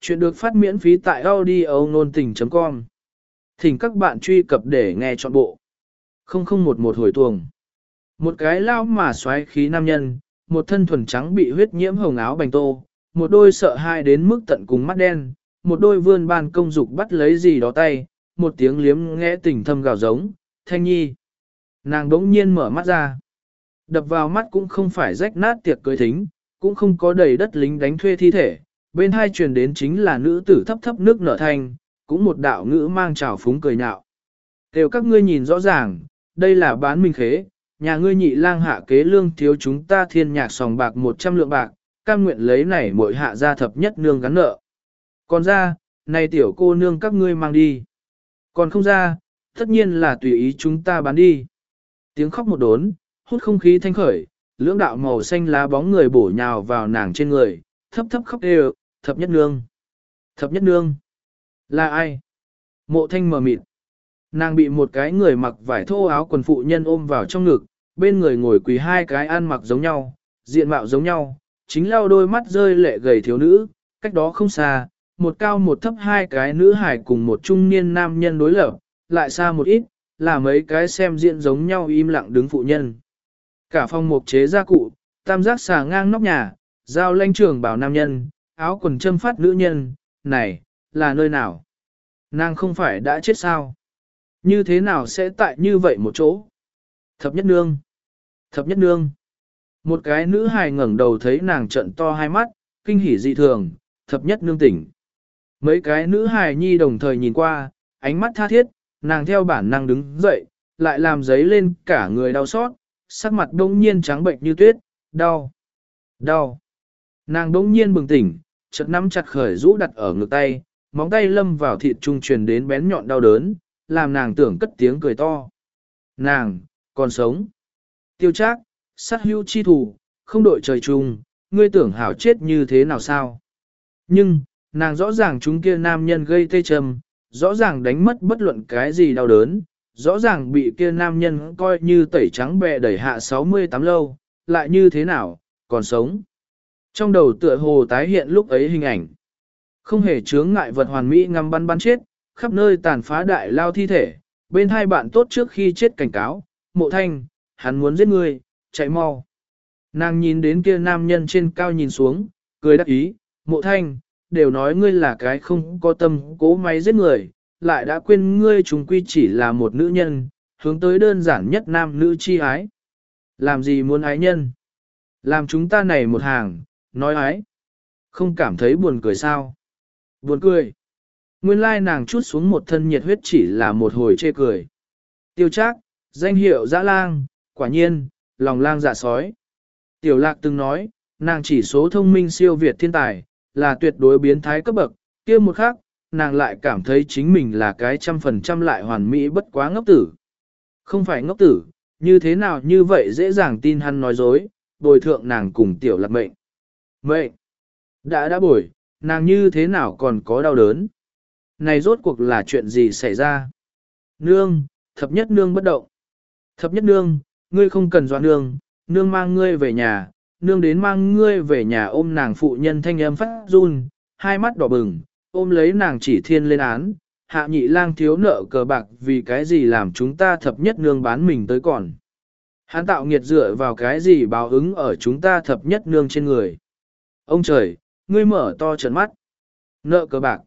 Chuyện được phát miễn phí tại audio nôn tình.com. Thỉnh các bạn truy cập để nghe trọn bộ. 0011 hồi tuồng. Một cái lao mà xoáy khí nam nhân, một thân thuần trắng bị huyết nhiễm hồng áo bành tô, một đôi sợ hai đến mức tận cùng mắt đen, một đôi vươn ban công dục bắt lấy gì đó tay, một tiếng liếm nghe tình thâm gào giống, thanh nhi. Nàng đống nhiên mở mắt ra. Đập vào mắt cũng không phải rách nát tiệc cưới thính, cũng không có đầy đất lính đánh thuê thi thể, bên hai truyền đến chính là nữ tử thấp thấp nước nở thanh, cũng một đạo ngữ mang trào phúng cười nhạo. Đều các ngươi nhìn rõ ràng, đây là bán minh khế, nhà ngươi nhị lang hạ kế lương thiếu chúng ta thiên nhạc sòng bạc 100 lượng bạc, cam nguyện lấy này mỗi hạ gia thập nhất nương gắn nợ. Còn ra, này tiểu cô nương các ngươi mang đi. Còn không ra, tất nhiên là tùy ý chúng ta bán đi. Tiếng khóc một đốn, hút không khí thanh khởi, lưỡng đạo màu xanh lá bóng người bổ nhào vào nàng trên người, thấp thấp khóc đều, thập nhất nương. Thập nhất nương. Là ai? Mộ thanh mờ mịt. Nàng bị một cái người mặc vải thô áo quần phụ nhân ôm vào trong ngực, bên người ngồi quỳ hai cái ăn mặc giống nhau, diện mạo giống nhau, chính lau đôi mắt rơi lệ gầy thiếu nữ, cách đó không xa, một cao một thấp hai cái nữ hải cùng một trung niên nam nhân đối lập, lại xa một ít, là mấy cái xem diện giống nhau im lặng đứng phụ nhân. Cả phòng mục chế gia cụ, tam giác xà ngang nóc nhà, giao lanh trường bảo nam nhân, áo quần châm phát nữ nhân, này, là nơi nào? Nàng không phải đã chết sao? Như thế nào sẽ tại như vậy một chỗ? Thập nhất nương. Thập nhất nương. Một cái nữ hài ngẩng đầu thấy nàng trận to hai mắt, kinh hỉ dị thường, thập nhất nương tỉnh. Mấy cái nữ hài nhi đồng thời nhìn qua, ánh mắt tha thiết, nàng theo bản năng đứng dậy, lại làm giấy lên cả người đau xót, sắc mặt đông nhiên trắng bệnh như tuyết, đau, đau. Nàng đông nhiên bừng tỉnh, chợt nắm chặt khởi rũ đặt ở ngực tay, móng tay lâm vào thịt trung truyền đến bén nhọn đau đớn, làm nàng tưởng cất tiếng cười to. Nàng, còn sống. Tiêu trác, sát hưu chi thủ, không đội trời chung, ngươi tưởng hảo chết như thế nào sao? Nhưng, nàng rõ ràng chúng kia nam nhân gây tê trầm, rõ ràng đánh mất bất luận cái gì đau đớn, rõ ràng bị kia nam nhân coi như tẩy trắng bẹ đẩy hạ 68 lâu, lại như thế nào, còn sống. Trong đầu tựa hồ tái hiện lúc ấy hình ảnh. Không hề chướng ngại vật hoàn mỹ ngắm bắn bắn chết, khắp nơi tàn phá đại lao thi thể, bên hai bạn tốt trước khi chết cảnh cáo, mộ thanh, hắn muốn giết người chạy mau. Nàng nhìn đến kia nam nhân trên cao nhìn xuống, cười đắc ý, mộ thanh, đều nói ngươi là cái không có tâm cố máy giết người, lại đã quên ngươi chúng quy chỉ là một nữ nhân, hướng tới đơn giản nhất nam nữ chi ái. Làm gì muốn ái nhân? Làm chúng ta này một hàng, nói ái. Không cảm thấy buồn cười sao? Buồn cười. Nguyên lai nàng chút xuống một thân nhiệt huyết chỉ là một hồi chê cười. Tiêu trác, danh hiệu dã lang, quả nhiên, lòng lang dạ sói. Tiểu lạc từng nói, nàng chỉ số thông minh siêu việt thiên tài, là tuyệt đối biến thái cấp bậc, kia một khác, nàng lại cảm thấy chính mình là cái trăm phần trăm lại hoàn mỹ bất quá ngốc tử. Không phải ngốc tử, như thế nào như vậy dễ dàng tin hắn nói dối, bồi thượng nàng cùng tiểu lạc mệnh. Mệnh! Đã đã bổi, nàng như thế nào còn có đau đớn? Này rốt cuộc là chuyện gì xảy ra? Nương, thập nhất nương bất động. Thập nhất nương, ngươi không cần dọa nương, nương mang ngươi về nhà, nương đến mang ngươi về nhà ôm nàng phụ nhân thanh âm phát run, hai mắt đỏ bừng, ôm lấy nàng chỉ thiên lên án, hạ nhị lang thiếu nợ cờ bạc vì cái gì làm chúng ta thập nhất nương bán mình tới còn. Hắn tạo nghiệt dựa vào cái gì báo ứng ở chúng ta thập nhất nương trên người. Ông trời, ngươi mở to trận mắt. Nợ cờ bạc.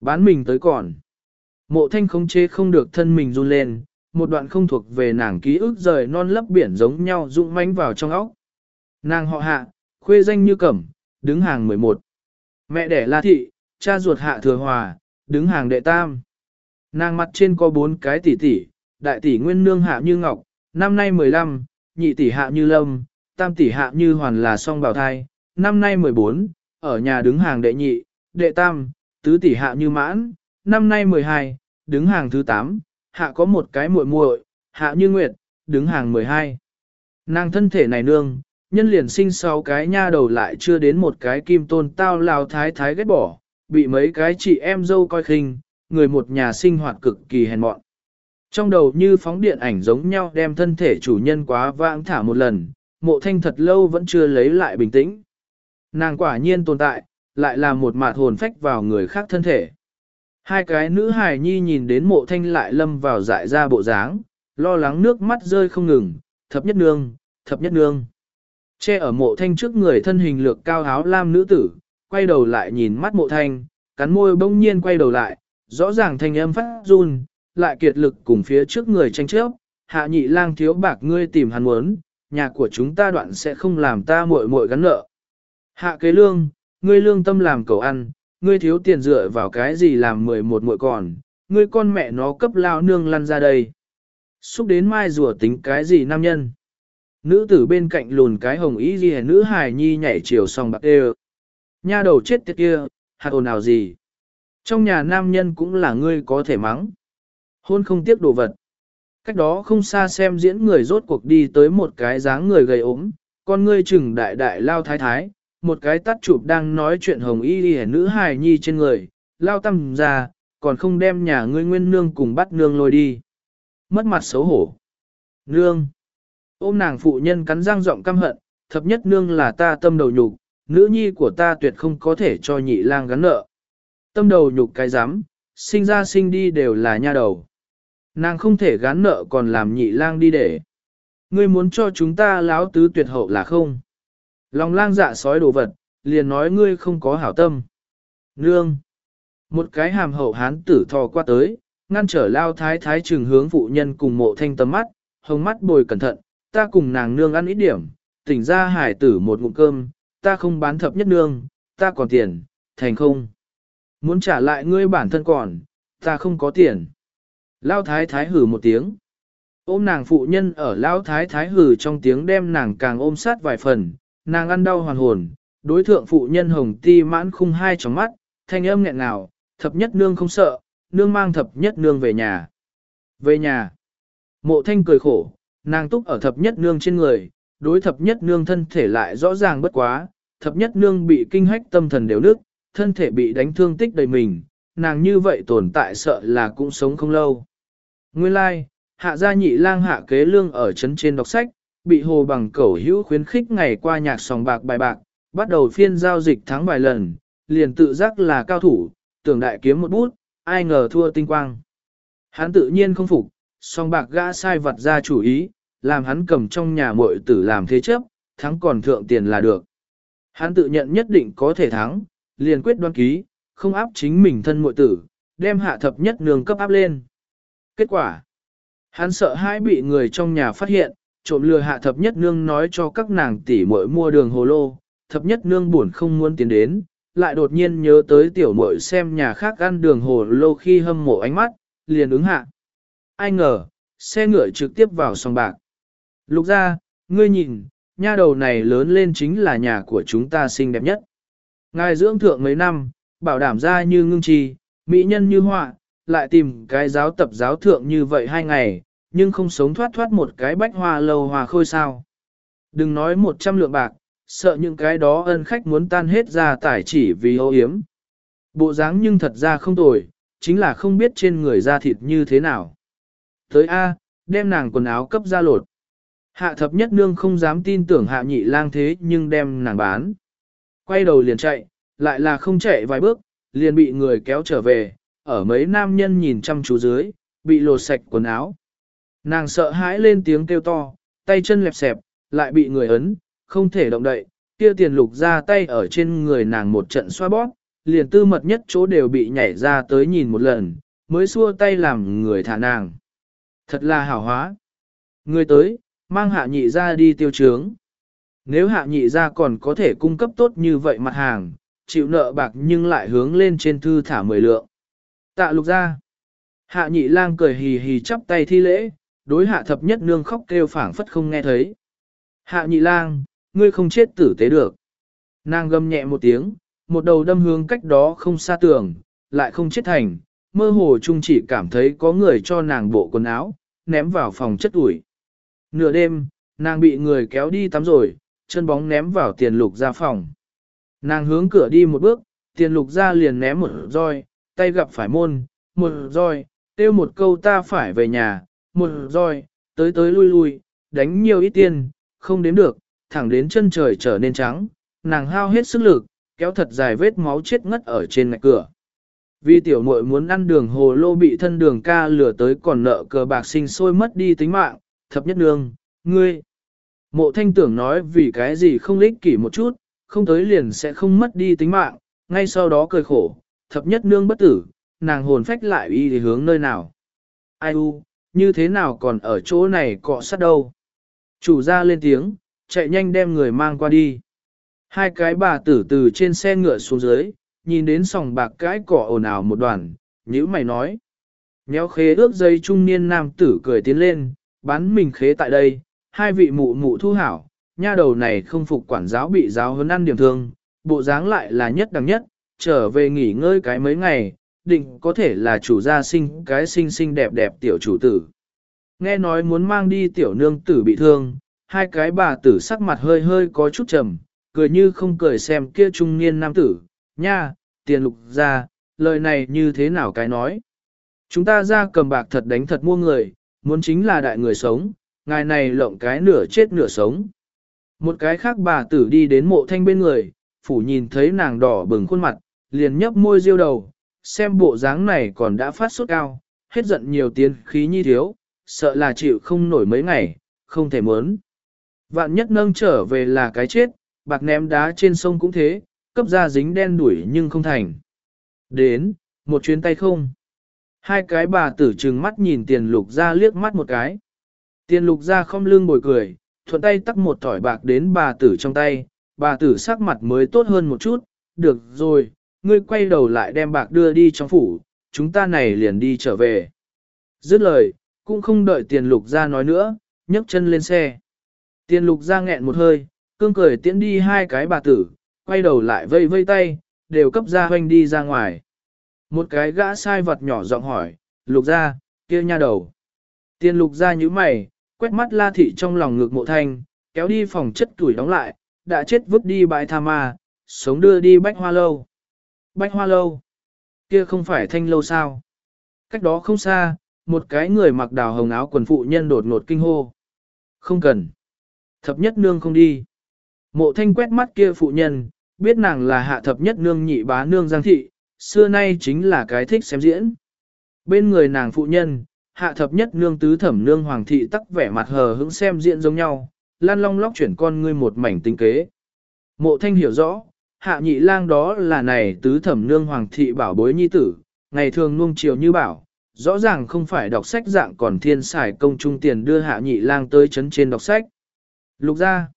Bán mình tới còn. Mộ thanh không chế không được thân mình run lên, một đoạn không thuộc về nàng ký ức rời non lấp biển giống nhau rụng mánh vào trong óc. Nàng họ hạ, khuê danh như cẩm, đứng hàng 11. Mẹ đẻ la thị, cha ruột hạ thừa hòa, đứng hàng đệ tam. Nàng mặt trên có bốn cái tỷ tỷ, đại tỷ nguyên nương hạ như ngọc, năm nay 15, nhị tỷ hạ như lâm, tam tỷ hạ như hoàn là song bào thai, năm nay 14, ở nhà đứng hàng đệ nhị, đệ tam, tứ tỷ hạ như mãn, năm nay 12, đứng hàng thứ 8, hạ có một cái muội muội, hạ như nguyệt, đứng hàng 12. Nàng thân thể này nương, nhân liền sinh sau cái nha đầu lại chưa đến một cái kim tôn tao lao thái thái ghét bỏ, bị mấy cái chị em dâu coi khinh, người một nhà sinh hoạt cực kỳ hèn mọn. Trong đầu như phóng điện ảnh giống nhau đem thân thể chủ nhân quá vãng thả một lần, mộ thanh thật lâu vẫn chưa lấy lại bình tĩnh. Nàng quả nhiên tồn tại, lại là một mạt hồn phách vào người khác thân thể. Hai cái nữ hài nhi nhìn đến mộ thanh lại lâm vào dại ra bộ dáng, lo lắng nước mắt rơi không ngừng, thập nhất nương, thập nhất nương. Che ở mộ thanh trước người thân hình lược cao áo lam nữ tử, quay đầu lại nhìn mắt mộ thanh, cắn môi bỗng nhiên quay đầu lại, rõ ràng thanh âm phát run, lại kiệt lực cùng phía trước người tranh chấp, hạ nhị lang thiếu bạc ngươi tìm hắn muốn, nhà của chúng ta đoạn sẽ không làm ta muội muội gắn nợ. Hạ kế lương, ngươi lương tâm làm cầu ăn, ngươi thiếu tiền dựa vào cái gì làm mười một muội còn, ngươi con mẹ nó cấp lao nương lăn ra đây. Xúc đến mai rùa tính cái gì nam nhân. Nữ tử bên cạnh lùn cái hồng ý gì nữ hài nhi nhảy chiều song bạc đê Nha đầu chết tiệt kia, hạt ồn nào gì. Trong nhà nam nhân cũng là ngươi có thể mắng. Hôn không tiếc đồ vật. Cách đó không xa xem diễn người rốt cuộc đi tới một cái dáng người gầy ốm, con ngươi chừng đại đại lao thái thái, một cái tắt chụp đang nói chuyện hồng y đi nữ hài nhi trên người, lao tâm ra, còn không đem nhà ngươi nguyên nương cùng bắt nương lôi đi. Mất mặt xấu hổ. Nương. Ôm nàng phụ nhân cắn răng giọng căm hận, thập nhất nương là ta tâm đầu nhục, nữ nhi của ta tuyệt không có thể cho nhị lang gắn nợ. Tâm đầu nhục cái dám, sinh ra sinh đi đều là nha đầu. Nàng không thể gán nợ còn làm nhị lang đi để. Ngươi muốn cho chúng ta láo tứ tuyệt hậu là không? Lòng lang dạ sói đồ vật, liền nói ngươi không có hảo tâm. Nương! Một cái hàm hậu hán tử thò qua tới, ngăn trở lao thái thái trừng hướng phụ nhân cùng mộ thanh tầm mắt, hồng mắt bồi cẩn thận, ta cùng nàng nương ăn ít điểm, tỉnh ra hải tử một ngụm cơm, ta không bán thập nhất nương, ta còn tiền, thành không. Muốn trả lại ngươi bản thân còn, ta không có tiền. Lao thái thái hử một tiếng. Ôm nàng phụ nhân ở Lao thái thái hử trong tiếng đem nàng càng ôm sát vài phần, nàng ăn đau hoàn hồn, đối thượng phụ nhân hồng ti mãn khung hai tròng mắt, thanh âm nghẹn nào, thập nhất nương không sợ, nương mang thập nhất nương về nhà. Về nhà. Mộ thanh cười khổ, nàng túc ở thập nhất nương trên người, đối thập nhất nương thân thể lại rõ ràng bất quá, thập nhất nương bị kinh hách tâm thần đều nước, thân thể bị đánh thương tích đầy mình, nàng như vậy tồn tại sợ là cũng sống không lâu. Nguyên lai, like, hạ gia nhị lang hạ kế lương ở chấn trên đọc sách, bị hồ bằng cẩu hữu khuyến khích ngày qua nhạc sòng bạc bài bạc, bắt đầu phiên giao dịch thắng vài lần, liền tự giác là cao thủ, tưởng đại kiếm một bút, ai ngờ thua tinh quang. Hắn tự nhiên không phục, song bạc gã sai vật ra chủ ý, làm hắn cầm trong nhà muội tử làm thế chấp, thắng còn thượng tiền là được. Hắn tự nhận nhất định có thể thắng, liền quyết đoan ký, không áp chính mình thân muội tử, đem hạ thập nhất nương cấp áp lên. Kết quả, hắn sợ hai bị người trong nhà phát hiện, trộm lừa hạ thập nhất nương nói cho các nàng tỷ muội mua đường hồ lô, thập nhất nương buồn không muốn tiến đến, lại đột nhiên nhớ tới tiểu muội xem nhà khác ăn đường hồ lô khi hâm mộ ánh mắt, liền ứng hạ. Ai ngờ, xe ngựa trực tiếp vào sòng bạc. Lục ra, ngươi nhìn, nha đầu này lớn lên chính là nhà của chúng ta xinh đẹp nhất. Ngài dưỡng thượng mấy năm, bảo đảm ra như ngưng trì, mỹ nhân như họa, lại tìm cái giáo tập giáo thượng như vậy hai ngày, nhưng không sống thoát thoát một cái bách hoa lầu hòa khôi sao. Đừng nói một trăm lượng bạc, sợ những cái đó ân khách muốn tan hết ra tải chỉ vì ô hiếm. Bộ dáng nhưng thật ra không tồi, chính là không biết trên người da thịt như thế nào. Tới A, đem nàng quần áo cấp ra lột. Hạ thập nhất nương không dám tin tưởng hạ nhị lang thế nhưng đem nàng bán. Quay đầu liền chạy, lại là không chạy vài bước, liền bị người kéo trở về, ở mấy nam nhân nhìn chăm chú dưới, bị lột sạch quần áo. Nàng sợ hãi lên tiếng kêu to, tay chân lẹp xẹp, lại bị người ấn, không thể động đậy, kia tiền lục ra tay ở trên người nàng một trận xoa bóp, liền tư mật nhất chỗ đều bị nhảy ra tới nhìn một lần, mới xua tay làm người thả nàng. Thật là hảo hóa. Người tới, mang hạ nhị ra đi tiêu trướng. Nếu hạ nhị ra còn có thể cung cấp tốt như vậy mặt hàng, chịu nợ bạc nhưng lại hướng lên trên thư thả mười lượng. Tạ lục ra. Hạ nhị lang cười hì hì chắp tay thi lễ, đối hạ thập nhất nương khóc kêu phảng phất không nghe thấy. Hạ nhị lang, ngươi không chết tử tế được. Nàng gầm nhẹ một tiếng, một đầu đâm hướng cách đó không xa tường, lại không chết thành, mơ hồ chung chỉ cảm thấy có người cho nàng bộ quần áo, ném vào phòng chất ủi. Nửa đêm, nàng bị người kéo đi tắm rồi, chân bóng ném vào tiền lục ra phòng. Nàng hướng cửa đi một bước, tiền lục ra liền ném một roi, tay gặp phải môn, một roi, tiêu một câu ta phải về nhà, một roi, tới tới lui lui, đánh nhiều ít tiền, không đếm được, thẳng đến chân trời trở nên trắng, nàng hao hết sức lực, kéo thật dài vết máu chết ngất ở trên ngạch cửa. Vì tiểu muội muốn ăn đường hồ lô bị thân đường ca lừa tới còn nợ cờ bạc sinh sôi mất đi tính mạng, thập nhất nương, ngươi. Mộ thanh tưởng nói vì cái gì không lích kỷ một chút, không tới liền sẽ không mất đi tính mạng, ngay sau đó cười khổ, thập nhất nương bất tử, nàng hồn phách lại y thì hướng nơi nào. Ai u, như thế nào còn ở chỗ này cọ sát đâu. Chủ gia lên tiếng, chạy nhanh đem người mang qua đi. Hai cái bà tử từ trên xe ngựa xuống dưới, nhìn đến sòng bạc cái cỏ ồn ào một đoàn, nhữ mày nói. Nhéo khế ước dây trung niên nam tử cười tiến lên, bán mình khế tại đây, hai vị mụ mụ thu hảo, nha đầu này không phục quản giáo bị giáo hơn ăn điểm thương, bộ dáng lại là nhất đẳng nhất, trở về nghỉ ngơi cái mấy ngày, định có thể là chủ gia sinh cái xinh xinh đẹp đẹp tiểu chủ tử. Nghe nói muốn mang đi tiểu nương tử bị thương, hai cái bà tử sắc mặt hơi hơi có chút trầm, cười như không cười xem kia trung niên nam tử, nha, tiền lục ra, lời này như thế nào cái nói. Chúng ta ra cầm bạc thật đánh thật mua người, muốn chính là đại người sống, ngài này lộng cái nửa chết nửa sống. Một cái khác bà tử đi đến mộ thanh bên người, phủ nhìn thấy nàng đỏ bừng khuôn mặt, liền nhấp môi riêu đầu, xem bộ dáng này còn đã phát sốt cao, hết giận nhiều tiền khí nhi thiếu, sợ là chịu không nổi mấy ngày, không thể muốn. Vạn nhất nâng trở về là cái chết, bạc ném đá trên sông cũng thế, cấp ra dính đen đuổi nhưng không thành. Đến, một chuyến tay không. Hai cái bà tử trừng mắt nhìn tiền lục ra liếc mắt một cái. Tiền lục ra không lưng bồi cười, thuận tay tắt một thỏi bạc đến bà tử trong tay, bà tử sắc mặt mới tốt hơn một chút, được rồi, ngươi quay đầu lại đem bạc đưa đi trong phủ, chúng ta này liền đi trở về. Dứt lời, cũng không đợi tiền lục ra nói nữa, nhấc chân lên xe. Tiền lục ra nghẹn một hơi, cương cười tiễn đi hai cái bà tử, quay đầu lại vây vây tay, đều cấp ra hoanh đi ra ngoài. Một cái gã sai vật nhỏ giọng hỏi, lục ra, kia nha đầu. Tiền lục ra như mày, quét mắt la thị trong lòng ngực mộ thanh, kéo đi phòng chất tuổi đóng lại, đã chết vứt đi bãi tha ma, sống đưa đi bách hoa lâu. Bách hoa lâu, kia không phải thanh lâu sao? Cách đó không xa, một cái người mặc đào hồng áo quần phụ nhân đột ngột kinh hô. Không cần. Thập nhất nương không đi. Mộ thanh quét mắt kia phụ nhân, biết nàng là hạ thập nhất nương nhị bá nương giang thị, xưa nay chính là cái thích xem diễn. Bên người nàng phụ nhân, hạ thập nhất nương tứ thẩm nương hoàng thị tắc vẻ mặt hờ hững xem diễn giống nhau, lan long lóc chuyển con ngươi một mảnh tinh kế. Mộ thanh hiểu rõ, hạ nhị lang đó là này tứ thẩm nương hoàng thị bảo bối nhi tử, ngày thường nuông chiều như bảo, rõ ràng không phải đọc sách dạng còn thiên xài công trung tiền đưa hạ nhị lang tới chấn trên đọc sách. Lục ra.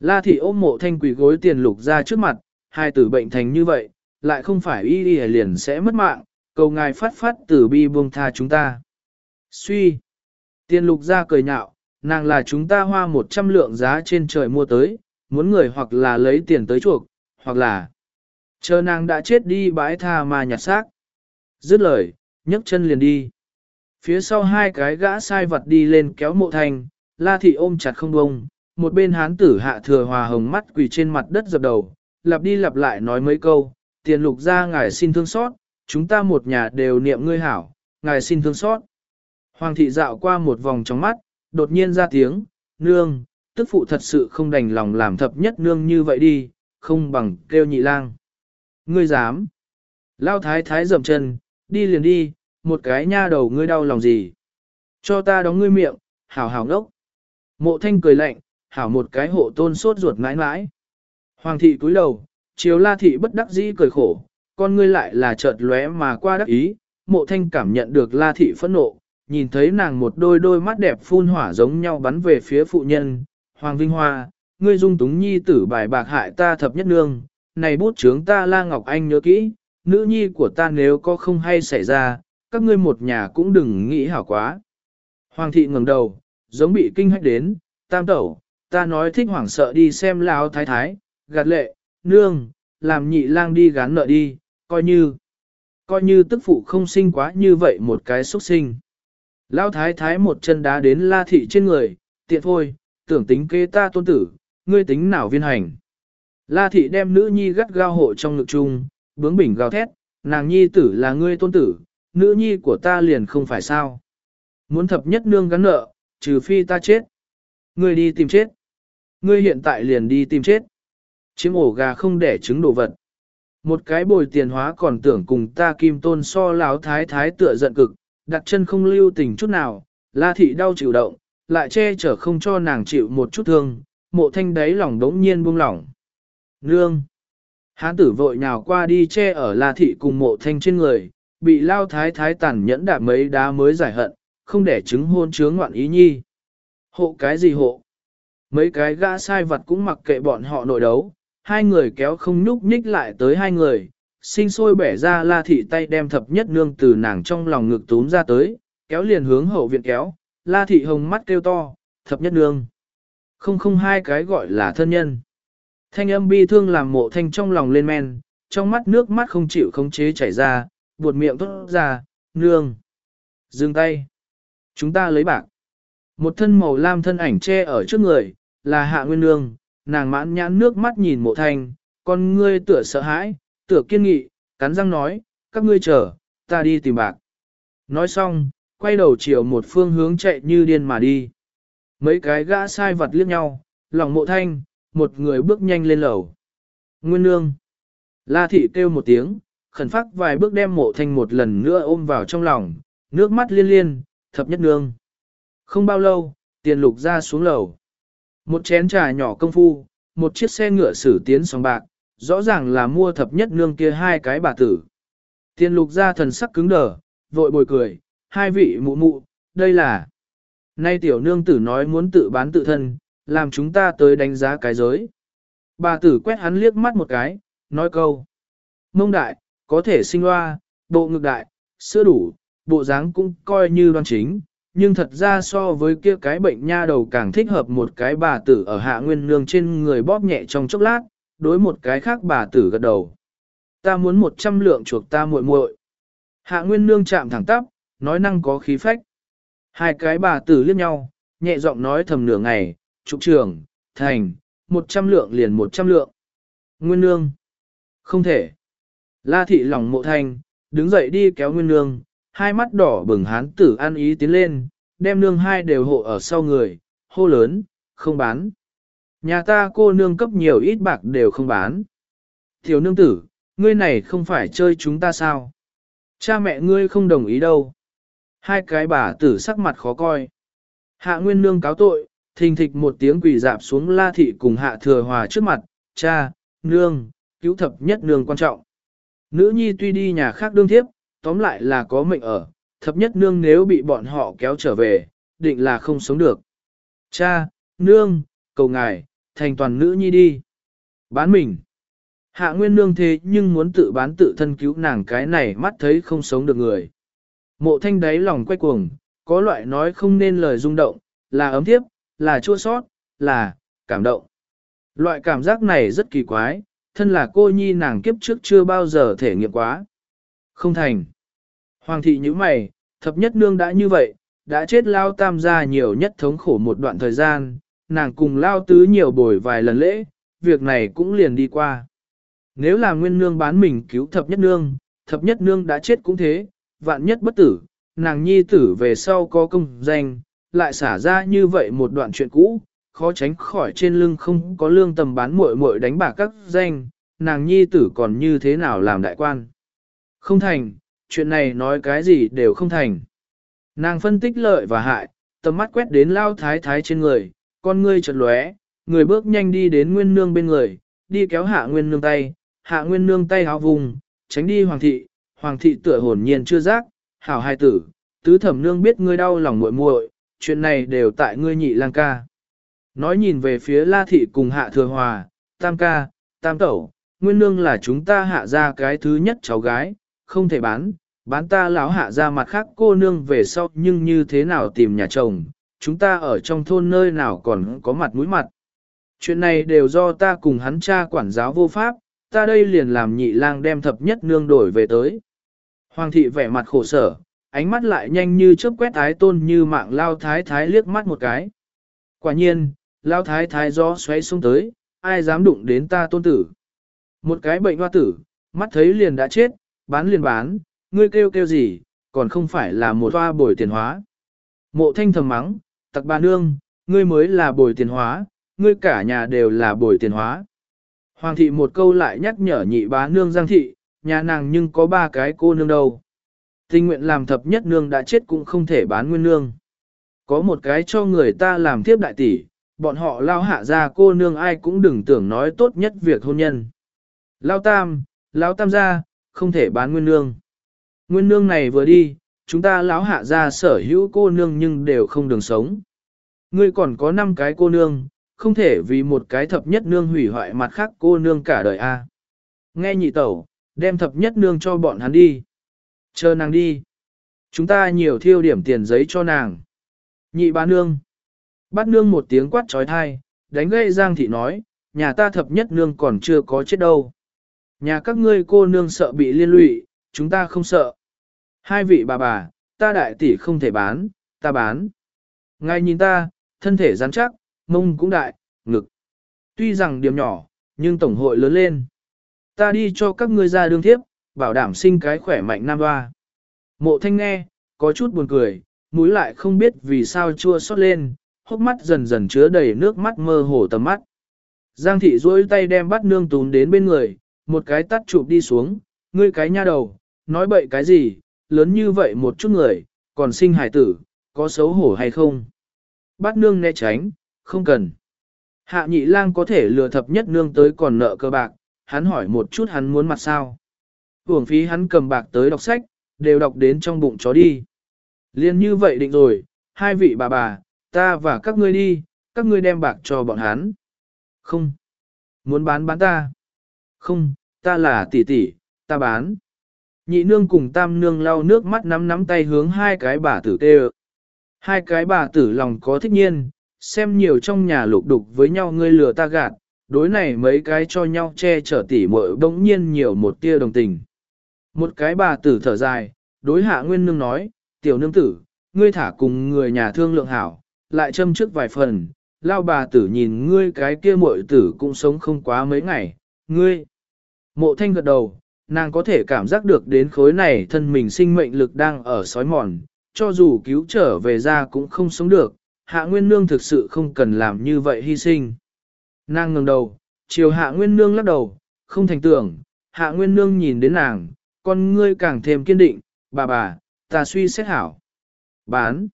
La thị ôm mộ thanh quỷ gối tiền lục ra trước mặt, hai tử bệnh thành như vậy, lại không phải y đi liền sẽ mất mạng, cầu ngài phát phát tử bi buông tha chúng ta. Suy. Tiền lục ra cười nhạo, nàng là chúng ta hoa một trăm lượng giá trên trời mua tới, muốn người hoặc là lấy tiền tới chuộc, hoặc là chờ nàng đã chết đi bãi tha mà nhặt xác. Dứt lời, nhấc chân liền đi. Phía sau hai cái gã sai vật đi lên kéo mộ thành la thị ôm chặt không bông, một bên hán tử hạ thừa hòa hồng mắt quỳ trên mặt đất dập đầu, lặp đi lặp lại nói mấy câu, tiền lục ra ngài xin thương xót, chúng ta một nhà đều niệm ngươi hảo, ngài xin thương xót. Hoàng thị dạo qua một vòng trong mắt, đột nhiên ra tiếng, nương, tức phụ thật sự không đành lòng làm thập nhất nương như vậy đi, không bằng kêu nhị lang. Ngươi dám. Lao thái thái dậm chân, đi liền đi, một cái nha đầu ngươi đau lòng gì. Cho ta đóng ngươi miệng, hảo hảo ngốc. Mộ thanh cười lạnh, hảo một cái hộ tôn sốt ruột mãi mãi. Hoàng thị cúi đầu, chiếu la thị bất đắc dĩ cười khổ, con ngươi lại là chợt lóe mà qua đắc ý, mộ thanh cảm nhận được la thị phẫn nộ, nhìn thấy nàng một đôi đôi mắt đẹp phun hỏa giống nhau bắn về phía phụ nhân, Hoàng Vinh Hoa, ngươi dung túng nhi tử bài bạc hại ta thập nhất nương, này bút chướng ta la Ngọc Anh nhớ kỹ, nữ nhi của ta nếu có không hay xảy ra, các ngươi một nhà cũng đừng nghĩ hảo quá. Hoàng thị ngẩng đầu, giống bị kinh hách đến, tam tẩu, ta nói thích hoảng sợ đi xem lão thái thái, gạt lệ, nương, làm nhị lang đi gán nợ đi, coi như, coi như tức phụ không sinh quá như vậy một cái xuất sinh. Lão thái thái một chân đá đến la thị trên người, tiện thôi, tưởng tính kế ta tôn tử, ngươi tính nào viên hành. La thị đem nữ nhi gắt gao hộ trong ngực chung, bướng bỉnh gào thét, nàng nhi tử là ngươi tôn tử, nữ nhi của ta liền không phải sao. Muốn thập nhất nương gắn nợ, trừ phi ta chết. Ngươi đi tìm chết. Ngươi hiện tại liền đi tìm chết. Chiếm ổ gà không để trứng đồ vật. Một cái bồi tiền hóa còn tưởng cùng ta kim tôn so láo thái thái tựa giận cực, đặt chân không lưu tình chút nào, la thị đau chịu động, lại che chở không cho nàng chịu một chút thương, mộ thanh đáy lòng đống nhiên buông lỏng. Nương! Hán tử vội nhào qua đi che ở la thị cùng mộ thanh trên người, bị lao thái thái tàn nhẫn đạp mấy đá mới giải hận, không để chứng hôn chướng ngoạn ý nhi. Hộ cái gì hộ? Mấy cái gã sai vật cũng mặc kệ bọn họ nội đấu, hai người kéo không nhúc nhích lại tới hai người, sinh sôi bẻ ra la thị tay đem thập nhất nương từ nàng trong lòng ngực túm ra tới, kéo liền hướng hậu viện kéo, la thị hồng mắt kêu to, thập nhất nương. Không không hai cái gọi là thân nhân. Thanh âm bi thương làm mộ thanh trong lòng lên men, trong mắt nước mắt không chịu khống chế chảy ra, buột miệng tốt ra, nương. Dừng tay. Chúng ta lấy bạc. Một thân màu lam thân ảnh che ở trước người, là hạ nguyên nương, nàng mãn nhãn nước mắt nhìn mộ thanh, con ngươi tựa sợ hãi, tựa kiên nghị, cắn răng nói, các ngươi chờ, ta đi tìm bạc. Nói xong, quay đầu chiều một phương hướng chạy như điên mà đi. Mấy cái gã sai vật liếc nhau, lòng mộ thanh, một người bước nhanh lên lầu. Nguyên nương. La thị kêu một tiếng, khẩn phát vài bước đem mộ thanh một lần nữa ôm vào trong lòng, nước mắt liên liên, thập nhất nương. Không bao lâu, tiền lục ra xuống lầu. Một chén trà nhỏ công phu, một chiếc xe ngựa xử tiến sòng bạc, rõ ràng là mua thập nhất nương kia hai cái bà tử. Tiền lục ra thần sắc cứng đờ, vội bồi cười, hai vị mụ mụ, đây là... Nay tiểu nương tử nói muốn tự bán tự thân, làm chúng ta tới đánh giá cái giới. Bà tử quét hắn liếc mắt một cái, nói câu. Mông đại, có thể sinh loa, bộ ngực đại, sữa đủ, bộ dáng cũng coi như đoan chính, nhưng thật ra so với kia cái bệnh nha đầu càng thích hợp một cái bà tử ở hạ nguyên nương trên người bóp nhẹ trong chốc lát, đối một cái khác bà tử gật đầu. Ta muốn một trăm lượng chuộc ta muội muội. Hạ nguyên nương chạm thẳng tắp, nói năng có khí phách. Hai cái bà tử liếc nhau, nhẹ giọng nói thầm nửa ngày, trục trưởng, thành, một trăm lượng liền một trăm lượng. Nguyên nương. Không thể. La thị lòng mộ thanh, đứng dậy đi kéo nguyên nương, hai mắt đỏ bừng hán tử an ý tiến lên, đem nương hai đều hộ ở sau người, hô lớn, không bán. Nhà ta cô nương cấp nhiều ít bạc đều không bán. Tiểu nương tử, ngươi này không phải chơi chúng ta sao? Cha mẹ ngươi không đồng ý đâu. Hai cái bà tử sắc mặt khó coi. Hạ nguyên nương cáo tội, thình thịch một tiếng quỳ dạp xuống la thị cùng hạ thừa hòa trước mặt, cha, nương, cứu thập nhất nương quan trọng. Nữ nhi tuy đi nhà khác đương thiếp, tóm lại là có mệnh ở, thập nhất nương nếu bị bọn họ kéo trở về, định là không sống được. Cha, nương, cầu ngài, thành toàn nữ nhi đi. Bán mình. Hạ nguyên nương thế nhưng muốn tự bán tự thân cứu nàng cái này mắt thấy không sống được người. Mộ thanh đáy lòng quay cuồng, có loại nói không nên lời rung động, là ấm thiếp, là chua sót, là cảm động. Loại cảm giác này rất kỳ quái, thân là cô nhi nàng kiếp trước chưa bao giờ thể nghiệm quá. Không thành. Hoàng thị như mày, thập nhất nương đã như vậy, đã chết lao tam gia nhiều nhất thống khổ một đoạn thời gian, nàng cùng lao tứ nhiều bồi vài lần lễ, việc này cũng liền đi qua. Nếu là nguyên nương bán mình cứu thập nhất nương, thập nhất nương đã chết cũng thế, vạn nhất bất tử, nàng nhi tử về sau có công danh, lại xả ra như vậy một đoạn chuyện cũ, khó tránh khỏi trên lưng không có lương tầm bán muội muội đánh bạc các danh, nàng nhi tử còn như thế nào làm đại quan. Không thành, chuyện này nói cái gì đều không thành. Nàng phân tích lợi và hại, tầm mắt quét đến lao thái thái trên người, con ngươi chợt lóe, người bước nhanh đi đến nguyên nương bên người, đi kéo hạ nguyên nương tay, hạ nguyên nương tay háo vùng, tránh đi hoàng thị, hoàng thị tựa hồn nhiên chưa giác, hảo hai tử, tứ thẩm nương biết ngươi đau lòng muội muội, chuyện này đều tại ngươi nhị lang ca. Nói nhìn về phía la thị cùng hạ thừa hòa, tam ca, tam tẩu, nguyên nương là chúng ta hạ ra cái thứ nhất cháu gái, không thể bán, bán ta lão hạ ra mặt khác cô nương về sau nhưng như thế nào tìm nhà chồng, chúng ta ở trong thôn nơi nào còn có mặt mũi mặt. Chuyện này đều do ta cùng hắn cha quản giáo vô pháp, ta đây liền làm nhị lang đem thập nhất nương đổi về tới. Hoàng thị vẻ mặt khổ sở, ánh mắt lại nhanh như chớp quét ái tôn như mạng lao thái thái liếc mắt một cái. Quả nhiên, lao thái thái gió xoáy xuống tới, ai dám đụng đến ta tôn tử. Một cái bệnh hoa tử, mắt thấy liền đã chết, bán liền bán, ngươi kêu kêu gì, còn không phải là một hoa bồi tiền hóa. Mộ thanh thầm mắng, tặc bà nương, ngươi mới là bồi tiền hóa, ngươi cả nhà đều là bồi tiền hóa. Hoàng thị một câu lại nhắc nhở nhị bá nương giang thị, nhà nàng nhưng có ba cái cô nương đâu. Tình nguyện làm thập nhất nương đã chết cũng không thể bán nguyên nương. Có một cái cho người ta làm tiếp đại tỷ, bọn họ lao hạ ra cô nương ai cũng đừng tưởng nói tốt nhất việc hôn nhân. Lao tam, lao tam gia không thể bán nguyên nương. Nguyên nương này vừa đi, chúng ta lão hạ ra sở hữu cô nương nhưng đều không đường sống. Ngươi còn có 5 cái cô nương, không thể vì một cái thập nhất nương hủy hoại mặt khác cô nương cả đời a. Nghe nhị tẩu, đem thập nhất nương cho bọn hắn đi. Chờ nàng đi. Chúng ta nhiều thiêu điểm tiền giấy cho nàng. Nhị ba nương. Bắt nương một tiếng quát trói thai, đánh gây Giang thị nói, nhà ta thập nhất nương còn chưa có chết đâu. Nhà các ngươi cô nương sợ bị liên lụy, chúng ta không sợ. Hai vị bà bà, ta đại tỷ không thể bán, ta bán. Ngay nhìn ta, thân thể rắn chắc, mông cũng đại, ngực. Tuy rằng điểm nhỏ, nhưng tổng hội lớn lên. Ta đi cho các ngươi ra đương thiếp, bảo đảm sinh cái khỏe mạnh nam hoa. Mộ thanh nghe, có chút buồn cười, mũi lại không biết vì sao chua xót lên, hốc mắt dần dần chứa đầy nước mắt mơ hồ tầm mắt. Giang thị duỗi tay đem bắt nương tún đến bên người, một cái tắt chụp đi xuống, ngươi cái nha đầu, nói bậy cái gì, lớn như vậy một chút người, còn sinh hải tử, có xấu hổ hay không? Bắt nương né tránh, không cần. Hạ nhị lang có thể lừa thập nhất nương tới còn nợ cơ bạc, hắn hỏi một chút hắn muốn mặt sao. Hưởng phí hắn cầm bạc tới đọc sách, đều đọc đến trong bụng chó đi. Liên như vậy định rồi, hai vị bà bà, ta và các ngươi đi, các ngươi đem bạc cho bọn hắn. Không. Muốn bán bán ta. Không, ta là tỷ tỷ, ta bán. Nhị nương cùng tam nương lau nước mắt nắm nắm tay hướng hai cái bà tử tê Hai cái bà tử lòng có thích nhiên, xem nhiều trong nhà lục đục với nhau ngươi lừa ta gạt, đối này mấy cái cho nhau che chở tỉ muội bỗng nhiên nhiều một tia đồng tình. Một cái bà tử thở dài, đối hạ nguyên nương nói, tiểu nương tử, ngươi thả cùng người nhà thương lượng hảo, lại châm trước vài phần, lao bà tử nhìn ngươi cái kia muội tử cũng sống không quá mấy ngày, ngươi. Mộ thanh gật đầu, nàng có thể cảm giác được đến khối này thân mình sinh mệnh lực đang ở sói mòn, cho dù cứu trở về ra cũng không sống được, hạ nguyên nương thực sự không cần làm như vậy hy sinh. Nàng ngừng đầu, chiều hạ nguyên nương lắc đầu, không thành tưởng, hạ nguyên nương nhìn đến nàng, con ngươi càng thêm kiên định, bà bà, ta suy xét hảo. Bán.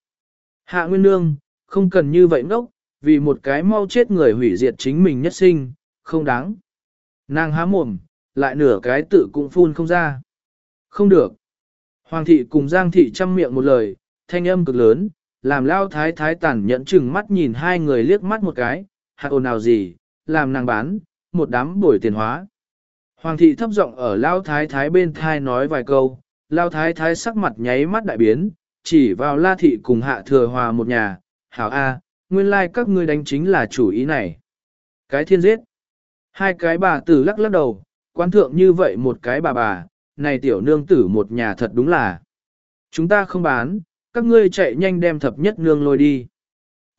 Hạ nguyên nương, không cần như vậy ngốc, vì một cái mau chết người hủy diệt chính mình nhất sinh, không đáng. Nàng há mồm, lại nửa cái tự cũng phun không ra. Không được. Hoàng thị cùng Giang thị chăm miệng một lời, thanh âm cực lớn, làm lao thái thái tản nhẫn chừng mắt nhìn hai người liếc mắt một cái, hạ ồn nào gì, làm nàng bán, một đám bổi tiền hóa. Hoàng thị thấp giọng ở lao thái thái bên thai nói vài câu, lao thái thái sắc mặt nháy mắt đại biến, chỉ vào la thị cùng hạ thừa hòa một nhà, hảo A, nguyên lai like các ngươi đánh chính là chủ ý này. Cái thiên giết. Hai cái bà tử lắc lắc đầu, quan thượng như vậy một cái bà bà, này tiểu nương tử một nhà thật đúng là. Chúng ta không bán, các ngươi chạy nhanh đem thập nhất nương lôi đi.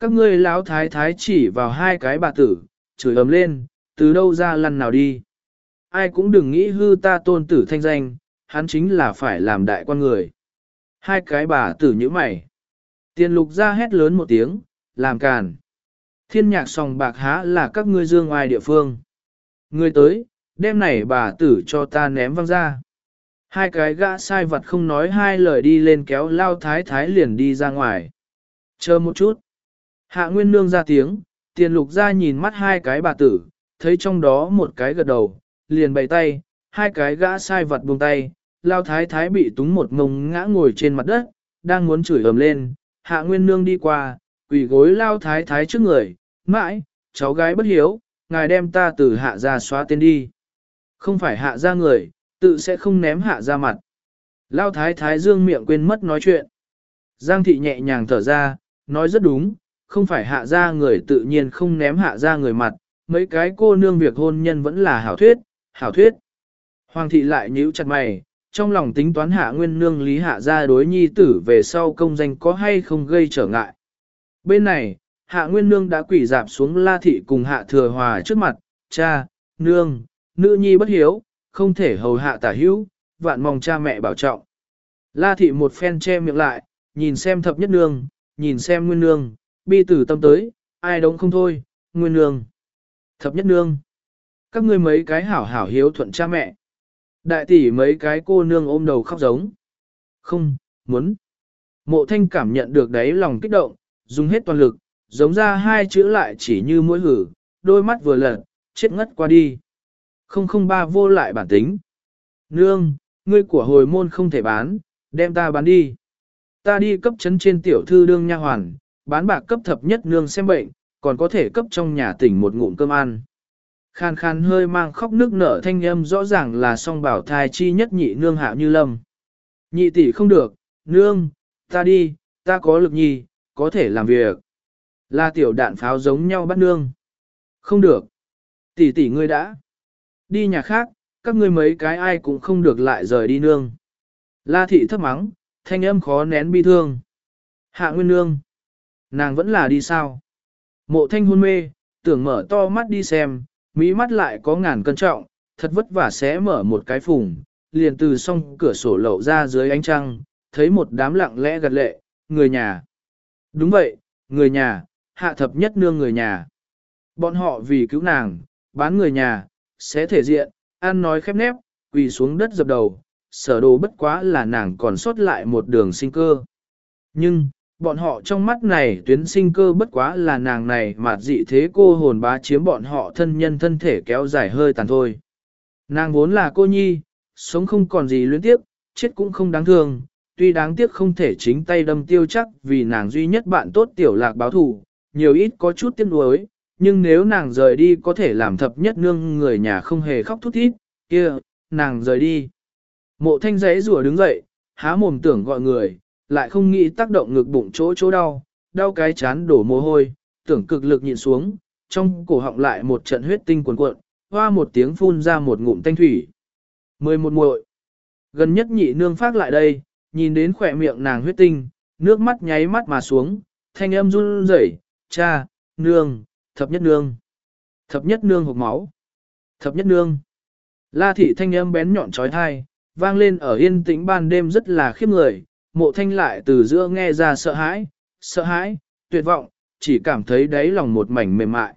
Các ngươi lão thái thái chỉ vào hai cái bà tử, chửi ầm lên, từ đâu ra lăn nào đi. Ai cũng đừng nghĩ hư ta tôn tử thanh danh, hắn chính là phải làm đại quan người. Hai cái bà tử như mày. Tiền lục ra hét lớn một tiếng, làm càn. Thiên nhạc sòng bạc há là các ngươi dương ngoài địa phương. Người tới, đêm này bà tử cho ta ném văng ra. Hai cái gã sai vật không nói hai lời đi lên kéo lao thái thái liền đi ra ngoài. Chờ một chút. Hạ Nguyên Nương ra tiếng, tiền lục ra nhìn mắt hai cái bà tử, thấy trong đó một cái gật đầu, liền bày tay, hai cái gã sai vật buông tay, lao thái thái bị túng một ngông ngã ngồi trên mặt đất, đang muốn chửi ầm lên, hạ nguyên nương đi qua, quỳ gối lao thái thái trước người, mãi, cháu gái bất hiếu, ngài đem ta từ hạ ra xóa tên đi. Không phải hạ ra người, tự sẽ không ném hạ ra mặt. Lao thái thái dương miệng quên mất nói chuyện. Giang thị nhẹ nhàng thở ra, nói rất đúng, không phải hạ ra người tự nhiên không ném hạ ra người mặt, mấy cái cô nương việc hôn nhân vẫn là hảo thuyết, hảo thuyết. Hoàng thị lại nhíu chặt mày, trong lòng tính toán hạ nguyên nương lý hạ ra đối nhi tử về sau công danh có hay không gây trở ngại. Bên này, hạ nguyên nương đã quỷ dạp xuống la thị cùng hạ thừa hòa trước mặt, cha, nương, nữ nhi bất hiếu, không thể hầu hạ tả hữu, vạn mong cha mẹ bảo trọng. La thị một phen che miệng lại, nhìn xem thập nhất nương, nhìn xem nguyên nương, bi tử tâm tới, ai đống không thôi, nguyên nương. Thập nhất nương. Các ngươi mấy cái hảo hảo hiếu thuận cha mẹ. Đại tỷ mấy cái cô nương ôm đầu khóc giống. Không, muốn. Mộ thanh cảm nhận được đáy lòng kích động, dùng hết toàn lực, giống ra hai chữ lại chỉ như mũi hử, đôi mắt vừa lật, chết ngất qua đi. Không không ba vô lại bản tính. Nương, ngươi của hồi môn không thể bán, đem ta bán đi. Ta đi cấp chấn trên tiểu thư đương nha hoàn, bán bạc cấp thập nhất nương xem bệnh, còn có thể cấp trong nhà tỉnh một ngụm cơm ăn. Khan khan hơi mang khóc nước nở thanh âm rõ ràng là song bảo thai chi nhất nhị nương hạ như lâm. Nhị tỷ không được, nương, ta đi, ta có lực nhi, có thể làm việc. Là tiểu đạn pháo giống nhau bắt nương. Không được. Tỷ tỷ ngươi đã. Đi nhà khác, các ngươi mấy cái ai cũng không được lại rời đi nương. La thị thấp mắng, thanh âm khó nén bi thương. Hạ nguyên nương. Nàng vẫn là đi sao? Mộ thanh hôn mê, tưởng mở to mắt đi xem, mỹ mắt lại có ngàn cân trọng, thật vất vả sẽ mở một cái phùng, liền từ song cửa sổ lậu ra dưới ánh trăng, thấy một đám lặng lẽ gật lệ, người nhà. Đúng vậy, người nhà, hạ thập nhất nương người nhà. Bọn họ vì cứu nàng, bán người nhà, sẽ thể diện, ăn nói khép nép, quỳ xuống đất dập đầu, sở đồ bất quá là nàng còn sót lại một đường sinh cơ. Nhưng, bọn họ trong mắt này tuyến sinh cơ bất quá là nàng này mà dị thế cô hồn bá chiếm bọn họ thân nhân thân thể kéo dài hơi tàn thôi. Nàng vốn là cô nhi, sống không còn gì luyến tiếc, chết cũng không đáng thương, tuy đáng tiếc không thể chính tay đâm tiêu chắc vì nàng duy nhất bạn tốt tiểu lạc báo thù, nhiều ít có chút tiếc nuối, nhưng nếu nàng rời đi có thể làm thập nhất nương người nhà không hề khóc thút thít, kia, nàng rời đi. Mộ thanh giấy rùa đứng dậy, há mồm tưởng gọi người, lại không nghĩ tác động ngực bụng chỗ chỗ đau, đau cái chán đổ mồ hôi, tưởng cực lực nhịn xuống, trong cổ họng lại một trận huyết tinh cuồn cuộn, hoa một tiếng phun ra một ngụm thanh thủy. Mười một muội Gần nhất nhị nương phát lại đây, nhìn đến khỏe miệng nàng huyết tinh, nước mắt nháy mắt mà xuống, thanh âm run rẩy, cha, nương, thập nhất nương. Thập nhất nương hộp máu. Thập nhất nương. La thị thanh âm bén nhọn trói thai, vang lên ở yên tĩnh ban đêm rất là khiếp người, mộ thanh lại từ giữa nghe ra sợ hãi, sợ hãi, tuyệt vọng, chỉ cảm thấy đáy lòng một mảnh mềm mại.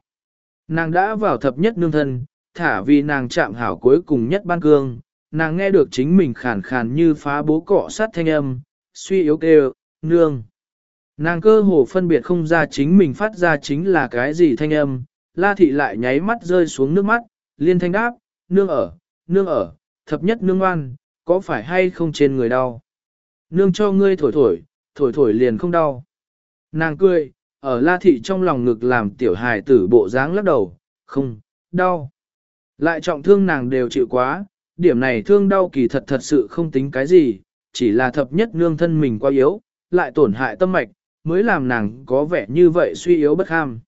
Nàng đã vào thập nhất nương thân, thả vì nàng chạm hảo cuối cùng nhất ban cương, nàng nghe được chính mình khàn khàn như phá bố cọ sát thanh âm, suy yếu kêu, nương. Nàng cơ hồ phân biệt không ra chính mình phát ra chính là cái gì thanh âm, la thị lại nháy mắt rơi xuống nước mắt, liên thanh đáp, nương ở, nương ở, thập nhất nương oan, có phải hay không trên người đau? Nương cho ngươi thổi thổi, thổi thổi liền không đau. Nàng cười, ở la thị trong lòng ngực làm tiểu hài tử bộ dáng lắc đầu, không, đau. Lại trọng thương nàng đều chịu quá, điểm này thương đau kỳ thật thật sự không tính cái gì, chỉ là thập nhất nương thân mình quá yếu, lại tổn hại tâm mạch, mới làm nàng có vẻ như vậy suy yếu bất ham.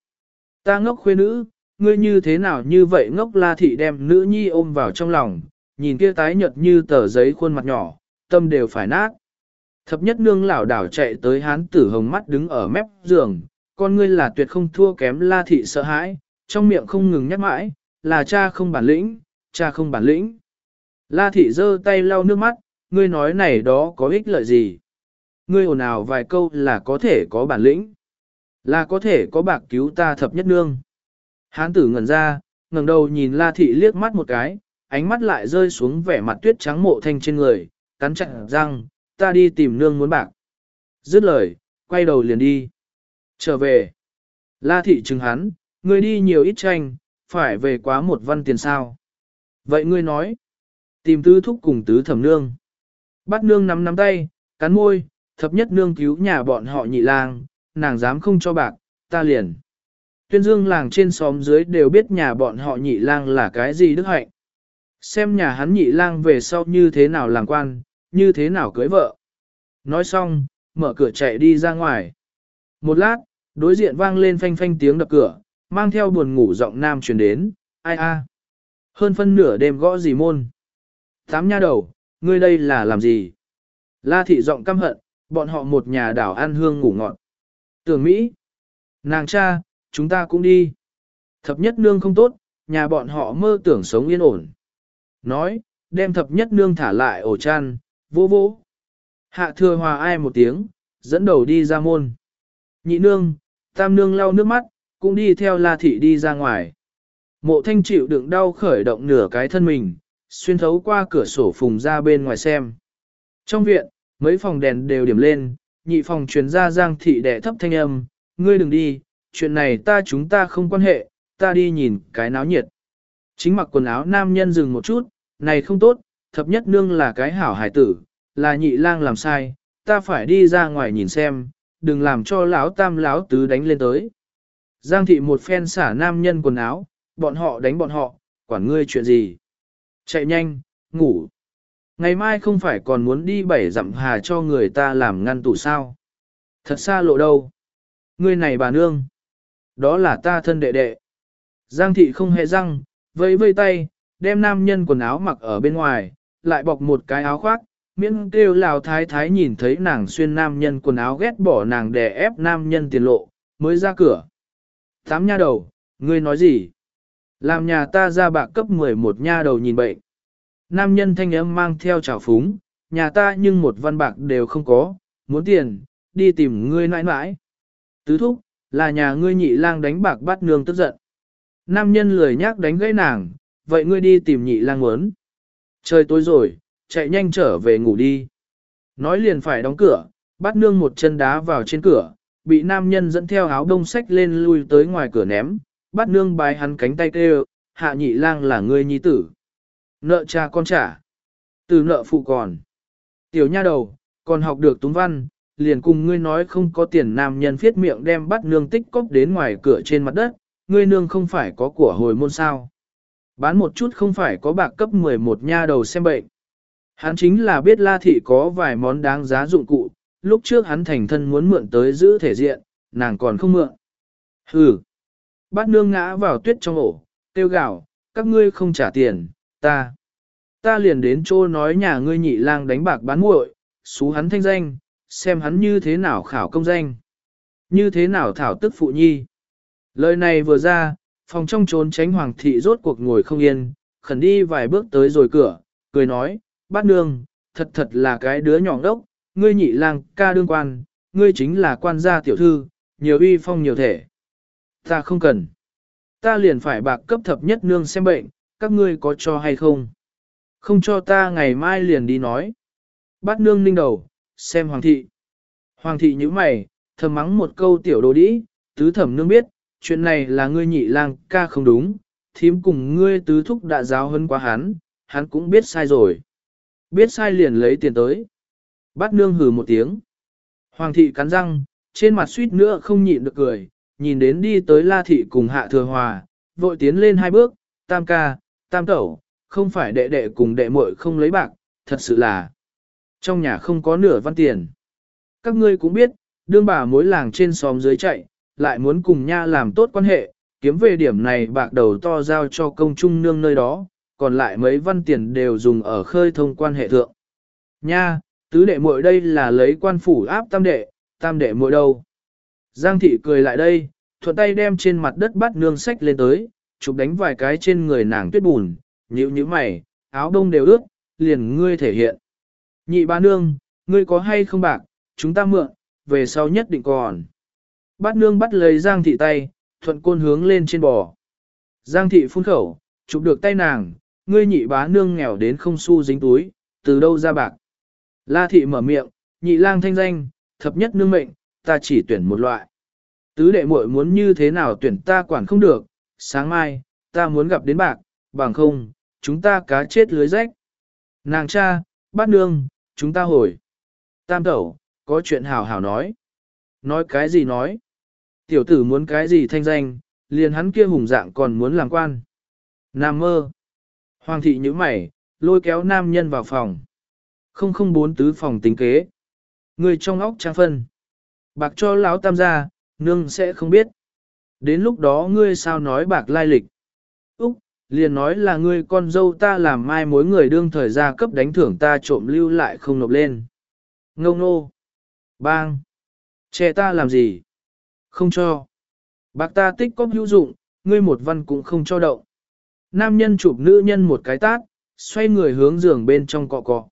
Ta ngốc khuê nữ, ngươi như thế nào như vậy ngốc la thị đem nữ nhi ôm vào trong lòng, nhìn kia tái nhợt như tờ giấy khuôn mặt nhỏ, tâm đều phải nát. Thập nhất nương lảo đảo chạy tới hán tử hồng mắt đứng ở mép giường, con ngươi là tuyệt không thua kém la thị sợ hãi, trong miệng không ngừng nhắc mãi, là cha không bản lĩnh, cha không bản lĩnh. La thị giơ tay lau nước mắt, ngươi nói này đó có ích lợi gì? Ngươi ồn ào vài câu là có thể có bản lĩnh. Là có thể có bạc cứu ta thập nhất nương. Hán tử ngẩn ra, ngẩng đầu nhìn La thị liếc mắt một cái, ánh mắt lại rơi xuống vẻ mặt tuyết trắng mộ thanh trên người, cắn chặt răng, ta đi tìm nương muốn bạc. Dứt lời, quay đầu liền đi. Trở về. La thị chừng hắn, ngươi đi nhiều ít tranh, phải về quá một văn tiền sao. Vậy ngươi nói, tìm tứ thúc cùng tứ thẩm nương. Bắt nương nắm nắm tay, cắn môi, thập nhất nương cứu nhà bọn họ nhị lang, nàng dám không cho bạc, ta liền. Tuyên dương làng trên xóm dưới đều biết nhà bọn họ nhị lang là cái gì đức hạnh. Xem nhà hắn nhị lang về sau như thế nào làm quan, như thế nào cưới vợ. Nói xong, mở cửa chạy đi ra ngoài. Một lát, đối diện vang lên phanh phanh tiếng đập cửa, mang theo buồn ngủ giọng nam truyền đến, ai a. Hơn phân nửa đêm gõ gì môn. Tám nha đầu, ngươi đây là làm gì? La thị giọng căm hận, bọn họ một nhà đảo ăn hương ngủ ngọn. Tưởng Mỹ, nàng cha, chúng ta cũng đi. Thập nhất nương không tốt, nhà bọn họ mơ tưởng sống yên ổn. Nói, đem thập nhất nương thả lại ổ chăn, vô vô. Hạ thừa hòa ai một tiếng, dẫn đầu đi ra môn. Nhị nương, tam nương lau nước mắt, cũng đi theo la thị đi ra ngoài. Mộ thanh chịu đựng đau khởi động nửa cái thân mình, xuyên thấu qua cửa sổ phùng ra bên ngoài xem. Trong viện, mấy phòng đèn đều điểm lên, nhị phòng truyền ra giang thị đệ thấp thanh âm, ngươi đừng đi, chuyện này ta chúng ta không quan hệ, ta đi nhìn cái náo nhiệt. Chính mặc quần áo nam nhân dừng một chút, này không tốt, thập nhất nương là cái hảo hải tử, là nhị lang làm sai, ta phải đi ra ngoài nhìn xem, đừng làm cho lão tam lão tứ đánh lên tới. Giang thị một phen xả nam nhân quần áo, bọn họ đánh bọn họ, quản ngươi chuyện gì. Chạy nhanh, ngủ. Ngày mai không phải còn muốn đi bảy dặm hà cho người ta làm ngăn tủ sao. Thật xa lộ đâu. Ngươi này bà nương. Đó là ta thân đệ đệ. Giang thị không hề răng, vẫy vây tay, đem nam nhân quần áo mặc ở bên ngoài, lại bọc một cái áo khoác, miễn kêu lào thái thái nhìn thấy nàng xuyên nam nhân quần áo ghét bỏ nàng đè ép nam nhân tiền lộ, mới ra cửa. Tám nha đầu, ngươi nói gì? Làm nhà ta ra bạc cấp 11 nha đầu nhìn bệnh. Nam nhân thanh âm mang theo trào phúng, nhà ta nhưng một văn bạc đều không có, muốn tiền, đi tìm ngươi nãi nãi. Tứ thúc, là nhà ngươi nhị lang đánh bạc bắt nương tức giận. Nam nhân lười nhác đánh gãy nàng, vậy ngươi đi tìm nhị lang muốn. Trời tối rồi, chạy nhanh trở về ngủ đi. Nói liền phải đóng cửa, bắt nương một chân đá vào trên cửa, bị nam nhân dẫn theo áo đông sách lên lui tới ngoài cửa ném, bắt nương bài hắn cánh tay kêu, hạ nhị lang là ngươi nhi tử. Nợ cha con trả. Từ nợ phụ còn. Tiểu nha đầu, còn học được túng văn, liền cùng ngươi nói không có tiền nam nhân phiết miệng đem bắt nương tích cốc đến ngoài cửa trên mặt đất, ngươi nương không phải có của hồi môn sao. Bán một chút không phải có bạc cấp 11 nha đầu xem bệnh. Hắn chính là biết La Thị có vài món đáng giá dụng cụ, lúc trước hắn thành thân muốn mượn tới giữ thể diện, nàng còn không mượn. Hừ. Bát nương ngã vào tuyết trong ổ, tiêu gạo, các ngươi không trả tiền, ta. Ta liền đến chỗ nói nhà ngươi nhị lang đánh bạc bán muội, xú hắn thanh danh, xem hắn như thế nào khảo công danh. Như thế nào thảo tức phụ nhi. Lời này vừa ra, phòng trong trốn tránh hoàng thị rốt cuộc ngồi không yên, khẩn đi vài bước tới rồi cửa, cười nói, bát nương, thật thật là cái đứa nhỏ đốc, ngươi nhị lang ca đương quan, ngươi chính là quan gia tiểu thư, nhiều uy phong nhiều thể. Ta không cần. Ta liền phải bạc cấp thập nhất nương xem bệnh, các ngươi có cho hay không? Không cho ta ngày mai liền đi nói. Bát nương ninh đầu, xem hoàng thị. Hoàng thị như mày, thầm mắng một câu tiểu đồ đĩ, tứ thẩm nương biết, chuyện này là ngươi nhị lang ca không đúng, thím cùng ngươi tứ thúc đã giáo hơn quá hắn, hắn cũng biết sai rồi. Biết sai liền lấy tiền tới. Bát nương hừ một tiếng. Hoàng thị cắn răng, trên mặt suýt nữa không nhịn được cười, nhìn đến đi tới la thị cùng hạ thừa hòa, vội tiến lên hai bước, tam ca, tam tẩu, không phải đệ đệ cùng đệ muội không lấy bạc, thật sự là trong nhà không có nửa văn tiền. Các ngươi cũng biết, đương bà mối làng trên xóm dưới chạy, lại muốn cùng nha làm tốt quan hệ, kiếm về điểm này bạc đầu to giao cho công trung nương nơi đó, còn lại mấy văn tiền đều dùng ở khơi thông quan hệ thượng. Nha, tứ đệ muội đây là lấy quan phủ áp tam đệ, tam đệ muội đâu. Giang thị cười lại đây, thuận tay đem trên mặt đất bắt nương sách lên tới, chụp đánh vài cái trên người nàng tuyết bùn, nhíu nhíu mày, áo đông đều ướt, liền ngươi thể hiện. Nhị ba nương, ngươi có hay không bạc, chúng ta mượn, về sau nhất định còn. Bát nương bắt lấy Giang thị tay, thuận côn hướng lên trên bò. Giang thị phun khẩu, chụp được tay nàng, ngươi nhị bá nương nghèo đến không xu dính túi, từ đâu ra bạc. La thị mở miệng, nhị lang thanh danh, thập nhất nương mệnh, ta chỉ tuyển một loại. Tứ đệ muội muốn như thế nào tuyển ta quản không được, sáng mai, ta muốn gặp đến bạc, bằng không, chúng ta cá chết lưới rách. Nàng cha, bát nương, chúng ta hồi. Tam tẩu, có chuyện hảo hảo nói. Nói cái gì nói? Tiểu tử muốn cái gì thanh danh, liền hắn kia hùng dạng còn muốn làm quan. Nam mơ. Hoàng thị như mày, lôi kéo nam nhân vào phòng. Không không bốn tứ phòng tính kế. Người trong óc trang phân. Bạc cho lão tam gia, nương sẽ không biết. Đến lúc đó ngươi sao nói bạc lai lịch. Úc, liền nói là ngươi con dâu ta làm mai mối người đương thời gia cấp đánh thưởng ta trộm lưu lại không nộp lên. Ngông nô. Bang. Che ta làm gì? Không cho. Bạc ta tích có hữu dụng, ngươi một văn cũng không cho động. Nam nhân chụp nữ nhân một cái tát, xoay người hướng giường bên trong cọ cọ.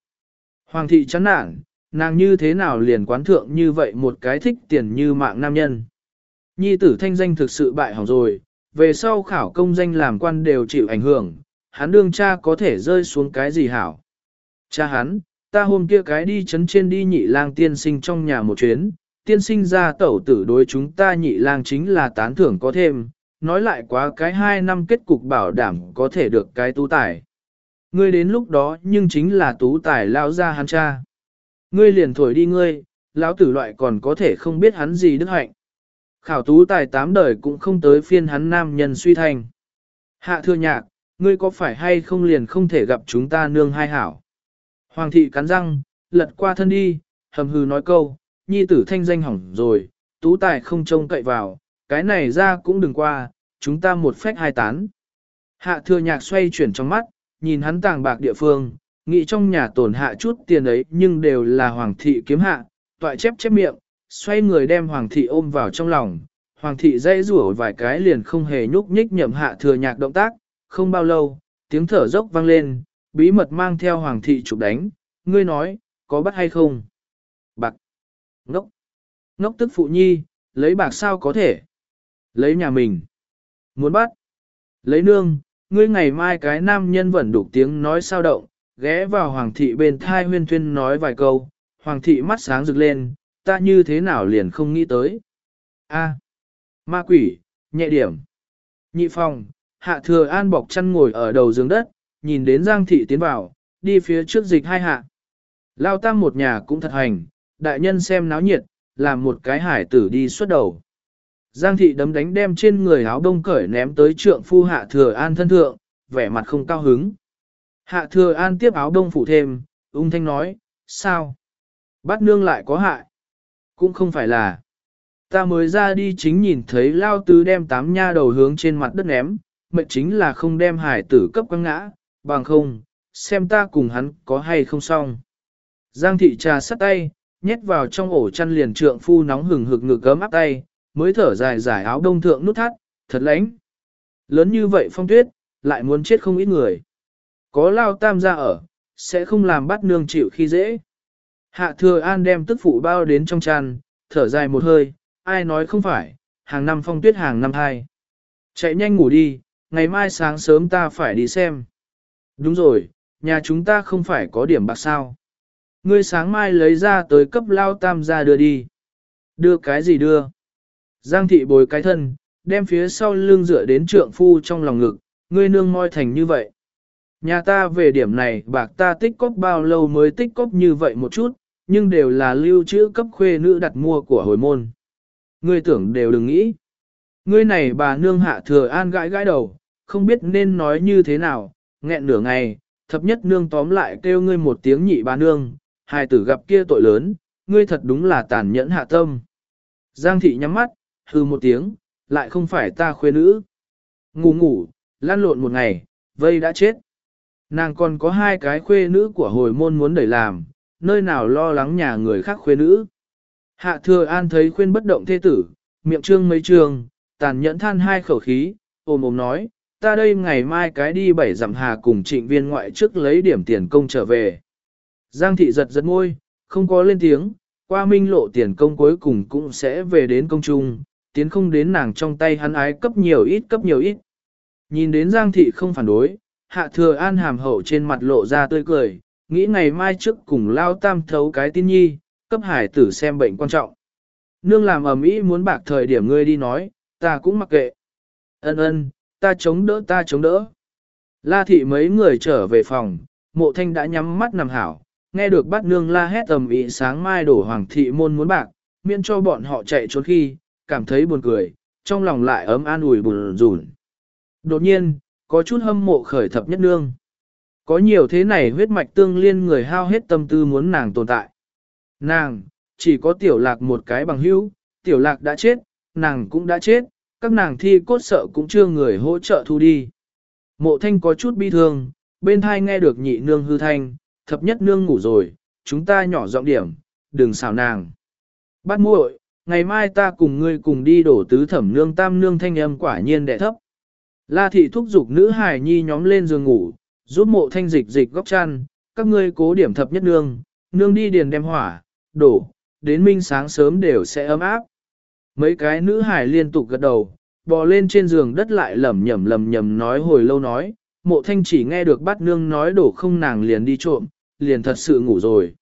Hoàng thị chán nản, nàng như thế nào liền quán thượng như vậy một cái thích tiền như mạng nam nhân. Nhi tử thanh danh thực sự bại hỏng rồi, về sau khảo công danh làm quan đều chịu ảnh hưởng, hắn đương cha có thể rơi xuống cái gì hảo. Cha hắn, ta hôm kia cái đi chấn trên đi nhị lang tiên sinh trong nhà một chuyến, tiên sinh ra tẩu tử đối chúng ta nhị lang chính là tán thưởng có thêm, nói lại quá cái hai năm kết cục bảo đảm có thể được cái tú tài. Ngươi đến lúc đó nhưng chính là tú tài lao ra hắn cha. Ngươi liền thổi đi ngươi, lão tử loại còn có thể không biết hắn gì đức hạnh. Khảo tú tài tám đời cũng không tới phiên hắn nam nhân suy thành. Hạ thưa nhạc, ngươi có phải hay không liền không thể gặp chúng ta nương hai hảo. Hoàng thị cắn răng, lật qua thân đi, hầm hừ nói câu, nhi tử thanh danh hỏng rồi, tú tài không trông cậy vào, cái này ra cũng đừng qua, chúng ta một phách hai tán. Hạ thừa nhạc xoay chuyển trong mắt, nhìn hắn tàng bạc địa phương, nghĩ trong nhà tổn hạ chút tiền ấy nhưng đều là hoàng thị kiếm hạ, toại chép chép miệng, xoay người đem hoàng thị ôm vào trong lòng. Hoàng thị dây rủa vài cái liền không hề nhúc nhích nhậm hạ thừa nhạc động tác, không bao lâu, tiếng thở dốc vang lên, bí mật mang theo hoàng thị chụp đánh, ngươi nói, có bắt hay không? Bạc! Ngốc! Ngốc tức phụ nhi, lấy bạc sao có thể? Lấy nhà mình! Muốn bắt! Lấy nương, ngươi ngày mai cái nam nhân vẫn đủ tiếng nói sao động, ghé vào hoàng thị bên thai huyên thuyên nói vài câu, hoàng thị mắt sáng rực lên, ta như thế nào liền không nghĩ tới. A, ma quỷ, nhẹ điểm. Nhị phòng, hạ thừa an bọc chăn ngồi ở đầu giường đất, nhìn đến giang thị tiến vào, đi phía trước dịch hai hạ. Lao tam một nhà cũng thật hành, đại nhân xem náo nhiệt, làm một cái hải tử đi xuất đầu. Giang thị đấm đánh đem trên người áo đông cởi ném tới trượng phu hạ thừa an thân thượng, vẻ mặt không cao hứng. Hạ thừa an tiếp áo đông phụ thêm, ung thanh nói, sao? Bắt nương lại có hại. Cũng không phải là. Ta mới ra đi chính nhìn thấy lao tứ đem tám nha đầu hướng trên mặt đất ném, mệnh chính là không đem hải tử cấp quăng ngã, bằng không, xem ta cùng hắn có hay không xong. Giang thị trà sắt tay, nhét vào trong ổ chăn liền trượng phu nóng hừng hực ngực gấm áp tay, mới thở dài giải áo đông thượng nút thắt, thật lánh. Lớn như vậy phong tuyết, lại muốn chết không ít người. Có lao tam gia ở, sẽ không làm bắt nương chịu khi dễ. Hạ thừa an đem tức phụ bao đến trong chăn, thở dài một hơi, ai nói không phải, hàng năm phong tuyết hàng năm hai. Chạy nhanh ngủ đi, ngày mai sáng sớm ta phải đi xem. Đúng rồi, nhà chúng ta không phải có điểm bạc sao. Ngươi sáng mai lấy ra tới cấp lao tam gia đưa đi. Đưa cái gì đưa? Giang thị bồi cái thân, đem phía sau lưng dựa đến trượng phu trong lòng ngực, ngươi nương moi thành như vậy. Nhà ta về điểm này bạc ta tích cóp bao lâu mới tích cóp như vậy một chút, nhưng đều là lưu trữ cấp khuê nữ đặt mua của hồi môn. Ngươi tưởng đều đừng nghĩ. Ngươi này bà nương hạ thừa an gãi gãi đầu, không biết nên nói như thế nào, nghẹn nửa ngày, thập nhất nương tóm lại kêu ngươi một tiếng nhị bà nương, hai tử gặp kia tội lớn, ngươi thật đúng là tàn nhẫn hạ tâm. Giang thị nhắm mắt, hư một tiếng, lại không phải ta khuê nữ. Ngủ ngủ, lan lộn một ngày, vây đã chết. Nàng còn có hai cái khuê nữ của hồi môn muốn đẩy làm, nơi nào lo lắng nhà người khác khuê nữ. Hạ thừa an thấy khuyên bất động thế tử, miệng trương mấy trường, tàn nhẫn than hai khẩu khí, ôm ôm nói, ta đây ngày mai cái đi bảy dặm hà cùng trịnh viên ngoại trước lấy điểm tiền công trở về. Giang thị giật giật môi, không có lên tiếng, qua minh lộ tiền công cuối cùng cũng sẽ về đến công trung, tiến không đến nàng trong tay hắn ái cấp nhiều ít cấp nhiều ít. Nhìn đến Giang thị không phản đối, hạ thừa an hàm hậu trên mặt lộ ra tươi cười, nghĩ ngày mai trước cùng lao tam thấu cái tin nhi, cấp hải tử xem bệnh quan trọng. Nương làm ầm ĩ muốn bạc thời điểm ngươi đi nói, ta cũng mặc kệ. Ân ân, ta chống đỡ ta chống đỡ. La thị mấy người trở về phòng, mộ thanh đã nhắm mắt nằm hảo, nghe được bắt nương la hét ầm ĩ sáng mai đổ hoàng thị môn muốn bạc, miễn cho bọn họ chạy trốn khi, cảm thấy buồn cười, trong lòng lại ấm an ủi buồn rùn. Đột nhiên, có chút hâm mộ khởi thập nhất nương. Có nhiều thế này huyết mạch tương liên người hao hết tâm tư muốn nàng tồn tại. Nàng, chỉ có tiểu lạc một cái bằng hữu, tiểu lạc đã chết, nàng cũng đã chết, các nàng thi cốt sợ cũng chưa người hỗ trợ thu đi. Mộ thanh có chút bi thương, bên thai nghe được nhị nương hư thanh, thập nhất nương ngủ rồi, chúng ta nhỏ giọng điểm, đừng xào nàng. Bắt muội, ngày mai ta cùng ngươi cùng đi đổ tứ thẩm nương tam nương thanh âm quả nhiên đệ thấp. La thị thúc giục nữ hài nhi nhóm lên giường ngủ, giúp mộ thanh dịch dịch góc chăn, các ngươi cố điểm thập nhất nương, nương đi điền đem hỏa, đổ, đến minh sáng sớm đều sẽ ấm áp. Mấy cái nữ hài liên tục gật đầu, bò lên trên giường đất lại lẩm nhẩm lẩm nhẩm nói hồi lâu nói, mộ thanh chỉ nghe được bát nương nói đổ không nàng liền đi trộm, liền thật sự ngủ rồi.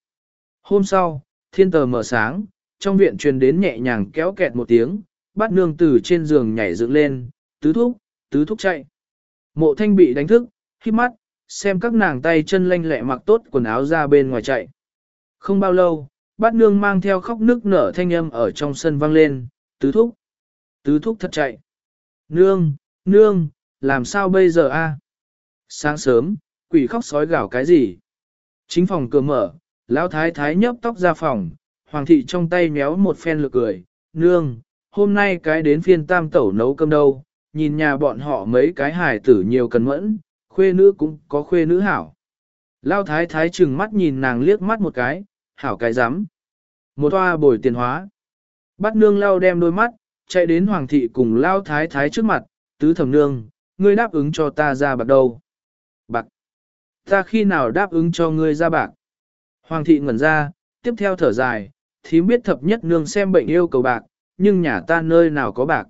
Hôm sau, thiên tờ mở sáng, trong viện truyền đến nhẹ nhàng kéo kẹt một tiếng, bát nương từ trên giường nhảy dựng lên, tứ thúc, tứ thúc chạy. Mộ thanh bị đánh thức, khi mắt, xem các nàng tay chân lanh lẹ mặc tốt quần áo ra bên ngoài chạy. Không bao lâu, bát nương mang theo khóc nước nở thanh âm ở trong sân vang lên, tứ thúc, tứ thúc thật chạy. Nương, nương, làm sao bây giờ a? Sáng sớm, quỷ khóc sói gào cái gì? Chính phòng cửa mở, lão thái thái nhấp tóc ra phòng, hoàng thị trong tay méo một phen lực cười, nương, hôm nay cái đến phiên tam tẩu nấu cơm đâu, nhìn nhà bọn họ mấy cái hài tử nhiều cần mẫn, khuê nữ cũng có khuê nữ hảo. Lão thái thái chừng mắt nhìn nàng liếc mắt một cái, hảo cái rắm Một toa bồi tiền hóa. Bắt nương lao đem đôi mắt, chạy đến hoàng thị cùng lao thái thái trước mặt, tứ thẩm nương, ngươi đáp ứng cho ta ra bạc đâu. Bạc. Ta khi nào đáp ứng cho ngươi ra bạc? Hoàng thị ngẩn ra, tiếp theo thở dài, thím biết thập nhất nương xem bệnh yêu cầu bạc, nhưng nhà ta nơi nào có bạc.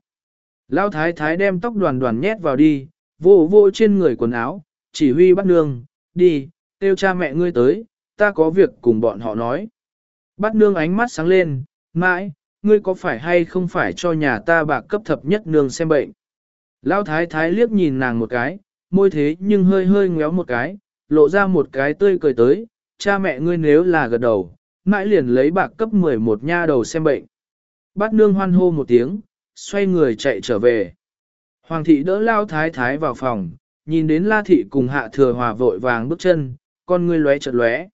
Lão thái thái đem tóc đoàn đoàn nhét vào đi, vô vô trên người quần áo, chỉ huy bắt nương, đi, kêu cha mẹ ngươi tới, ta có việc cùng bọn họ nói. Bắt nương ánh mắt sáng lên, mãi, ngươi có phải hay không phải cho nhà ta bạc cấp thập nhất nương xem bệnh. Lão thái thái liếc nhìn nàng một cái, môi thế nhưng hơi hơi ngéo một cái, lộ ra một cái tươi cười tới, cha mẹ ngươi nếu là gật đầu, mãi liền lấy bạc cấp 11 nha đầu xem bệnh. Bát nương hoan hô một tiếng, xoay người chạy trở về. Hoàng thị đỡ lao thái thái vào phòng, nhìn đến la thị cùng hạ thừa hòa vội vàng bước chân, con ngươi lóe chợt lóe.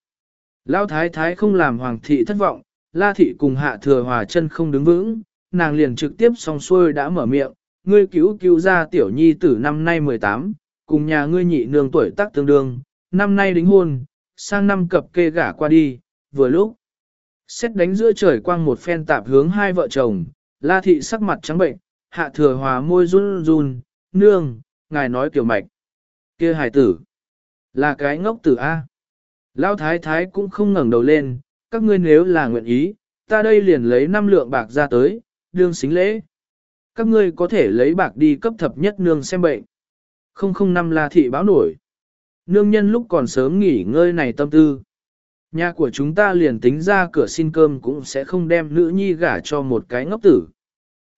Lao thái thái không làm hoàng thị thất vọng, la thị cùng hạ thừa hòa chân không đứng vững, nàng liền trực tiếp song xuôi đã mở miệng, ngươi cứu cứu ra tiểu nhi tử năm nay 18, cùng nhà ngươi nhị nương tuổi tác tương đương, năm nay đính hôn, sang năm cập kê gả qua đi, vừa lúc. Xét đánh giữa trời quang một phen tạp hướng hai vợ chồng, la thị sắc mặt trắng bệnh, hạ thừa hòa môi run run, nương, ngài nói kiểu mạch. kia hài tử, là cái ngốc tử A. Lão thái thái cũng không ngẩng đầu lên, các ngươi nếu là nguyện ý, ta đây liền lấy năm lượng bạc ra tới, đương xính lễ. Các ngươi có thể lấy bạc đi cấp thập nhất nương xem bệnh. Không không năm là thị báo nổi. Nương nhân lúc còn sớm nghỉ ngơi này tâm tư. Nhà của chúng ta liền tính ra cửa xin cơm cũng sẽ không đem nữ nhi gả cho một cái ngốc tử.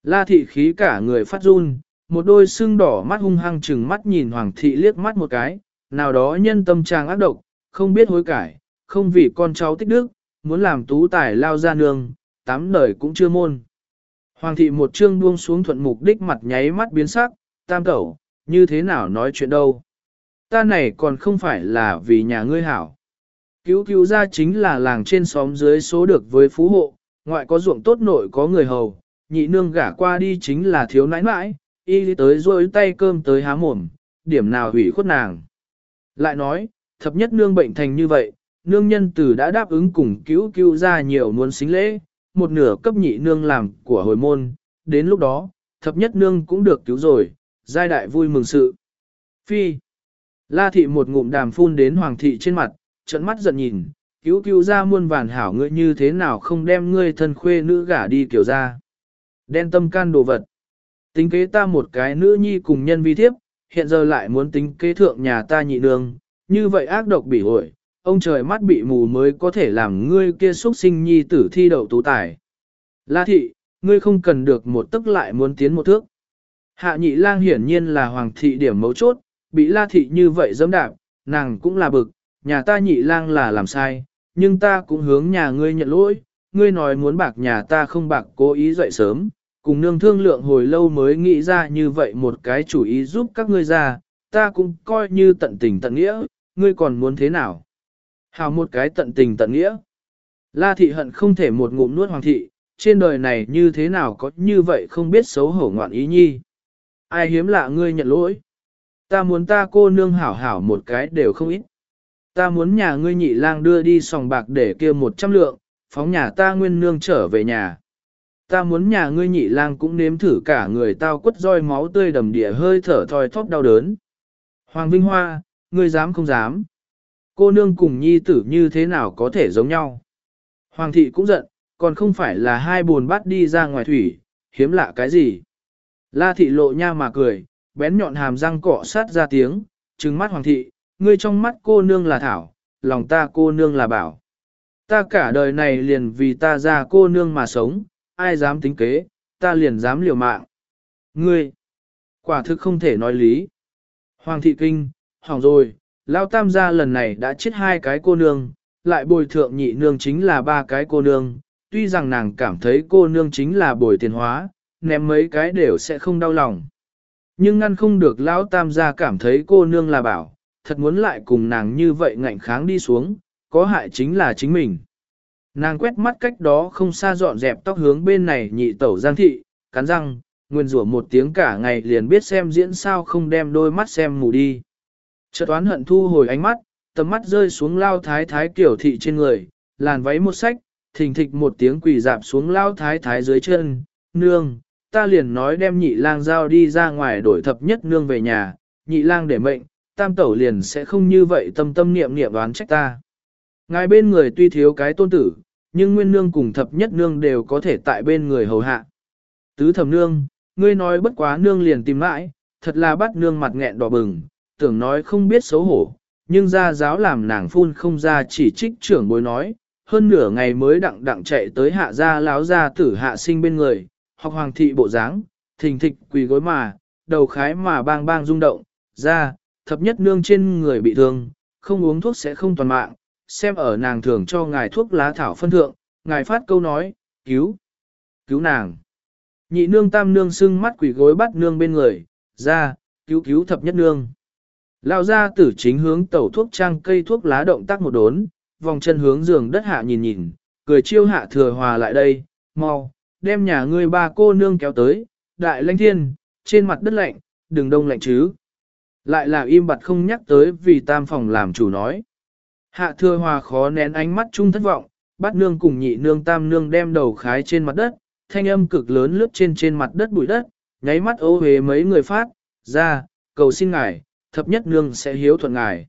La thị khí cả người phát run, một đôi xương đỏ mắt hung hăng chừng mắt nhìn hoàng thị liếc mắt một cái, nào đó nhân tâm trang ác độc, không biết hối cải, không vì con cháu tích đức, muốn làm tú tài lao ra nương, tám đời cũng chưa môn. Hoàng thị một trương buông xuống thuận mục đích mặt nháy mắt biến sắc, tam cẩu, như thế nào nói chuyện đâu. Ta này còn không phải là vì nhà ngươi hảo. Cứu cứu ra chính là làng trên xóm dưới số được với phú hộ, ngoại có ruộng tốt nội có người hầu, nhị nương gả qua đi chính là thiếu nãi nãi, y tới rôi tay cơm tới há mồm, điểm nào hủy khuất nàng. Lại nói, thập nhất nương bệnh thành như vậy, nương nhân tử đã đáp ứng cùng cứu cứu ra nhiều muốn xính lễ, một nửa cấp nhị nương làm của hồi môn, đến lúc đó, thập nhất nương cũng được cứu rồi, giai đại vui mừng sự. Phi. La thị một ngụm đàm phun đến hoàng thị trên mặt, trận mắt giận nhìn, cứu cứu ra muôn vàn hảo ngươi như thế nào không đem ngươi thân khuê nữ gả đi kiểu ra. Đen tâm can đồ vật. Tính kế ta một cái nữ nhi cùng nhân vi thiếp, hiện giờ lại muốn tính kế thượng nhà ta nhị nương, như vậy ác độc bị hội, ông trời mắt bị mù mới có thể làm ngươi kia xuất sinh nhi tử thi đậu tú tài. La thị, ngươi không cần được một tức lại muốn tiến một thước. Hạ nhị lang hiển nhiên là hoàng thị điểm mấu chốt, bị la thị như vậy dẫm đạp, nàng cũng là bực, nhà ta nhị lang là làm sai, nhưng ta cũng hướng nhà ngươi nhận lỗi, ngươi nói muốn bạc nhà ta không bạc cố ý dậy sớm, cùng nương thương lượng hồi lâu mới nghĩ ra như vậy một cái chủ ý giúp các ngươi ra, ta cũng coi như tận tình tận nghĩa, ngươi còn muốn thế nào? Hào một cái tận tình tận nghĩa. La thị hận không thể một ngụm nuốt hoàng thị, trên đời này như thế nào có như vậy không biết xấu hổ ngoạn ý nhi. Ai hiếm lạ ngươi nhận lỗi. Ta muốn ta cô nương hảo hảo một cái đều không ít. Ta muốn nhà ngươi nhị lang đưa đi sòng bạc để kia một trăm lượng, phóng nhà ta nguyên nương trở về nhà. Ta muốn nhà ngươi nhị lang cũng nếm thử cả người tao quất roi máu tươi đầm địa hơi thở thoi thóp đau đớn. Hoàng Vinh Hoa, ngươi dám không dám. Cô nương cùng nhi tử như thế nào có thể giống nhau. Hoàng thị cũng giận, còn không phải là hai buồn bắt đi ra ngoài thủy, hiếm lạ cái gì. La thị lộ nha mà cười, bén nhọn hàm răng cọ sát ra tiếng, trừng mắt hoàng thị, ngươi trong mắt cô nương là thảo, lòng ta cô nương là bảo. Ta cả đời này liền vì ta ra cô nương mà sống, ai dám tính kế, ta liền dám liều mạng. Ngươi, quả thực không thể nói lý. Hoàng thị kinh, hỏng rồi, lao tam gia lần này đã chết hai cái cô nương, lại bồi thượng nhị nương chính là ba cái cô nương, tuy rằng nàng cảm thấy cô nương chính là bồi tiền hóa, ném mấy cái đều sẽ không đau lòng. Nhưng ngăn không được lão tam gia cảm thấy cô nương là bảo, thật muốn lại cùng nàng như vậy ngạnh kháng đi xuống, có hại chính là chính mình. Nàng quét mắt cách đó không xa dọn dẹp tóc hướng bên này nhị tẩu giang thị, cắn răng, nguyên rủa một tiếng cả ngày liền biết xem diễn sao không đem đôi mắt xem mù đi. Chợt toán hận thu hồi ánh mắt, tầm mắt rơi xuống lao thái thái kiểu thị trên người, làn váy một sách, thình thịch một tiếng quỳ dạp xuống lao thái thái dưới chân, nương, ta liền nói đem nhị lang giao đi ra ngoài đổi thập nhất nương về nhà, nhị lang để mệnh, tam tẩu liền sẽ không như vậy tâm tâm niệm niệm đoán trách ta. Ngài bên người tuy thiếu cái tôn tử, nhưng nguyên nương cùng thập nhất nương đều có thể tại bên người hầu hạ. Tứ thẩm nương, ngươi nói bất quá nương liền tìm mãi, thật là bắt nương mặt nghẹn đỏ bừng, tưởng nói không biết xấu hổ, nhưng ra giáo làm nàng phun không ra chỉ trích trưởng bối nói, hơn nửa ngày mới đặng đặng chạy tới hạ gia láo gia tử hạ sinh bên người, học hoàng thị bộ dáng, thình thịch quỳ gối mà, đầu khái mà bang bang rung động, ra, thập nhất nương trên người bị thương, không uống thuốc sẽ không toàn mạng, xem ở nàng thường cho ngài thuốc lá thảo phân thượng, ngài phát câu nói, cứu, cứu nàng. Nhị nương tam nương sưng mắt quỷ gối bắt nương bên người, ra, cứu cứu thập nhất nương. Lao ra tử chính hướng tẩu thuốc trang cây thuốc lá động tác một đốn, vòng chân hướng giường đất hạ nhìn nhìn, cười chiêu hạ thừa hòa lại đây, mau, đem nhà ngươi ba cô nương kéo tới, đại lãnh thiên, trên mặt đất lạnh, đừng đông lạnh chứ. Lại là im bặt không nhắc tới vì tam phòng làm chủ nói. Hạ thừa hòa khó nén ánh mắt chung thất vọng, bắt nương cùng nhị nương tam nương đem đầu khái trên mặt đất, thanh âm cực lớn lướt trên trên mặt đất bụi đất, nháy mắt ô hề mấy người phát, ra, cầu xin ngài, thập nhất nương sẽ hiếu thuận ngài.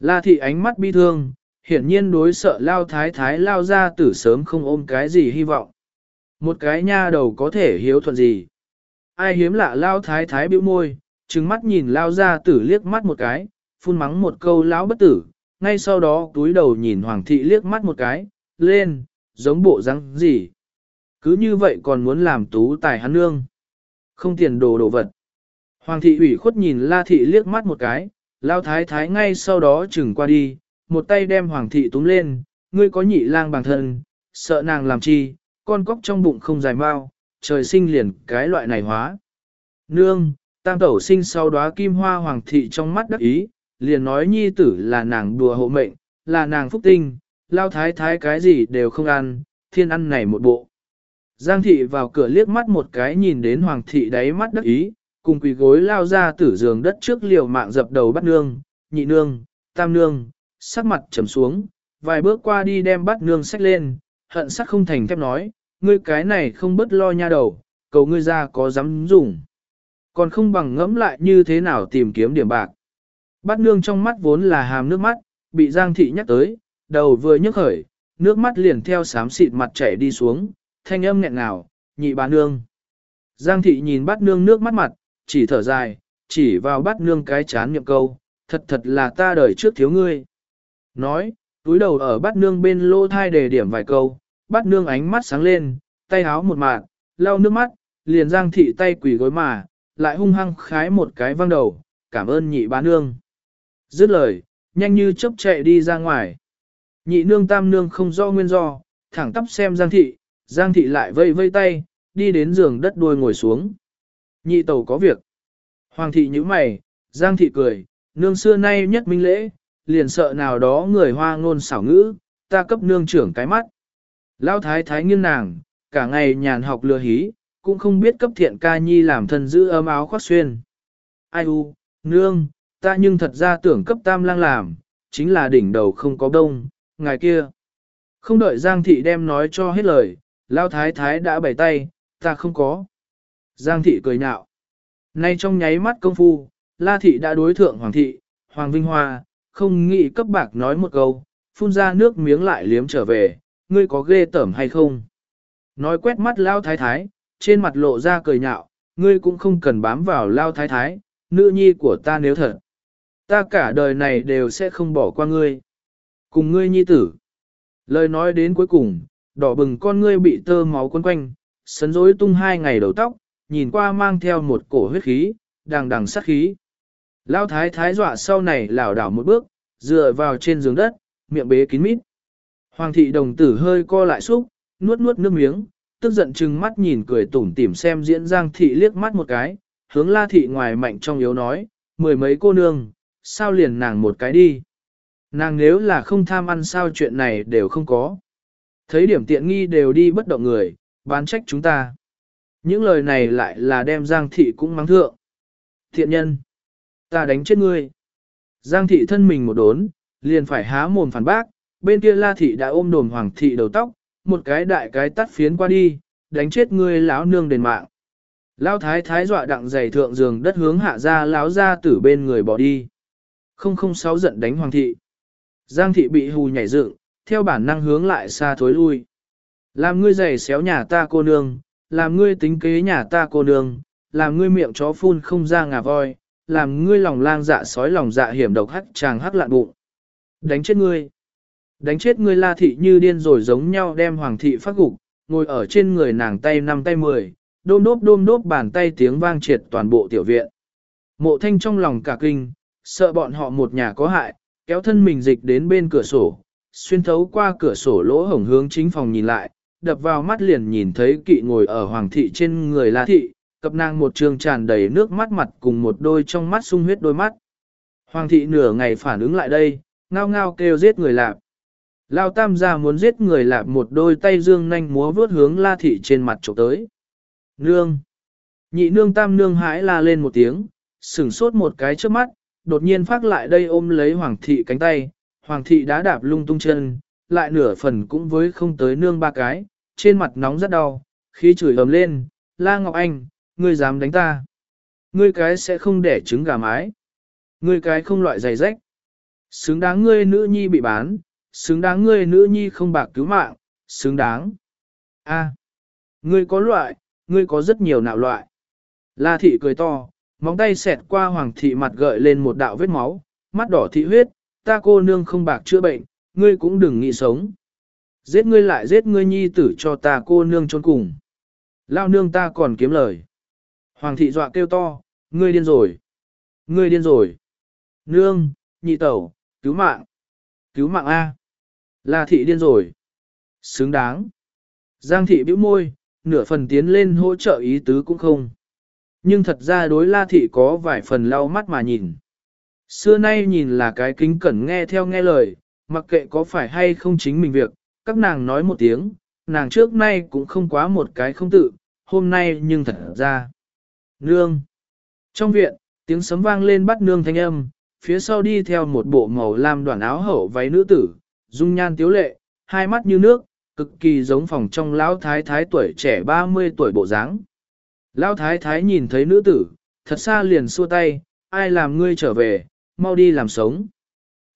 La thị ánh mắt bi thương, hiển nhiên đối sợ lao thái thái lao ra tử sớm không ôm cái gì hy vọng. Một cái nha đầu có thể hiếu thuận gì? Ai hiếm lạ lao thái thái bĩu môi, trừng mắt nhìn lao ra tử liếc mắt một cái, phun mắng một câu lão bất tử, ngay sau đó túi đầu nhìn hoàng thị liếc mắt một cái, lên, giống bộ răng gì. Cứ như vậy còn muốn làm tú tài hắn nương. Không tiền đồ đồ vật. Hoàng thị ủy khuất nhìn la thị liếc mắt một cái, lao thái thái ngay sau đó chừng qua đi, một tay đem hoàng thị túm lên, ngươi có nhị lang bằng thân, sợ nàng làm chi, con cóc trong bụng không dài mau, trời sinh liền cái loại này hóa. Nương, tam tẩu sinh sau đóa kim hoa hoàng thị trong mắt đắc ý, liền nói nhi tử là nàng đùa hộ mệnh, là nàng phúc tinh, lao thái thái cái gì đều không ăn, thiên ăn này một bộ. Giang thị vào cửa liếc mắt một cái nhìn đến hoàng thị đáy mắt đắc ý, cùng quỳ gối lao ra tử giường đất trước liều mạng dập đầu bắt nương, nhị nương, tam nương, sắc mặt trầm xuống, vài bước qua đi đem bắt nương xách lên, hận sắc không thành thép nói, ngươi cái này không bớt lo nha đầu, cầu ngươi ra có dám dùng. Còn không bằng ngẫm lại như thế nào tìm kiếm điểm bạc. Bắt nương trong mắt vốn là hàm nước mắt, bị Giang thị nhắc tới, đầu vừa nhấc khởi, nước mắt liền theo sám xịt mặt chảy đi xuống, thanh âm nghẹn ngào, nhị bà nương. Giang thị nhìn bắt nương nước mắt mặt, chỉ thở dài, chỉ vào bắt nương cái chán nhậm câu, thật thật là ta đời trước thiếu ngươi. Nói, túi đầu ở bắt nương bên lô thai đề điểm vài câu, bắt nương ánh mắt sáng lên, tay háo một mạng, lau nước mắt, liền giang thị tay quỳ gối mà, lại hung hăng khái một cái văng đầu, cảm ơn nhị bá nương. Dứt lời, nhanh như chớp chạy đi ra ngoài. Nhị nương tam nương không do nguyên do, thẳng tắp xem giang thị, giang thị lại vây vây tay, đi đến giường đất đuôi ngồi xuống. Nhị tẩu có việc. Hoàng thị nhíu mày, giang thị cười, nương xưa nay nhất minh lễ, liền sợ nào đó người hoa ngôn xảo ngữ, ta cấp nương trưởng cái mắt. Lão thái thái nghiêng nàng, cả ngày nhàn học lừa hí, cũng không biết cấp thiện ca nhi làm thân giữ ấm áo khoác xuyên. Ai u, nương, ta nhưng thật ra tưởng cấp tam lang làm, chính là đỉnh đầu không có đông, ngài kia. Không đợi Giang thị đem nói cho hết lời, lao thái thái đã bày tay, ta không có. Giang thị cười nhạo. Nay trong nháy mắt công phu, La thị đã đối thượng Hoàng thị, Hoàng Vinh Hoa, không nghĩ cấp bạc nói một câu, phun ra nước miếng lại liếm trở về, ngươi có ghê tởm hay không? Nói quét mắt lao thái thái, trên mặt lộ ra cười nhạo, ngươi cũng không cần bám vào lao thái thái, nữ nhi của ta nếu thật. Ta cả đời này đều sẽ không bỏ qua ngươi. Cùng ngươi nhi tử. Lời nói đến cuối cùng, đỏ bừng con ngươi bị tơ máu quấn quanh, sấn rối tung hai ngày đầu tóc, nhìn qua mang theo một cổ huyết khí, đằng đằng sát khí. Lao thái thái dọa sau này lảo đảo một bước, dựa vào trên giường đất, miệng bế kín mít. Hoàng thị đồng tử hơi co lại xúc, nuốt nuốt nước miếng, tức giận chừng mắt nhìn cười tủm tỉm xem diễn giang thị liếc mắt một cái, hướng la thị ngoài mạnh trong yếu nói, mười mấy cô nương, sao liền nàng một cái đi. Nàng nếu là không tham ăn sao chuyện này đều không có. Thấy điểm tiện nghi đều đi bất động người, bán trách chúng ta. Những lời này lại là đem Giang thị cũng mắng thượng. Thiện nhân, ta đánh chết ngươi. Giang thị thân mình một đốn, liền phải há mồm phản bác, bên kia la thị đã ôm đồm hoàng thị đầu tóc, một cái đại cái tắt phiến qua đi, đánh chết ngươi lão nương đền mạng. Lão thái thái dọa đặng giày thượng giường đất hướng hạ ra lão ra tử bên người bỏ đi. Không không sáu giận đánh hoàng thị. Giang thị bị hù nhảy dựng, theo bản năng hướng lại xa thối lui. Làm ngươi giày xéo nhà ta cô nương, làm ngươi tính kế nhà ta cô nương, làm ngươi miệng chó phun không ra ngà voi, làm ngươi lòng lang dạ sói lòng dạ hiểm độc hắc chàng hắc lạn bụng. Đánh chết ngươi. Đánh chết ngươi la thị như điên rồi giống nhau đem hoàng thị phát gục, ngồi ở trên người nàng tay năm tay mười, đôm đốp đôm đốp bàn tay tiếng vang triệt toàn bộ tiểu viện. Mộ thanh trong lòng cả kinh, sợ bọn họ một nhà có hại, kéo thân mình dịch đến bên cửa sổ, xuyên thấu qua cửa sổ lỗ hổng hướng chính phòng nhìn lại, đập vào mắt liền nhìn thấy kỵ ngồi ở hoàng thị trên người la thị, cập nàng một trường tràn đầy nước mắt mặt cùng một đôi trong mắt sung huyết đôi mắt. Hoàng thị nửa ngày phản ứng lại đây, ngao ngao kêu giết người lạp. Lao tam gia muốn giết người lạp một đôi tay dương nhanh múa vướt hướng la thị trên mặt trộm tới. Nương! Nhị nương tam nương hãi la lên một tiếng, sửng sốt một cái trước mắt, đột nhiên phát lại đây ôm lấy hoàng thị cánh tay, hoàng thị đã đạp lung tung chân, lại nửa phần cũng với không tới nương ba cái, trên mặt nóng rất đau, khí chửi ầm lên, la ngọc anh, ngươi dám đánh ta. Ngươi cái sẽ không để trứng gà mái. Ngươi cái không loại giày rách. Xứng đáng ngươi nữ nhi bị bán, xứng đáng ngươi nữ nhi không bạc cứu mạng, xứng đáng. A, ngươi có loại, ngươi có rất nhiều nạo loại. La thị cười to, móng tay xẹt qua hoàng thị mặt gợi lên một đạo vết máu, mắt đỏ thị huyết, ta cô nương không bạc chữa bệnh, ngươi cũng đừng nghĩ sống. Giết ngươi lại giết ngươi nhi tử cho ta cô nương trốn cùng. Lao nương ta còn kiếm lời. Hoàng thị dọa kêu to, ngươi điên rồi. Ngươi điên rồi. Nương, nhị tẩu, cứu mạng. Cứu mạng A. La thị điên rồi. Xứng đáng. Giang thị bĩu môi, nửa phần tiến lên hỗ trợ ý tứ cũng không. Nhưng thật ra đối la thị có vài phần lau mắt mà nhìn. Xưa nay nhìn là cái kính cẩn nghe theo nghe lời, mặc kệ có phải hay không chính mình việc, các nàng nói một tiếng, nàng trước nay cũng không quá một cái không tự, hôm nay nhưng thật ra. Nương. Trong viện, tiếng sấm vang lên bắt nương thanh âm, phía sau đi theo một bộ màu lam đoàn áo hậu váy nữ tử, dung nhan tiếu lệ, hai mắt như nước, cực kỳ giống phòng trong lão thái thái tuổi trẻ 30 tuổi bộ dáng. Lão thái thái nhìn thấy nữ tử, thật xa liền xua tay, ai làm ngươi trở về, mau đi làm sống.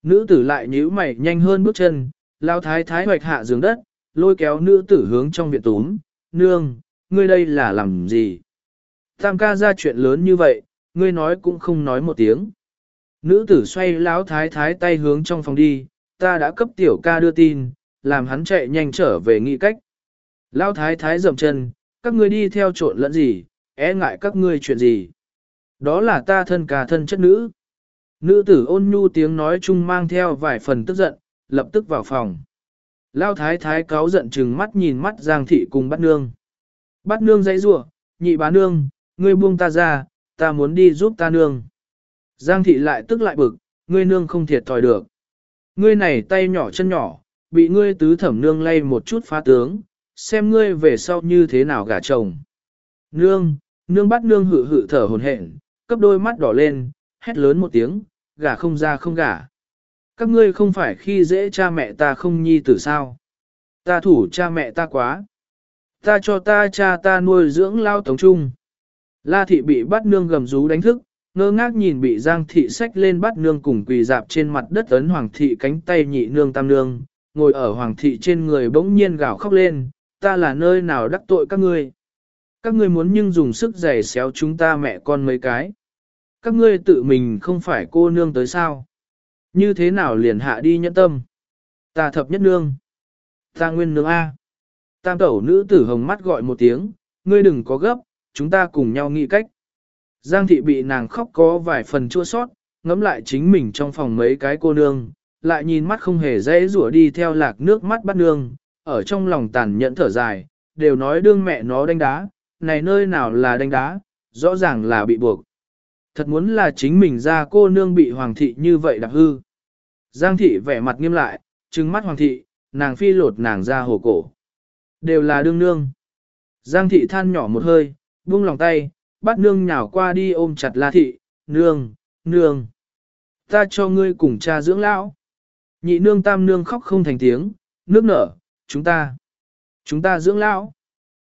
Nữ tử lại nhíu mày nhanh hơn bước chân, lão thái thái hoạch hạ giường đất, lôi kéo nữ tử hướng trong viện túm, nương, ngươi đây là làm gì? Tam ca ra chuyện lớn như vậy, ngươi nói cũng không nói một tiếng. Nữ tử xoay lão thái thái tay hướng trong phòng đi, ta đã cấp tiểu ca đưa tin, làm hắn chạy nhanh trở về nghị cách. Lão thái thái dậm chân, các ngươi đi theo trộn lẫn gì, e ngại các ngươi chuyện gì. Đó là ta thân cả thân chất nữ. Nữ tử ôn nhu tiếng nói chung mang theo vài phần tức giận, lập tức vào phòng. Lão thái thái cáo giận chừng mắt nhìn mắt Giang thị cùng bắt nương. Bắt nương dãy rủa, nhị bá nương, ngươi buông ta ra, ta muốn đi giúp ta nương. Giang thị lại tức lại bực, ngươi nương không thiệt thòi được. Ngươi này tay nhỏ chân nhỏ, bị ngươi tứ thẩm nương lay một chút phá tướng, xem ngươi về sau như thế nào gả chồng. Nương, nương bắt nương hự hự thở hồn hển, cấp đôi mắt đỏ lên, hét lớn một tiếng, gả không ra không gả. Các ngươi không phải khi dễ cha mẹ ta không nhi tử sao. Ta thủ cha mẹ ta quá. Ta cho ta cha ta nuôi dưỡng lao tống trung. La thị bị bắt nương gầm rú đánh thức, ngơ ngác nhìn bị giang thị sách lên bắt nương cùng quỳ dạp trên mặt đất ấn hoàng thị cánh tay nhị nương tam nương, ngồi ở hoàng thị trên người bỗng nhiên gào khóc lên, ta là nơi nào đắc tội các ngươi. Các ngươi muốn nhưng dùng sức giày xéo chúng ta mẹ con mấy cái. Các ngươi tự mình không phải cô nương tới sao. Như thế nào liền hạ đi nhẫn tâm. Ta thập nhất nương. Ta nguyên nương A. Tam tẩu nữ tử hồng mắt gọi một tiếng, ngươi đừng có gấp, chúng ta cùng nhau nghĩ cách. Giang thị bị nàng khóc có vài phần chua sót, ngẫm lại chính mình trong phòng mấy cái cô nương, lại nhìn mắt không hề dễ rủa đi theo lạc nước mắt bắt nương, ở trong lòng tàn nhẫn thở dài, đều nói đương mẹ nó đánh đá, này nơi nào là đánh đá, rõ ràng là bị buộc. Thật muốn là chính mình ra cô nương bị hoàng thị như vậy đặc hư. Giang thị vẻ mặt nghiêm lại, trừng mắt hoàng thị, nàng phi lột nàng ra hồ cổ. Đều là đương nương. Giang thị than nhỏ một hơi, buông lòng tay, bắt nương nhào qua đi ôm chặt la thị, nương, nương. Ta cho ngươi cùng cha dưỡng lão. Nhị nương tam nương khóc không thành tiếng, nước nở, chúng ta, chúng ta dưỡng lão.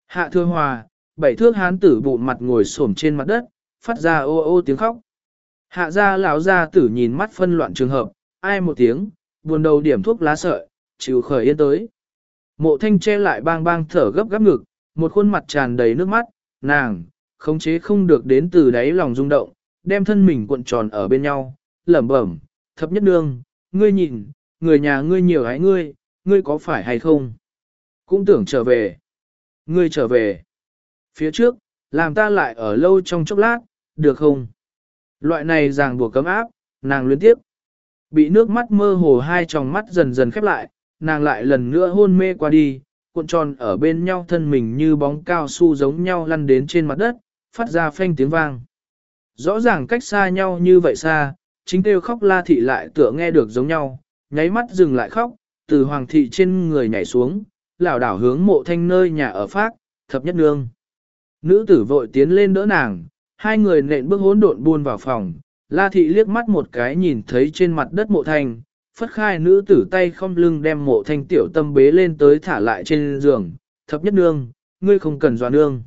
Hạ thừa hòa, bảy thước hán tử bụng mặt ngồi xổm trên mặt đất, phát ra ô ô tiếng khóc. Hạ gia lão gia tử nhìn mắt phân loạn trường hợp, ai một tiếng, buồn đầu điểm thuốc lá sợi, chịu khởi yên tới. Mộ thanh che lại bang bang thở gấp gáp ngực, một khuôn mặt tràn đầy nước mắt, nàng, khống chế không được đến từ đáy lòng rung động, đem thân mình cuộn tròn ở bên nhau, lẩm bẩm, thập nhất nương, ngươi nhìn, người nhà ngươi nhiều hái ngươi, ngươi có phải hay không? Cũng tưởng trở về. Ngươi trở về. Phía trước, làm ta lại ở lâu trong chốc lát, được không? Loại này ràng buộc cấm áp, nàng luyến tiếp. Bị nước mắt mơ hồ hai tròng mắt dần dần khép lại, nàng lại lần nữa hôn mê qua đi, cuộn tròn ở bên nhau thân mình như bóng cao su giống nhau lăn đến trên mặt đất, phát ra phanh tiếng vang. Rõ ràng cách xa nhau như vậy xa, chính kêu khóc la thị lại tựa nghe được giống nhau, nháy mắt dừng lại khóc, từ hoàng thị trên người nhảy xuống, lảo đảo hướng mộ thanh nơi nhà ở phát, thập nhất nương. Nữ tử vội tiến lên đỡ nàng, hai người nện bước hỗn độn buôn vào phòng, la thị liếc mắt một cái nhìn thấy trên mặt đất mộ thanh, phất khai nữ tử tay không lưng đem mộ thanh tiểu tâm bế lên tới thả lại trên giường, thập nhất nương, ngươi không cần dọa nương.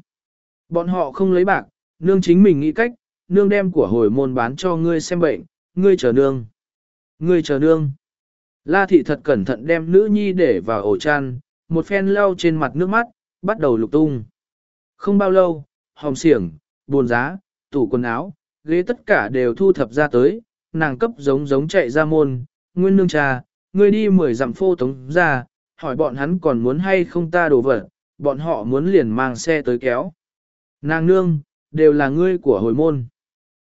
Bọn họ không lấy bạc, nương chính mình nghĩ cách, nương đem của hồi môn bán cho ngươi xem bệnh, ngươi chờ nương. Ngươi chờ nương. La thị thật cẩn thận đem nữ nhi để vào ổ chăn, một phen lau trên mặt nước mắt, bắt đầu lục tung. Không bao lâu, hòm xiển, bồn giá, tủ quần áo, ghế tất cả đều thu thập ra tới, nàng cấp giống giống chạy ra môn, nguyên nương trà, ngươi đi mười dặm phô tống ra, hỏi bọn hắn còn muốn hay không ta đổ vật, bọn họ muốn liền mang xe tới kéo. Nàng nương, đều là ngươi của hồi môn.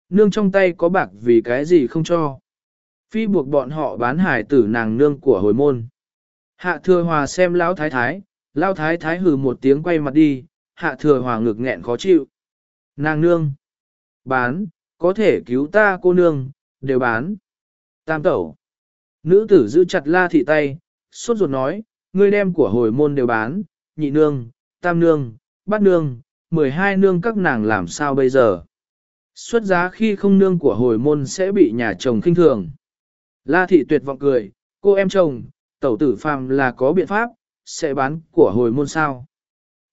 Nương trong tay có bạc vì cái gì không cho. Phi buộc bọn họ bán hải tử nàng nương của hồi môn. Hạ thừa hòa xem lão thái thái, lão thái thái hừ một tiếng quay mặt đi, hạ thừa hòa ngực nghẹn khó chịu. Nàng nương. Bán, có thể cứu ta cô nương, đều bán. Tam tẩu. Nữ tử giữ chặt la thị tay, sốt ruột nói, ngươi đem của hồi môn đều bán, nhị nương, tam nương, bát nương, mười hai nương các nàng làm sao bây giờ. Xuất giá khi không nương của hồi môn sẽ bị nhà chồng khinh thường. La thị tuyệt vọng cười, cô em chồng, tẩu tử phàm là có biện pháp, sẽ bán của hồi môn sao.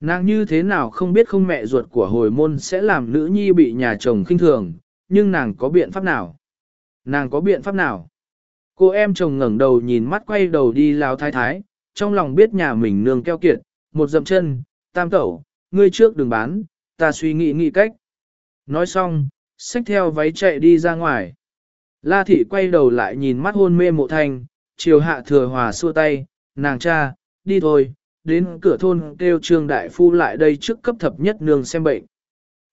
Nàng như thế nào không biết không mẹ ruột của hồi môn sẽ làm nữ nhi bị nhà chồng khinh thường, nhưng nàng có biện pháp nào? Nàng có biện pháp nào? Cô em chồng ngẩng đầu nhìn mắt quay đầu đi lao thái thái, trong lòng biết nhà mình nương keo kiệt, một dậm chân, tam tẩu, ngươi trước đừng bán, ta suy nghĩ nghĩ cách. Nói xong, xách theo váy chạy đi ra ngoài. La thị quay đầu lại nhìn mắt hôn mê mộ thanh, chiều hạ thừa hòa xua tay, nàng cha, đi thôi, đến cửa thôn kêu trương đại phu lại đây trước cấp thập nhất nương xem bệnh.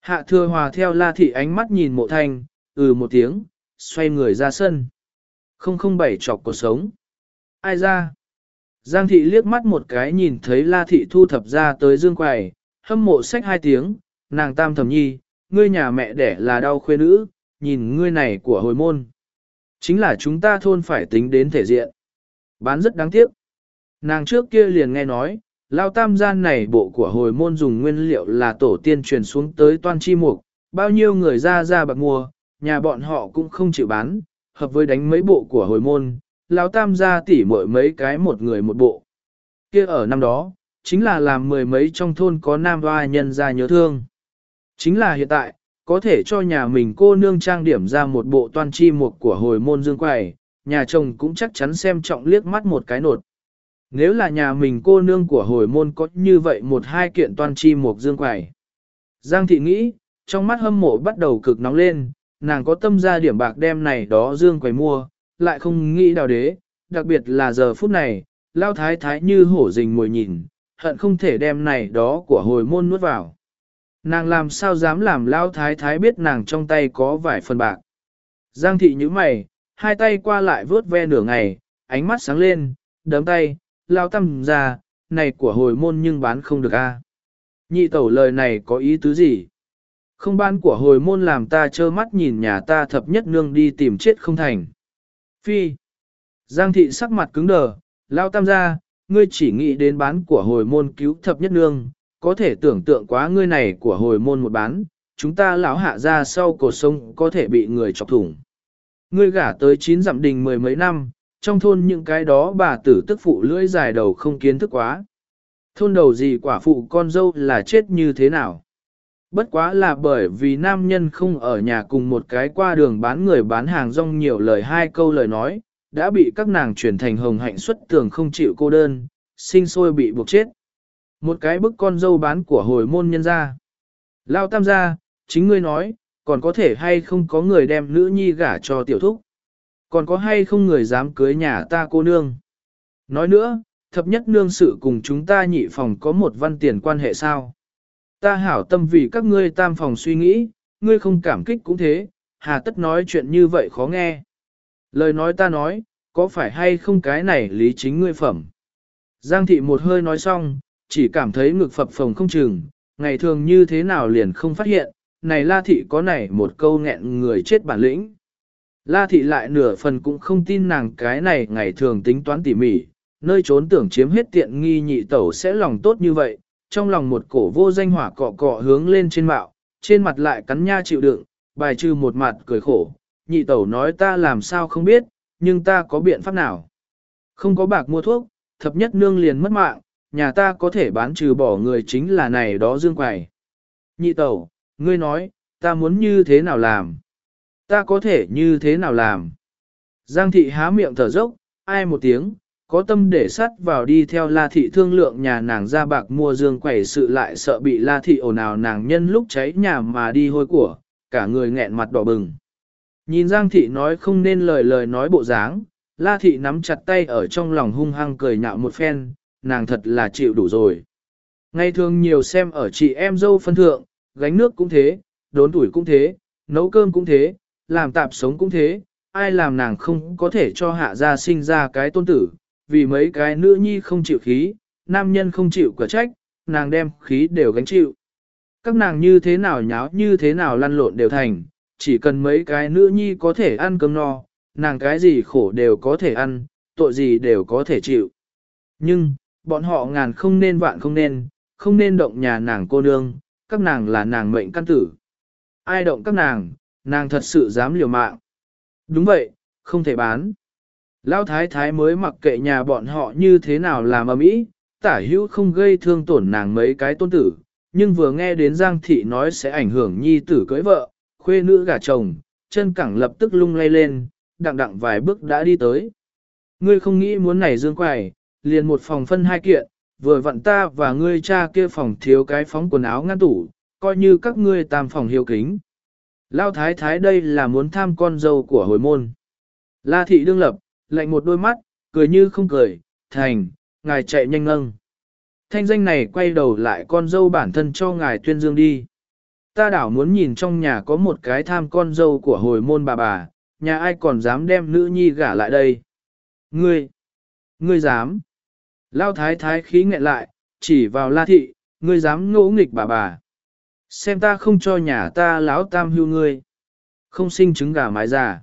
Hạ thừa hòa theo la thị ánh mắt nhìn mộ thanh, ừ một tiếng, xoay người ra sân. Không không bảy chọc cuộc sống. Ai ra? Giang thị liếc mắt một cái nhìn thấy la thị thu thập ra tới dương quầy, hâm mộ sách hai tiếng, nàng tam thầm nhi, ngươi nhà mẹ đẻ là đau khuê nữ, nhìn ngươi này của hồi môn. Chính là chúng ta thôn phải tính đến thể diện. Bán rất đáng tiếc. Nàng trước kia liền nghe nói, lao tam gian này bộ của hồi môn dùng nguyên liệu là tổ tiên truyền xuống tới toan chi mục, bao nhiêu người ra ra bạc mua, nhà bọn họ cũng không chịu bán, hợp với đánh mấy bộ của hồi môn, lao tam gia tỉ mỗi mấy cái một người một bộ. kia ở năm đó, chính là làm mười mấy trong thôn có nam hoa nhân ra nhớ thương. Chính là hiện tại, có thể cho nhà mình cô nương trang điểm ra một bộ toan chi mục của hồi môn dương quầy, nhà chồng cũng chắc chắn xem trọng liếc mắt một cái nột. Nếu là nhà mình cô nương của hồi môn có như vậy một hai kiện toàn chi một dương quầy. Giang thị nghĩ, trong mắt hâm mộ bắt đầu cực nóng lên, nàng có tâm ra điểm bạc đem này đó dương quầy mua, lại không nghĩ đào đế, đặc biệt là giờ phút này, lao thái thái như hổ rình mồi nhìn, hận không thể đem này đó của hồi môn nuốt vào. Nàng làm sao dám làm lao thái thái biết nàng trong tay có vài phần bạc. Giang thị như mày, hai tay qua lại vớt ve nửa ngày, ánh mắt sáng lên, đấm tay, lao tăm ra, này của hồi môn nhưng bán không được a. Nhị tẩu lời này có ý tứ gì? Không bán của hồi môn làm ta trơ mắt nhìn nhà ta thập nhất nương đi tìm chết không thành. Phi. Giang thị sắc mặt cứng đờ, lao tam ra, ngươi chỉ nghĩ đến bán của hồi môn cứu thập nhất nương, có thể tưởng tượng quá ngươi này của hồi môn một bán, chúng ta lão hạ ra sau cổ sông có thể bị người chọc thủng. Ngươi gả tới chín dặm đình mười mấy năm, trong thôn những cái đó bà tử tức phụ lưỡi dài đầu không kiến thức quá. Thôn đầu gì quả phụ con dâu là chết như thế nào? Bất quá là bởi vì nam nhân không ở nhà cùng một cái qua đường bán người bán hàng rong nhiều lời hai câu lời nói, đã bị các nàng chuyển thành hồng hạnh xuất tường không chịu cô đơn, sinh sôi bị buộc chết. Một cái bức con dâu bán của hồi môn nhân ra. Lao tam gia, chính ngươi nói, còn có thể hay không có người đem nữ nhi gả cho tiểu thúc. Còn có hay không người dám cưới nhà ta cô nương. Nói nữa, thập nhất nương sự cùng chúng ta nhị phòng có một văn tiền quan hệ sao. Ta hảo tâm vì các ngươi tam phòng suy nghĩ, ngươi không cảm kích cũng thế, hà tất nói chuyện như vậy khó nghe. Lời nói ta nói, có phải hay không cái này lý chính ngươi phẩm. Giang thị một hơi nói xong, chỉ cảm thấy ngực phập phồng không chừng, ngày thường như thế nào liền không phát hiện, này la thị có này một câu nghẹn người chết bản lĩnh. La thị lại nửa phần cũng không tin nàng cái này ngày thường tính toán tỉ mỉ, nơi trốn tưởng chiếm hết tiện nghi nhị tẩu sẽ lòng tốt như vậy, trong lòng một cổ vô danh hỏa cọ cọ hướng lên trên mạo, trên mặt lại cắn nha chịu đựng, bài trừ một mặt cười khổ, nhị tẩu nói ta làm sao không biết, nhưng ta có biện pháp nào. Không có bạc mua thuốc, thập nhất nương liền mất mạng, nhà ta có thể bán trừ bỏ người chính là này đó dương quài. Nhị tẩu, ngươi nói, ta muốn như thế nào làm? Ta có thể như thế nào làm? Giang thị há miệng thở dốc, ai một tiếng, có tâm để sắt vào đi theo la thị thương lượng nhà nàng ra bạc mua dương quẩy sự lại sợ bị la thị ồn ào nàng nhân lúc cháy nhà mà đi hôi của, cả người nghẹn mặt đỏ bừng. Nhìn Giang thị nói không nên lời lời nói bộ dáng, la thị nắm chặt tay ở trong lòng hung hăng cười nhạo một phen, nàng thật là chịu đủ rồi. Ngay thường nhiều xem ở chị em dâu phân thượng, gánh nước cũng thế, đốn tuổi cũng thế, nấu cơm cũng thế, làm tạp sống cũng thế, ai làm nàng không có thể cho hạ gia sinh ra cái tôn tử, vì mấy cái nữ nhi không chịu khí, nam nhân không chịu cửa trách, nàng đem khí đều gánh chịu. Các nàng như thế nào nháo như thế nào lăn lộn đều thành, chỉ cần mấy cái nữ nhi có thể ăn cơm no, nàng cái gì khổ đều có thể ăn, tội gì đều có thể chịu. Nhưng, bọn họ ngàn không nên vạn không nên, không nên động nhà nàng cô nương, các nàng là nàng mệnh căn tử. Ai động các nàng, nàng thật sự dám liều mạng. Đúng vậy, không thể bán. Lão thái thái mới mặc kệ nhà bọn họ như thế nào làm ầm ĩ, tả hữu không gây thương tổn nàng mấy cái tôn tử, nhưng vừa nghe đến Giang thị nói sẽ ảnh hưởng nhi tử cưới vợ, khuê nữ gả chồng, chân cẳng lập tức lung lay lên, đặng đặng vài bước đã đi tới. Ngươi không nghĩ muốn này dương quài, liền một phòng phân hai kiện, vừa vặn ta và ngươi cha kia phòng thiếu cái phóng quần áo ngăn tủ, coi như các ngươi tam phòng hiếu kính. Lao thái thái đây là muốn tham con dâu của hồi môn. La thị đương lập, lạnh một đôi mắt, cười như không cười, thành, ngài chạy nhanh ngâng. Thanh danh này quay đầu lại con dâu bản thân cho ngài tuyên dương đi. Ta đảo muốn nhìn trong nhà có một cái tham con dâu của hồi môn bà bà, nhà ai còn dám đem nữ nhi gả lại đây. Ngươi, ngươi dám. Lao thái thái khí nghẹn lại, chỉ vào la thị, ngươi dám ngỗ nghịch bà bà. Xem ta không cho nhà ta láo tam hưu ngươi. Không sinh trứng gà mái già.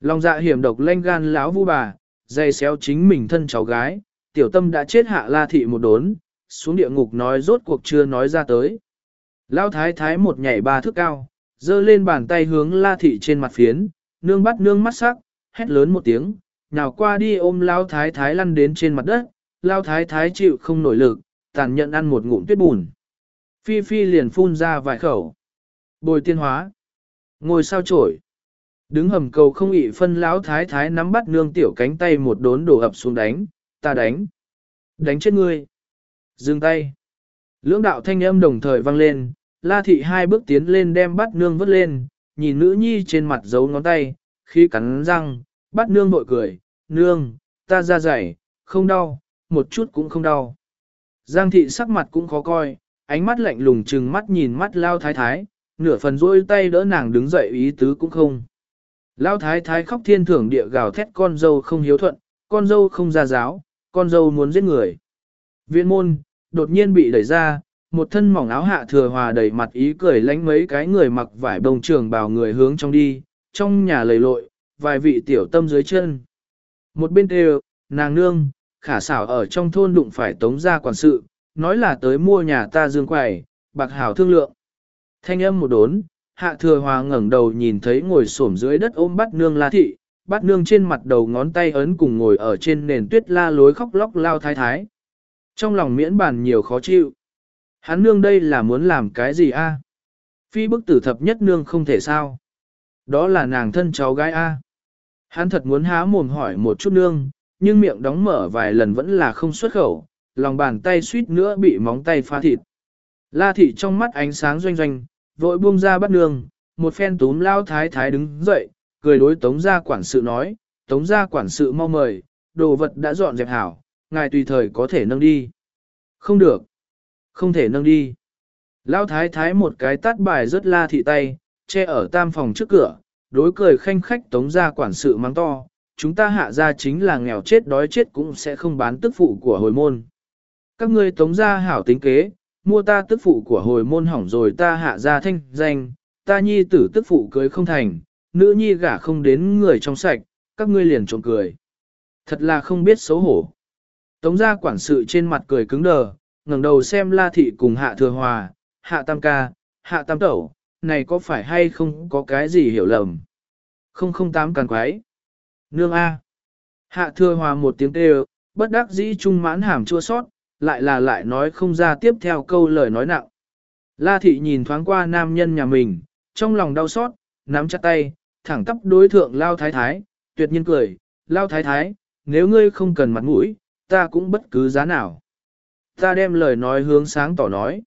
Lòng dạ hiểm độc lanh gan láo vu bà, dây xéo chính mình thân cháu gái, tiểu tâm đã chết hạ la thị một đốn, xuống địa ngục nói rốt cuộc chưa nói ra tới. Lao thái thái một nhảy ba thước cao, giơ lên bàn tay hướng la thị trên mặt phiến, nương bắt nương mắt sắc, hét lớn một tiếng, nào qua đi ôm lao thái thái lăn đến trên mặt đất, lao thái thái chịu không nổi lực, tàn nhẫn ăn một ngụm tuyết bùn. Phi phi liền phun ra vài khẩu. Bồi tiên hóa. Ngồi sao trổi. Đứng hầm cầu không ị phân lão thái thái nắm bắt nương tiểu cánh tay một đốn đổ ập xuống đánh, ta đánh. Đánh chết ngươi. Dừng tay. Lưỡng đạo thanh âm đồng thời vang lên, La thị hai bước tiến lên đem bắt nương vứt lên, nhìn nữ nhi trên mặt giấu ngón tay, khi cắn răng, bắt nương bội cười, nương, ta ra dày, không đau, một chút cũng không đau. Giang thị sắc mặt cũng khó coi, ánh mắt lạnh lùng trừng mắt nhìn mắt lao thái thái, nửa phần rôi tay đỡ nàng đứng dậy ý tứ cũng không. Lao thái thái khóc thiên thưởng địa gào thét con dâu không hiếu thuận, con dâu không ra giáo, con dâu muốn giết người. Viện môn, đột nhiên bị đẩy ra, một thân mỏng áo hạ thừa hòa đầy mặt ý cười lánh mấy cái người mặc vải đồng trường bào người hướng trong đi, trong nhà lầy lội, vài vị tiểu tâm dưới chân. Một bên đều, nàng nương, khả xảo ở trong thôn đụng phải tống gia quản sự, nói là tới mua nhà ta dương quầy, bạc hảo thương lượng. Thanh âm một đốn, hạ thừa hòa ngẩng đầu nhìn thấy ngồi xổm dưới đất ôm bắt nương la thị, bắt nương trên mặt đầu ngón tay ấn cùng ngồi ở trên nền tuyết la lối khóc lóc lao thái thái. Trong lòng miễn bàn nhiều khó chịu. Hắn nương đây là muốn làm cái gì a? Phi bức tử thập nhất nương không thể sao. Đó là nàng thân cháu gái a. Hắn thật muốn há mồm hỏi một chút nương, nhưng miệng đóng mở vài lần vẫn là không xuất khẩu, lòng bàn tay suýt nữa bị móng tay phá thịt. La thị trong mắt ánh sáng doanh doanh, vội buông ra bắt nương, một phen túm lao thái thái đứng dậy, cười đối tống gia quản sự nói, tống gia quản sự mau mời, đồ vật đã dọn dẹp hảo, ngài tùy thời có thể nâng đi. Không được, không thể nâng đi. Lao thái thái một cái tát bài rất la thị tay, che ở tam phòng trước cửa, đối cười khanh khách tống gia quản sự mắng to, chúng ta hạ ra chính là nghèo chết đói chết cũng sẽ không bán tức phụ của hồi môn. Các ngươi tống gia hảo tính kế, mua ta tức phụ của hồi môn hỏng rồi ta hạ ra thanh danh, ta nhi tử tức phụ cưới không thành, nữ nhi gả không đến người trong sạch, các ngươi liền trộm cười. Thật là không biết xấu hổ. Tống gia quản sự trên mặt cười cứng đờ, ngẩng đầu xem la thị cùng hạ thừa hòa, hạ tam ca, hạ tam tẩu, này có phải hay không có cái gì hiểu lầm. Không không tám càng quái. Nương A. Hạ thừa hòa một tiếng kêu, bất đắc dĩ trung mãn hàm chua sót, lại là lại nói không ra tiếp theo câu lời nói nặng. La thị nhìn thoáng qua nam nhân nhà mình, trong lòng đau xót, nắm chặt tay, thẳng tắp đối thượng lao thái thái, tuyệt nhiên cười, lao thái thái, nếu ngươi không cần mặt mũi, ta cũng bất cứ giá nào. Ta đem lời nói hướng sáng tỏ nói.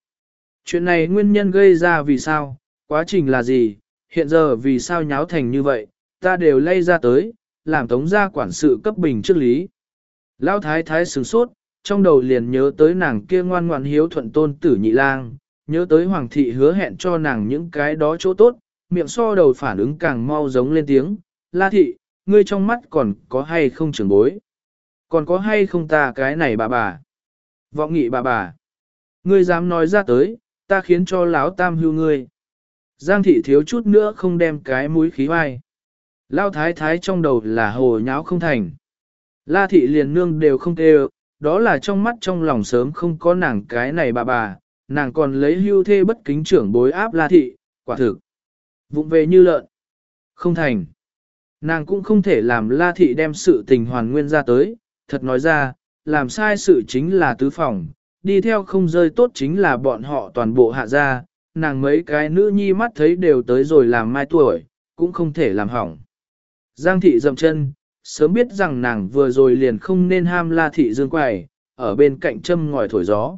Chuyện này nguyên nhân gây ra vì sao, quá trình là gì, hiện giờ vì sao nháo thành như vậy, ta đều lay ra tới, làm tống gia quản sự cấp bình trước lý. Lão thái thái sửng sốt, trong đầu liền nhớ tới nàng kia ngoan ngoan hiếu thuận tôn tử nhị lang, nhớ tới hoàng thị hứa hẹn cho nàng những cái đó chỗ tốt, miệng so đầu phản ứng càng mau giống lên tiếng, la thị, ngươi trong mắt còn có hay không trưởng bối, còn có hay không ta cái này bà bà, vọng nghị bà bà, ngươi dám nói ra tới, ta khiến cho lão tam hưu ngươi. Giang thị thiếu chút nữa không đem cái mũi khí vai. Lao thái thái trong đầu là hồ nháo không thành. La thị liền nương đều không kêu, đó là trong mắt trong lòng sớm không có nàng cái này bà bà, nàng còn lấy hưu thê bất kính trưởng bối áp la thị, quả thực. Vụng về như lợn. Không thành. Nàng cũng không thể làm la thị đem sự tình hoàn nguyên ra tới, thật nói ra, làm sai sự chính là tứ phòng, đi theo không rơi tốt chính là bọn họ toàn bộ hạ gia, nàng mấy cái nữ nhi mắt thấy đều tới rồi làm mai tuổi, cũng không thể làm hỏng. Giang thị dậm chân, sớm biết rằng nàng vừa rồi liền không nên ham la thị dương quầy ở bên cạnh châm ngòi thổi gió.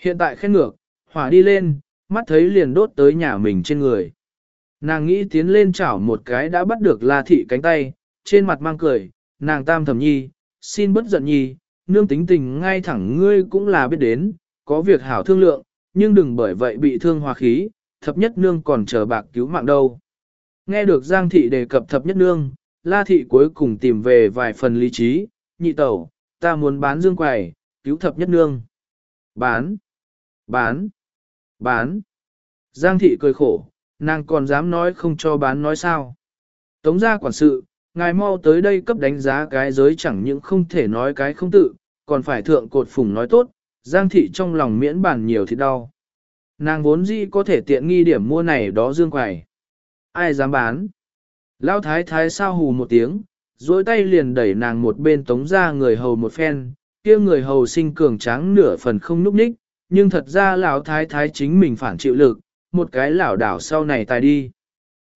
Hiện tại khét ngược, hỏa đi lên, mắt thấy liền đốt tới nhà mình trên người. Nàng nghĩ tiến lên chảo một cái đã bắt được la thị cánh tay, trên mặt mang cười, nàng tam thầm nhi, xin bất giận nhi, nương tính tình ngay thẳng ngươi cũng là biết đến, có việc hảo thương lượng, nhưng đừng bởi vậy bị thương hòa khí, thập nhất nương còn chờ bạc cứu mạng đâu. Nghe được Giang thị đề cập thập nhất nương, La thị cuối cùng tìm về vài phần lý trí, nhị tẩu, ta muốn bán dương quầy, cứu thập nhất nương. Bán, bán, bán. Giang thị cười khổ, nàng còn dám nói không cho bán nói sao. Tống gia quản sự, ngài mau tới đây cấp đánh giá cái giới chẳng những không thể nói cái không tự, còn phải thượng cột phùng nói tốt, Giang thị trong lòng miễn bản nhiều thì đau. Nàng vốn dĩ có thể tiện nghi điểm mua này đó dương quầy. Ai dám bán? Lão thái thái sao hù một tiếng, duỗi tay liền đẩy nàng một bên tống ra người hầu một phen, kia người hầu sinh cường tráng nửa phần không núp ních, nhưng thật ra lão thái thái chính mình phản chịu lực, một cái lảo đảo sau này tài đi.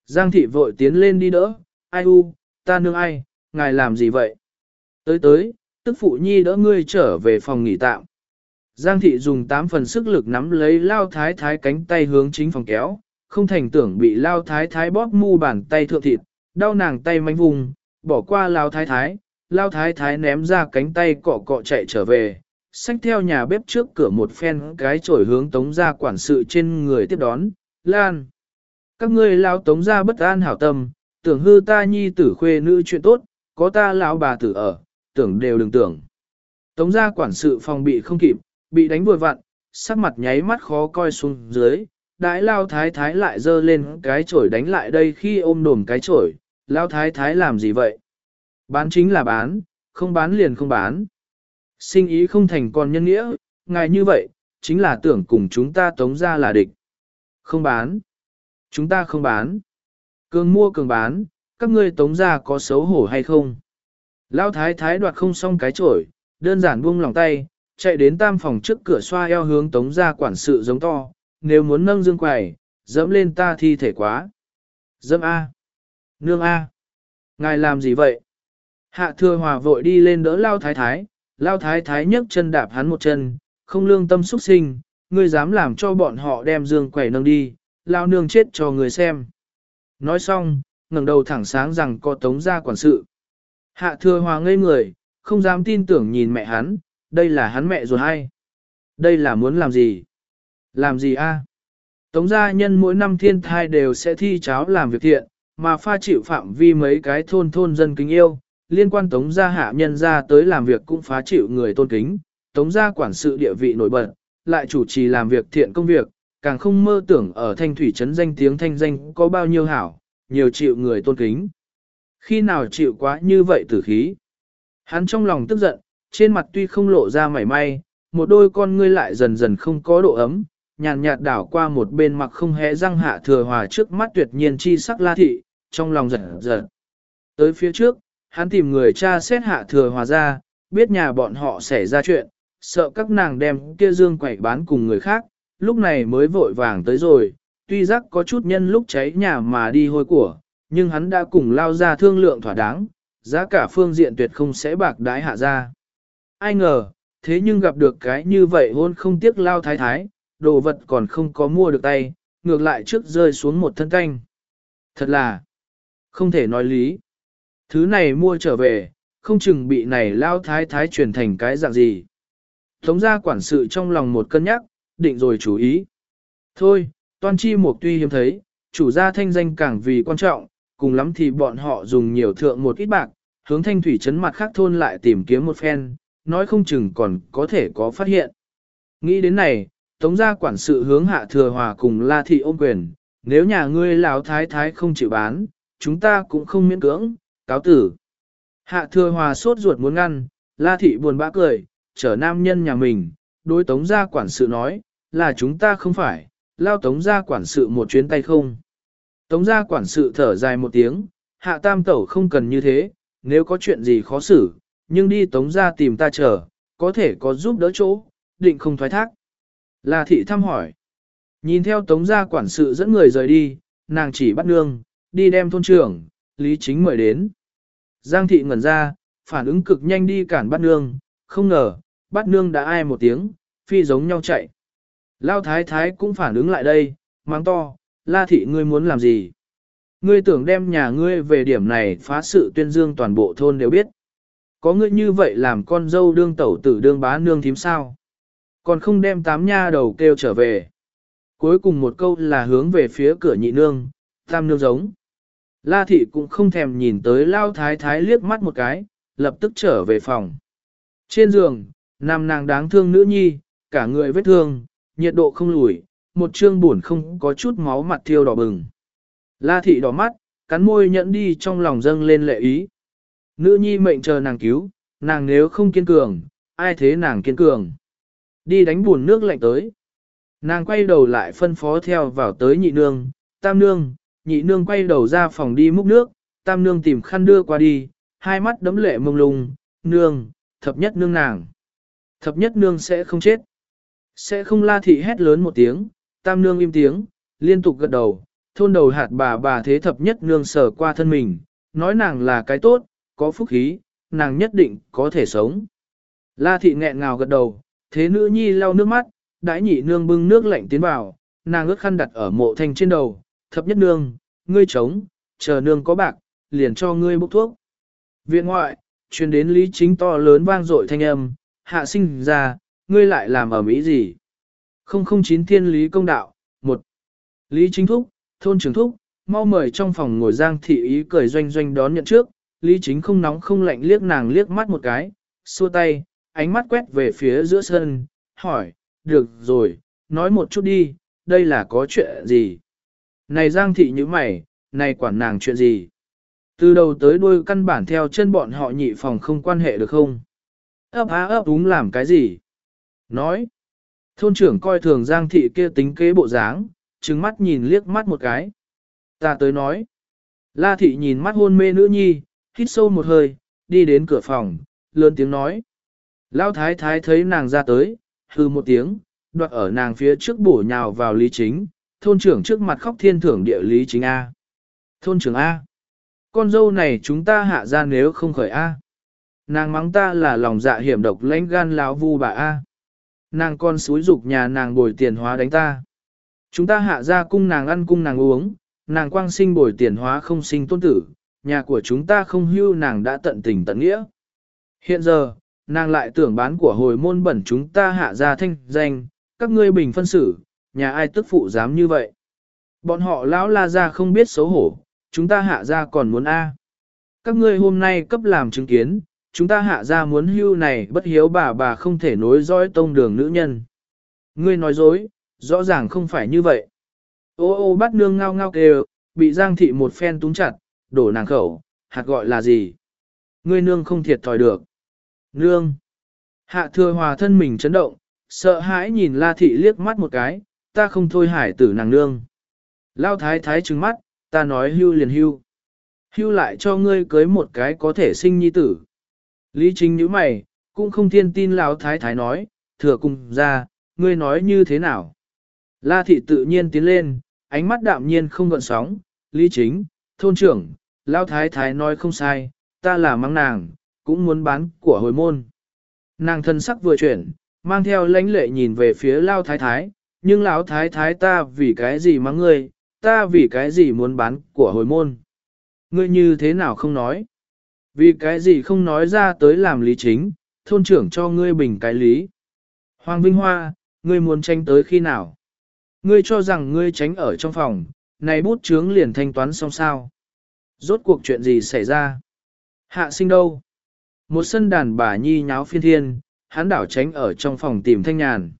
Giang thị vội tiến lên đi đỡ, ai u, ta nương ai, ngài làm gì vậy? Tới tới, tức phụ nhi đỡ ngươi trở về phòng nghỉ tạm. Giang thị dùng tám phần sức lực nắm lấy lao thái thái cánh tay hướng chính phòng kéo, không thành tưởng bị lao thái thái bóp mu bàn tay thượng thịt, đau nàng tay manh vùng, bỏ qua lao thái thái, lao thái thái ném ra cánh tay cọ cọ chạy trở về, xách theo nhà bếp trước cửa một phen cái chổi hướng tống ra quản sự trên người tiếp đón, lan. Các ngươi lao tống ra bất an hảo tâm, tưởng hư ta nhi tử khuê nữ chuyện tốt, có ta lão bà tử ở, tưởng đều đừng tưởng. Tống ra quản sự phòng bị không kịp, bị đánh vội vặn, sắc mặt nháy mắt khó coi xuống dưới, đãi lao thái thái lại dơ lên cái chổi đánh lại đây khi ôm đồm cái chổi, lao thái thái làm gì vậy? Bán chính là bán, không bán liền không bán. Sinh ý không thành còn nhân nghĩa, ngài như vậy, chính là tưởng cùng chúng ta tống ra là địch. Không bán. Chúng ta không bán. Cường mua cường bán, các ngươi tống ra có xấu hổ hay không? Lao thái thái đoạt không xong cái chổi, đơn giản buông lòng tay, chạy đến tam phòng trước cửa xoa eo hướng tống ra quản sự giống to, nếu muốn nâng dương quầy, dẫm lên ta thi thể quá. Dẫm A. Nương A. Ngài làm gì vậy? Hạ thừa hòa vội đi lên đỡ lao thái thái, lao thái thái nhấc chân đạp hắn một chân, không lương tâm xuất sinh, ngươi dám làm cho bọn họ đem dương quẩy nâng đi, lao nương chết cho người xem. Nói xong, ngẩng đầu thẳng sáng rằng có tống gia quản sự. Hạ thừa hòa ngây người, không dám tin tưởng nhìn mẹ hắn, đây là hắn mẹ rồi hay? Đây là muốn làm gì? Làm gì a? Tống gia nhân mỗi năm thiên thai đều sẽ thi cháo làm việc thiện, mà pha chịu phạm vi mấy cái thôn thôn dân kính yêu, liên quan tống gia hạ nhân ra tới làm việc cũng phá chịu người tôn kính, tống gia quản sự địa vị nổi bật, lại chủ trì làm việc thiện công việc, càng không mơ tưởng ở thanh thủy trấn danh tiếng thanh danh có bao nhiêu hảo, nhiều chịu người tôn kính. Khi nào chịu quá như vậy tử khí? Hắn trong lòng tức giận, trên mặt tuy không lộ ra mảy may, một đôi con ngươi lại dần dần không có độ ấm, nhàn nhạt đảo qua một bên mặt không hé răng hạ thừa hòa trước mắt tuyệt nhiên chi sắc la thị, trong lòng giật giật. Tới phía trước, hắn tìm người cha xét hạ thừa hòa ra, biết nhà bọn họ xảy ra chuyện, sợ các nàng đem kia dương quẩy bán cùng người khác, lúc này mới vội vàng tới rồi, tuy rắc có chút nhân lúc cháy nhà mà đi hôi của, nhưng hắn đã cùng lao ra thương lượng thỏa đáng, giá cả phương diện tuyệt không sẽ bạc đái hạ ra. Ai ngờ, thế nhưng gặp được cái như vậy hôn không tiếc lao thái thái, đồ vật còn không có mua được tay, ngược lại trước rơi xuống một thân canh. Thật là, không thể nói lý. Thứ này mua trở về, không chừng bị này lao thái thái truyền thành cái dạng gì. Tống ra quản sự trong lòng một cân nhắc, định rồi chú ý. Thôi, toàn chi mục tuy hiếm thấy, chủ gia thanh danh càng vì quan trọng, cùng lắm thì bọn họ dùng nhiều thượng một ít bạc, hướng thanh thủy trấn mặt khác thôn lại tìm kiếm một phen, nói không chừng còn có thể có phát hiện. Nghĩ đến này, tống gia quản sự hướng hạ thừa hòa cùng la thị ôm quyền, nếu nhà ngươi lão thái thái không chịu bán, chúng ta cũng không miễn cưỡng, cáo tử. Hạ thừa hòa sốt ruột muốn ngăn, la thị buồn bã cười, chở nam nhân nhà mình, đối tống gia quản sự nói, là chúng ta không phải, lao tống gia quản sự một chuyến tay không. Tống gia quản sự thở dài một tiếng, hạ tam tẩu không cần như thế, nếu có chuyện gì khó xử, nhưng đi tống gia tìm ta chờ, có thể có giúp đỡ chỗ, định không thoái thác. La thị thăm hỏi. Nhìn theo tống gia quản sự dẫn người rời đi, nàng chỉ bắt nương, đi đem thôn trưởng, Lý Chính mời đến. Giang thị ngẩn ra, phản ứng cực nhanh đi cản bắt nương, không ngờ, bắt nương đã ai một tiếng, phi giống nhau chạy. Lao thái thái cũng phản ứng lại đây, mang to, la thị ngươi muốn làm gì? Ngươi tưởng đem nhà ngươi về điểm này phá sự tuyên dương toàn bộ thôn đều biết. Có ngươi như vậy làm con dâu đương tẩu tử đương bá nương thím sao? Còn không đem tám nha đầu kêu trở về. Cuối cùng một câu là hướng về phía cửa nhị nương, tam nương giống. La thị cũng không thèm nhìn tới lao thái thái liếc mắt một cái, lập tức trở về phòng. Trên giường, nằm nàng đáng thương nữ nhi, cả người vết thương, nhiệt độ không lùi, một trương buồn không có chút máu mặt thiêu đỏ bừng. La thị đỏ mắt, cắn môi nhẫn đi trong lòng dâng lên lệ ý. Nữ nhi mệnh chờ nàng cứu, nàng nếu không kiên cường, ai thế nàng kiên cường. Đi đánh buồn nước lạnh tới. Nàng quay đầu lại phân phó theo vào tới nhị nương, tam nương, nhị nương quay đầu ra phòng đi múc nước, tam nương tìm khăn đưa qua đi, hai mắt đấm lệ mông lung, nương, thập nhất nương nàng. Thập nhất nương sẽ không chết. Sẽ không la thị hét lớn một tiếng, tam nương im tiếng, liên tục gật đầu, thôn đầu hạt bà bà thế thập nhất nương sở qua thân mình, nói nàng là cái tốt, có phúc khí, nàng nhất định có thể sống. La thị nghẹn ngào gật đầu, Thế nữ nhi lau nước mắt, đãi nhị nương bưng nước lạnh tiến vào, nàng ướt khăn đặt ở mộ thanh trên đầu, thập nhất nương, ngươi trống, chờ nương có bạc, liền cho ngươi bốc thuốc. Viện ngoại, truyền đến lý chính to lớn vang dội thanh âm, hạ sinh ra, ngươi lại làm ở mỹ gì? 009 thiên lý công đạo, một Lý chính thúc, thôn trưởng thúc, mau mời trong phòng ngồi giang thị ý cười doanh doanh đón nhận trước, lý chính không nóng không lạnh liếc nàng liếc mắt một cái, xua tay, ánh mắt quét về phía giữa sân, hỏi, được rồi, nói một chút đi, đây là có chuyện gì? Này giang thị như mày, này quản nàng chuyện gì? Từ đầu tới đuôi căn bản theo chân bọn họ nhị phòng không quan hệ được không? ấp á ấp đúng làm cái gì? Nói. Thôn trưởng coi thường giang thị kia tính kế bộ dáng, trừng mắt nhìn liếc mắt một cái. Ta tới nói. La thị nhìn mắt hôn mê nữ nhi, hít sâu một hơi, đi đến cửa phòng, lớn tiếng nói. Lão thái thái thấy nàng ra tới, hư một tiếng, đoạt ở nàng phía trước bổ nhào vào lý chính, thôn trưởng trước mặt khóc thiên thưởng địa lý chính A. Thôn trưởng A. Con dâu này chúng ta hạ ra nếu không khởi A. Nàng mắng ta là lòng dạ hiểm độc lãnh gan lão vu bà A. Nàng con suối dục nhà nàng bồi tiền hóa đánh ta. Chúng ta hạ ra cung nàng ăn cung nàng uống, nàng quang sinh bồi tiền hóa không sinh tôn tử, nhà của chúng ta không hưu nàng đã tận tình tận nghĩa. Hiện giờ, nàng lại tưởng bán của hồi môn bẩn chúng ta hạ ra thanh danh, các ngươi bình phân xử, nhà ai tức phụ dám như vậy. Bọn họ lão la ra không biết xấu hổ, chúng ta hạ ra còn muốn A. Các ngươi hôm nay cấp làm chứng kiến, chúng ta hạ ra muốn hưu này bất hiếu bà bà không thể nối dõi tông đường nữ nhân. Ngươi nói dối, rõ ràng không phải như vậy. Ô ô bắt nương ngao ngao kêu, bị giang thị một phen túng chặt, đổ nàng khẩu, hạt gọi là gì? Ngươi nương không thiệt thòi được. Nương. Hạ thừa hòa thân mình chấn động, sợ hãi nhìn la thị liếc mắt một cái, ta không thôi hải tử nàng nương. Lao thái thái trừng mắt, ta nói hưu liền hưu. Hưu lại cho ngươi cưới một cái có thể sinh nhi tử. Lý chính như mày, cũng không thiên tin lão thái thái nói, thừa cùng ra, ngươi nói như thế nào. La thị tự nhiên tiến lên, ánh mắt đạm nhiên không gợn sóng, lý chính, thôn trưởng, lão thái thái nói không sai, ta là mang nàng, cũng muốn bán của hồi môn. Nàng thân sắc vừa chuyển, mang theo lãnh lệ nhìn về phía lao thái thái, nhưng lão thái thái ta vì cái gì mắng ngươi, ta vì cái gì muốn bán của hồi môn. Ngươi như thế nào không nói? Vì cái gì không nói ra tới làm lý chính, thôn trưởng cho ngươi bình cái lý. Hoàng Vinh Hoa, ngươi muốn tranh tới khi nào? Ngươi cho rằng ngươi tránh ở trong phòng, này bút chướng liền thanh toán xong sao? Rốt cuộc chuyện gì xảy ra? Hạ sinh đâu? Một sân đàn bà nhi nháo phiên thiên, hắn đảo tránh ở trong phòng tìm thanh nhàn.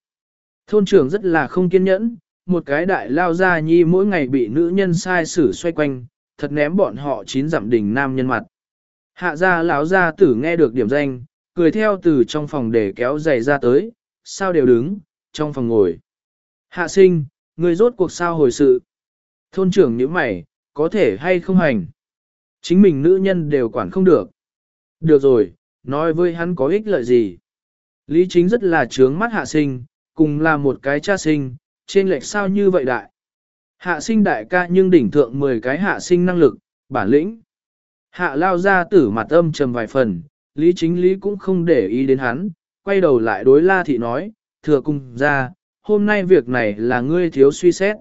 Thôn trưởng rất là không kiên nhẫn, một cái đại lao ra nhi mỗi ngày bị nữ nhân sai xử xoay quanh, thật ném bọn họ chín dặm đỉnh nam nhân mặt. Hạ gia lão gia tử nghe được điểm danh, cười theo từ trong phòng để kéo giày ra tới, sao đều đứng, trong phòng ngồi. Hạ sinh, người rốt cuộc sao hồi sự. Thôn trưởng như mày, có thể hay không hành. Chính mình nữ nhân đều quản không được. Được rồi, nói với hắn có ích lợi gì. Lý chính rất là trướng mắt hạ sinh, cùng là một cái cha sinh, trên lệch sao như vậy đại. Hạ sinh đại ca nhưng đỉnh thượng 10 cái hạ sinh năng lực, bản lĩnh. Hạ lao ra tử mặt âm trầm vài phần, lý chính lý cũng không để ý đến hắn, quay đầu lại đối la thị nói, thừa cung ra, hôm nay việc này là ngươi thiếu suy xét.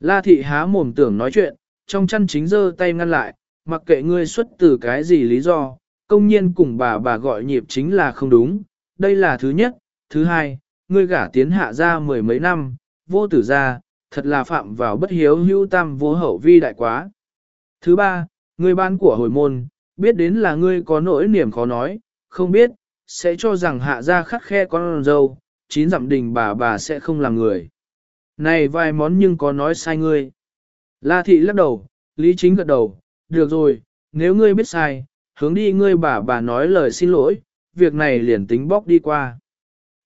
La thị há mồm tưởng nói chuyện, trong chăn chính giơ tay ngăn lại, mặc kệ ngươi xuất từ cái gì lý do, công nhiên cùng bà bà gọi nhịp chính là không đúng, đây là thứ nhất, thứ hai, ngươi gả tiến hạ ra mười mấy năm, vô tử ra, thật là phạm vào bất hiếu hữu tam vô hậu vi đại quá. Thứ ba, ngươi ban của hồi môn, biết đến là ngươi có nỗi niềm khó nói, không biết, sẽ cho rằng hạ ra khắc khe con dâu, chín dặm đình bà bà sẽ không làm người. Này vài món nhưng có nói sai ngươi. La thị lắc đầu, lý chính gật đầu, được rồi, nếu ngươi biết sai, hướng đi ngươi bà bà nói lời xin lỗi, việc này liền tính bóc đi qua.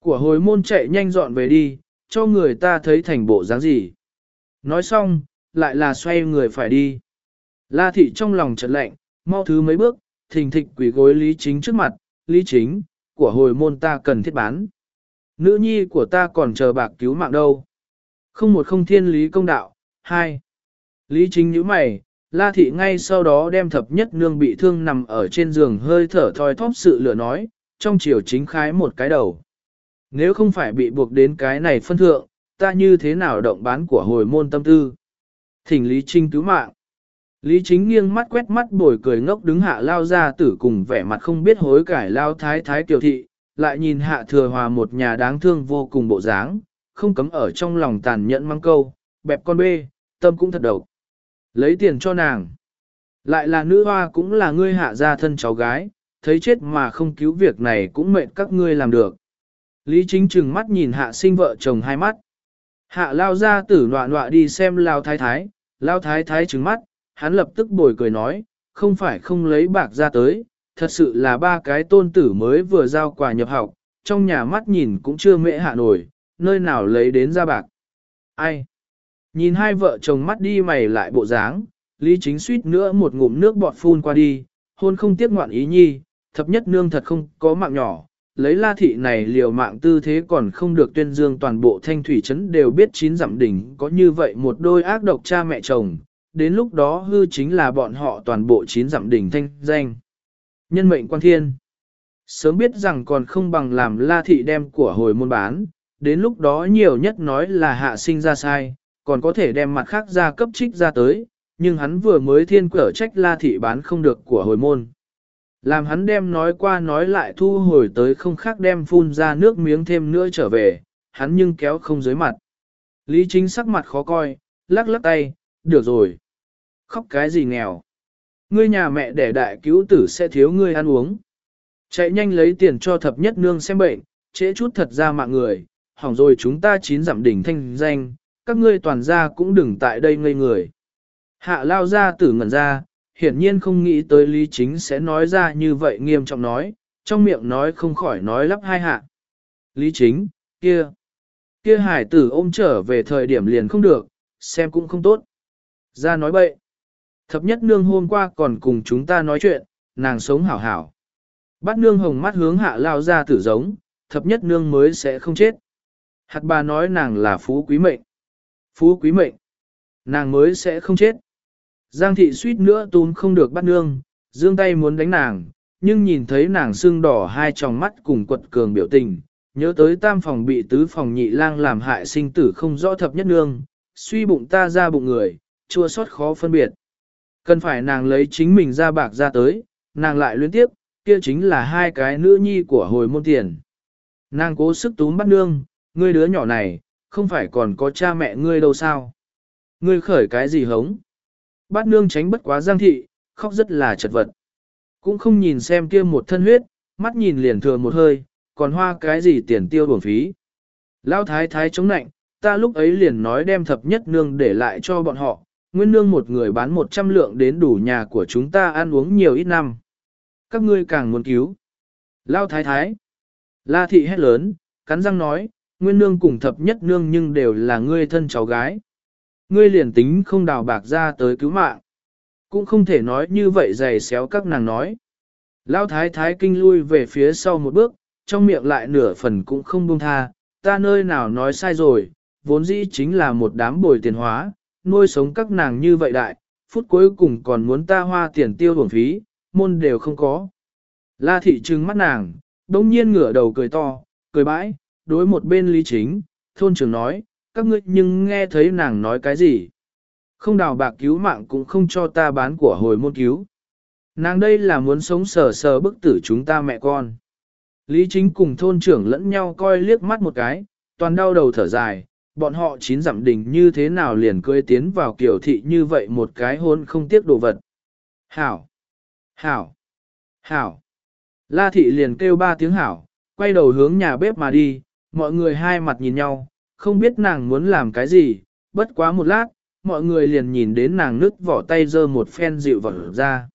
Của hồi môn chạy nhanh dọn về đi, cho người ta thấy thành bộ dáng gì. Nói xong, lại là xoay người phải đi. La thị trong lòng chợt lạnh, mau thứ mấy bước, thình thịch quỷ gối Lý Chính trước mặt, Lý Chính, của hồi môn ta cần thiết bán. Nữ nhi của ta còn chờ bạc cứu mạng đâu. Không một không thiên lý công đạo, hai. Lý Chính nhíu mày, La thị ngay sau đó đem thập nhất nương bị thương nằm ở trên giường hơi thở thoi thóp sự lửa nói, trong chiều chính khái một cái đầu. Nếu không phải bị buộc đến cái này phân thượng, ta như thế nào động bán của hồi môn tâm tư. Thỉnh Lý Trinh cứu mạng. Lý Chính nghiêng mắt quét mắt bồi cười ngốc đứng hạ lao ra tử cùng vẻ mặt không biết hối cải lao thái thái tiểu thị, lại nhìn hạ thừa hòa một nhà đáng thương vô cùng bộ dáng, không cấm ở trong lòng tàn nhẫn mang câu, bẹp con bê, tâm cũng thật độc. Lấy tiền cho nàng. Lại là nữ hoa cũng là ngươi hạ gia thân cháu gái, thấy chết mà không cứu việc này cũng mệt các ngươi làm được. Lý chính chừng mắt nhìn hạ sinh vợ chồng hai mắt. Hạ lao ra tử nọa nọa đi xem lao thái thái, lao thái thái trừng mắt, hắn lập tức bồi cười nói, không phải không lấy bạc ra tới, thật sự là ba cái tôn tử mới vừa giao quà nhập học, trong nhà mắt nhìn cũng chưa mễ hạ nổi, nơi nào lấy đến ra bạc. Ai? Nhìn hai vợ chồng mắt đi mày lại bộ dáng, Lý Chính suýt nữa một ngụm nước bọt phun qua đi, hôn không tiếc ngoạn ý nhi, thập nhất nương thật không có mạng nhỏ, lấy la thị này liều mạng tư thế còn không được tuyên dương toàn bộ thanh thủy trấn đều biết chín dặm đỉnh có như vậy một đôi ác độc cha mẹ chồng, đến lúc đó hư chính là bọn họ toàn bộ chín dặm đỉnh thanh danh. Nhân mệnh quan thiên, sớm biết rằng còn không bằng làm la thị đem của hồi môn bán, đến lúc đó nhiều nhất nói là hạ sinh ra sai, còn có thể đem mặt khác ra cấp trích ra tới, nhưng hắn vừa mới thiên cở trách la thị bán không được của hồi môn. Làm hắn đem nói qua nói lại thu hồi tới không khác đem phun ra nước miếng thêm nữa trở về, hắn nhưng kéo không dưới mặt. Lý chính sắc mặt khó coi, lắc lắc tay, được rồi. Khóc cái gì nghèo. Ngươi nhà mẹ đẻ đại cứu tử sẽ thiếu ngươi ăn uống. Chạy nhanh lấy tiền cho thập nhất nương xem bệnh, trễ chút thật ra mạng người, hỏng rồi chúng ta chín giảm đỉnh thanh danh, các ngươi toàn gia cũng đừng tại đây ngây người. Hạ lao ra tử ngẩn ra, hiển nhiên không nghĩ tới Lý Chính sẽ nói ra như vậy nghiêm trọng nói, trong miệng nói không khỏi nói lắp hai hạ. Lý Chính, kia, kia hải tử ôm trở về thời điểm liền không được, xem cũng không tốt. Ra nói bậy. Thập nhất nương hôm qua còn cùng chúng ta nói chuyện, nàng sống hảo hảo. Bắt nương hồng mắt hướng hạ lao ra tử giống, thập nhất nương mới sẽ không chết. Hạt bà nói nàng là phú quý mệnh. Phú quý mệnh. Nàng mới sẽ không chết. Giang thị suýt nữa túm không được bắt nương, dương tay muốn đánh nàng, nhưng nhìn thấy nàng sưng đỏ hai tròng mắt cùng quật cường biểu tình, nhớ tới tam phòng bị tứ phòng nhị lang làm hại sinh tử không rõ thập nhất nương, suy bụng ta ra bụng người, chua xót khó phân biệt. Cần phải nàng lấy chính mình ra bạc ra tới, nàng lại luyến tiếp, kia chính là hai cái nữ nhi của hồi môn tiền. Nàng cố sức túm bắt nương, ngươi đứa nhỏ này, không phải còn có cha mẹ ngươi đâu sao? Ngươi khởi cái gì hống? Bát nương tránh bất quá giang thị, khóc rất là chật vật. Cũng không nhìn xem kia một thân huyết, mắt nhìn liền thừa một hơi, còn hoa cái gì tiền tiêu bổng phí. Lão thái thái chống nạnh, ta lúc ấy liền nói đem thập nhất nương để lại cho bọn họ, nguyên nương một người bán một trăm lượng đến đủ nhà của chúng ta ăn uống nhiều ít năm. Các ngươi càng muốn cứu. Lão thái thái. La thị hét lớn, cắn răng nói, nguyên nương cùng thập nhất nương nhưng đều là ngươi thân cháu gái. Ngươi liền tính không đào bạc ra tới cứu mạng. Cũng không thể nói như vậy dày xéo các nàng nói. Lão thái thái kinh lui về phía sau một bước, trong miệng lại nửa phần cũng không buông tha, ta nơi nào nói sai rồi, vốn dĩ chính là một đám bồi tiền hóa, nuôi sống các nàng như vậy đại, phút cuối cùng còn muốn ta hoa tiền tiêu bổng phí, môn đều không có. La thị trừng mắt nàng, đông nhiên ngửa đầu cười to, cười bãi, đối một bên lý chính, thôn trưởng nói, các ngươi nhưng nghe thấy nàng nói cái gì. Không đào bạc cứu mạng cũng không cho ta bán của hồi môn cứu. Nàng đây là muốn sống sờ sờ bức tử chúng ta mẹ con. Lý chính cùng thôn trưởng lẫn nhau coi liếc mắt một cái, toàn đau đầu thở dài, bọn họ chín dặm đình như thế nào liền cưới tiến vào kiểu thị như vậy một cái hôn không tiếc đồ vật. Hảo! Hảo! Hảo! La thị liền kêu ba tiếng hảo, quay đầu hướng nhà bếp mà đi, mọi người hai mặt nhìn nhau, không biết nàng muốn làm cái gì, bất quá một lát, mọi người liền nhìn đến nàng nứt vỏ tay giơ một phen dịu vỏ ra.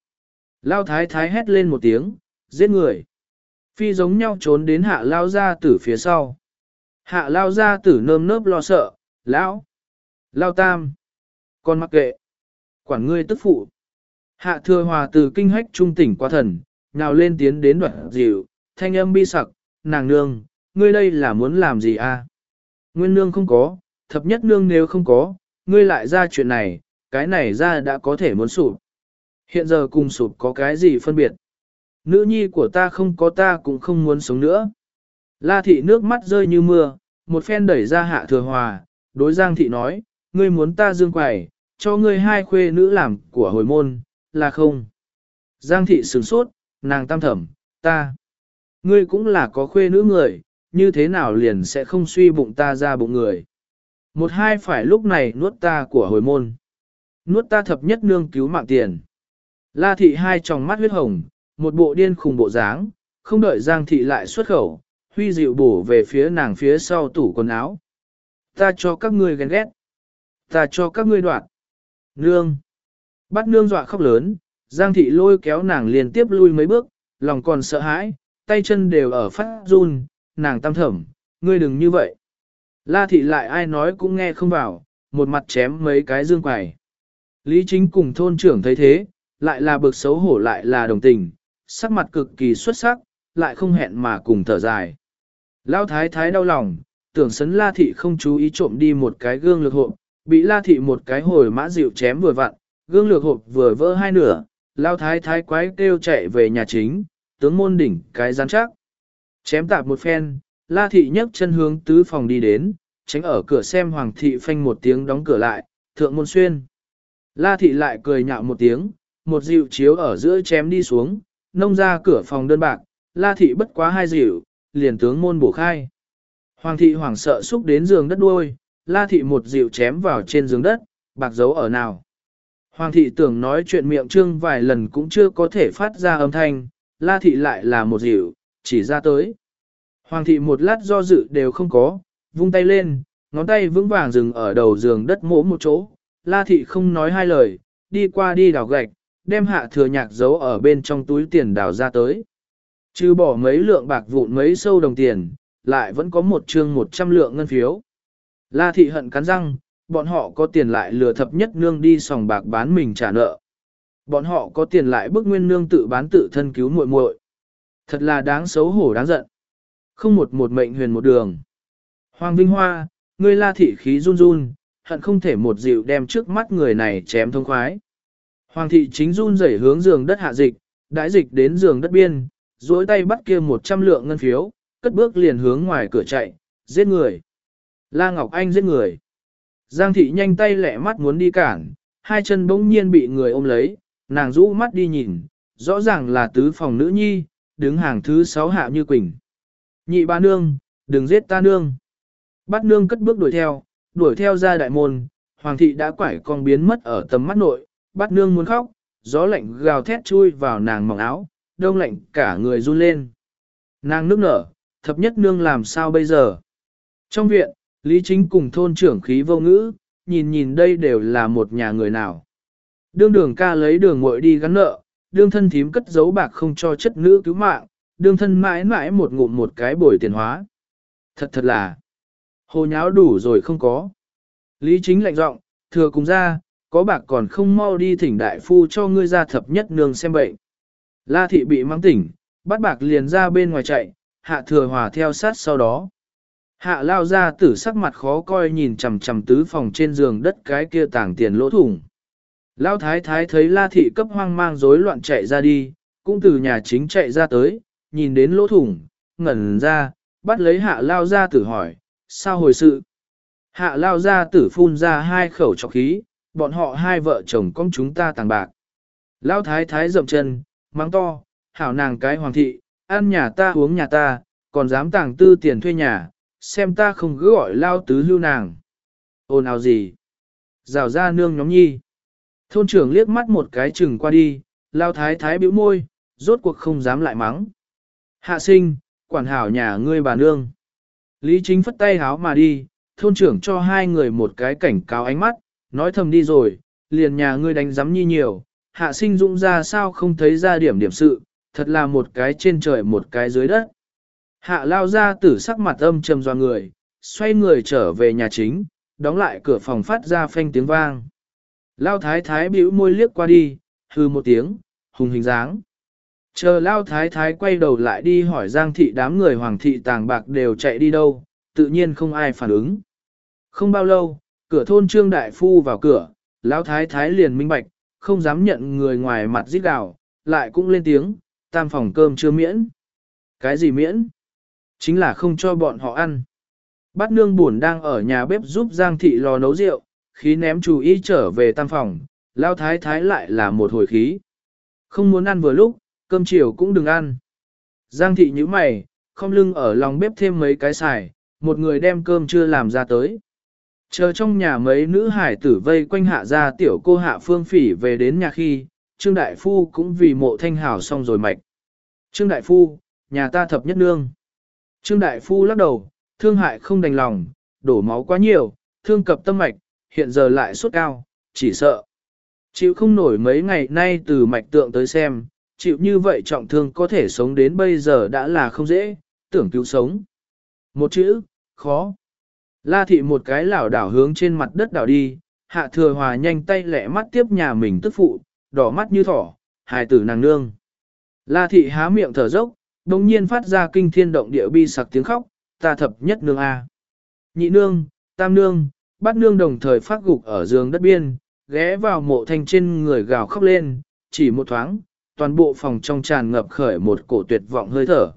Lao thái thái hét lên một tiếng, giết người. Phi giống nhau trốn đến hạ lao ra tử phía sau. Hạ lao ra tử nơm nớp lo sợ, lão, lao tam, con mặc kệ, quản ngươi tức phụ. Hạ thừa hòa từ kinh hách trung tỉnh qua thần, nào lên tiến đến đoạn dịu, thanh âm bi sặc, nàng nương, ngươi đây là muốn làm gì a? Nguyên nương không có, thập nhất nương nếu không có, ngươi lại ra chuyện này, cái này ra đã có thể muốn sụp. Hiện giờ cùng sụp có cái gì phân biệt? Nữ nhi của ta không có ta cũng không muốn sống nữa. La thị nước mắt rơi như mưa, một phen đẩy ra hạ thừa hòa, đối Giang thị nói, ngươi muốn ta dương quẩy, cho ngươi hai khuê nữ làm của hồi môn, là không? Giang thị sửng sốt, nàng tam thẩm, ta. Ngươi cũng là có khuê nữ người, như thế nào liền sẽ không suy bụng ta ra bụng người. Một hai phải lúc này nuốt ta của hồi môn. Nuốt ta thập nhất nương cứu mạng tiền. La thị hai tròng mắt huyết hồng, một bộ điên khùng bộ dáng, không đợi Giang thị lại xuất khẩu, huy dịu bổ về phía nàng phía sau tủ quần áo. Ta cho các ngươi ghen ghét. Ta cho các ngươi đoạt. Nương. Bắt nương dọa khóc lớn, Giang thị lôi kéo nàng liên tiếp lui mấy bước, lòng còn sợ hãi, tay chân đều ở phát run, nàng tam thẩm, ngươi đừng như vậy. La thị lại ai nói cũng nghe không vào, một mặt chém mấy cái dương quài. Lý chính cùng thôn trưởng thấy thế, lại là bực xấu hổ lại là đồng tình, sắc mặt cực kỳ xuất sắc, lại không hẹn mà cùng thở dài. Lão thái thái đau lòng, tưởng sấn la thị không chú ý trộm đi một cái gương lược hộp, bị la thị một cái hồi mã dịu chém vừa vặn, gương lược hộp vừa vỡ hai nửa, lão thái thái quái kêu chạy về nhà chính, tướng môn đỉnh cái gian chắc. Chém tạp một phen, la thị nhấc chân hướng tứ phòng đi đến, tránh ở cửa xem hoàng thị phanh một tiếng đóng cửa lại, thượng môn xuyên. La thị lại cười nhạo một tiếng, một dịu chiếu ở giữa chém đi xuống, nông ra cửa phòng đơn bạc, la thị bất quá hai dịu, liền tướng môn bổ khai. Hoàng thị hoảng sợ xúc đến giường đất đuôi, la thị một dịu chém vào trên giường đất, bạc dấu ở nào. Hoàng thị tưởng nói chuyện miệng trương vài lần cũng chưa có thể phát ra âm thanh, la thị lại là một dịu, chỉ ra tới. Hoàng thị một lát do dự đều không có, vung tay lên, ngón tay vững vàng dừng ở đầu giường đất mỗ một chỗ. La thị không nói hai lời, đi qua đi đào gạch, đem hạ thừa nhạc giấu ở bên trong túi tiền đào ra tới. Trừ bỏ mấy lượng bạc vụn mấy sâu đồng tiền, lại vẫn có một chương một trăm lượng ngân phiếu. La thị hận cắn răng, bọn họ có tiền lại lừa thập nhất nương đi sòng bạc bán mình trả nợ. Bọn họ có tiền lại bức nguyên nương tự bán tự thân cứu muội muội. Thật là đáng xấu hổ đáng giận. Không một một mệnh huyền một đường. Hoàng Vinh Hoa, ngươi la thị khí run run, hận không thể một dịu đem trước mắt người này chém thông khoái. Hoàng thị chính run rẩy hướng giường đất hạ dịch, đãi dịch đến giường đất biên, duỗi tay bắt kia một trăm lượng ngân phiếu, cất bước liền hướng ngoài cửa chạy, giết người. La Ngọc Anh giết người. Giang thị nhanh tay lẹ mắt muốn đi cản, hai chân bỗng nhiên bị người ôm lấy, nàng rũ mắt đi nhìn, rõ ràng là tứ phòng nữ nhi, đứng hàng thứ sáu hạ như quỳnh. Nhị ba nương, đừng giết ta nương. Bắt nương cất bước đuổi theo, đuổi theo ra đại môn, hoàng thị đã quải con biến mất ở tầm mắt nội, bắt nương muốn khóc, gió lạnh gào thét chui vào nàng mỏng áo, đông lạnh cả người run lên. Nàng nước nở, thập nhất nương làm sao bây giờ? Trong viện, Lý Chính cùng thôn trưởng khí vô ngữ, nhìn nhìn đây đều là một nhà người nào. Đương đường ca lấy đường muội đi gắn nợ, đương thân thím cất giấu bạc không cho chất nữ cứu mạng, đương thân mãi mãi một ngụm một cái bồi tiền hóa. Thật thật là, hồ nháo đủ rồi không có. Lý chính lạnh giọng, thừa cùng ra, có bạc còn không mau đi thỉnh đại phu cho ngươi ra thập nhất nương xem bệnh. La thị bị mang tỉnh, bắt bạc liền ra bên ngoài chạy, hạ thừa hòa theo sát sau đó. Hạ lao ra tử sắc mặt khó coi nhìn chằm chằm tứ phòng trên giường đất cái kia tảng tiền lỗ thủng. Lão thái thái thấy la thị cấp hoang mang rối loạn chạy ra đi, cũng từ nhà chính chạy ra tới, nhìn đến lỗ thủng, ngẩn ra, bắt lấy hạ lao ra tử hỏi, sao hồi sự? Hạ lao ra tử phun ra hai khẩu trọc khí, bọn họ hai vợ chồng con chúng ta tàng bạc. Lao thái thái dậm chân, mắng to, hảo nàng cái hoàng thị, ăn nhà ta uống nhà ta, còn dám tàng tư tiền thuê nhà, xem ta không cứ gọi lao tứ hưu nàng. Ôn ào gì? Rào ra nương nhóm nhi. Thôn trưởng liếc mắt một cái chừng qua đi, lao thái thái bĩu môi, rốt cuộc không dám lại mắng. Hạ sinh, quản hảo nhà ngươi bà nương. Lý chính phất tay háo mà đi, thôn trưởng cho hai người một cái cảnh cáo ánh mắt, nói thầm đi rồi, liền nhà ngươi đánh giám nhi nhiều, hạ sinh dũng ra sao không thấy ra điểm điểm sự, thật là một cái trên trời một cái dưới đất. Hạ lao ra tử sắc mặt âm trầm doa người, xoay người trở về nhà chính, đóng lại cửa phòng phát ra phanh tiếng vang. Lao thái thái bĩu môi liếc qua đi, hư một tiếng, hùng hình dáng. Chờ Lao thái thái quay đầu lại đi hỏi Giang thị đám người hoàng thị tàng bạc đều chạy đi đâu, tự nhiên không ai phản ứng. Không bao lâu, cửa thôn trương đại phu vào cửa, Lao thái thái liền minh bạch, không dám nhận người ngoài mặt giết gào, lại cũng lên tiếng, tam phòng cơm chưa miễn. Cái gì miễn? Chính là không cho bọn họ ăn. Bát nương buồn đang ở nhà bếp giúp Giang thị lò nấu rượu, khí ném chú ý trở về tam phòng, lao thái thái lại là một hồi khí. Không muốn ăn vừa lúc, cơm chiều cũng đừng ăn. Giang thị như mày, không lưng ở lòng bếp thêm mấy cái xài, một người đem cơm chưa làm ra tới. Chờ trong nhà mấy nữ hải tử vây quanh hạ ra tiểu cô hạ phương phỉ về đến nhà khi, Trương Đại Phu cũng vì mộ thanh hảo xong rồi mạch. Trương Đại Phu, nhà ta thập nhất nương. Trương Đại Phu lắc đầu, thương hại không đành lòng, đổ máu quá nhiều, thương cập tâm mạch, hiện giờ lại sốt cao, chỉ sợ. Chịu không nổi mấy ngày nay từ mạch tượng tới xem, chịu như vậy trọng thương có thể sống đến bây giờ đã là không dễ, tưởng cứu sống. Một chữ, khó. La thị một cái lảo đảo hướng trên mặt đất đảo đi, hạ thừa hòa nhanh tay lẹ mắt tiếp nhà mình tức phụ, đỏ mắt như thỏ, hài tử nàng nương. La thị há miệng thở dốc, đồng nhiên phát ra kinh thiên động địa bi sặc tiếng khóc, ta thập nhất nương A. Nhị nương, tam nương, bát nương đồng thời phát gục ở giường đất biên, ghé vào mộ thanh trên người gào khóc lên, chỉ một thoáng, toàn bộ phòng trong tràn ngập khởi một cổ tuyệt vọng hơi thở.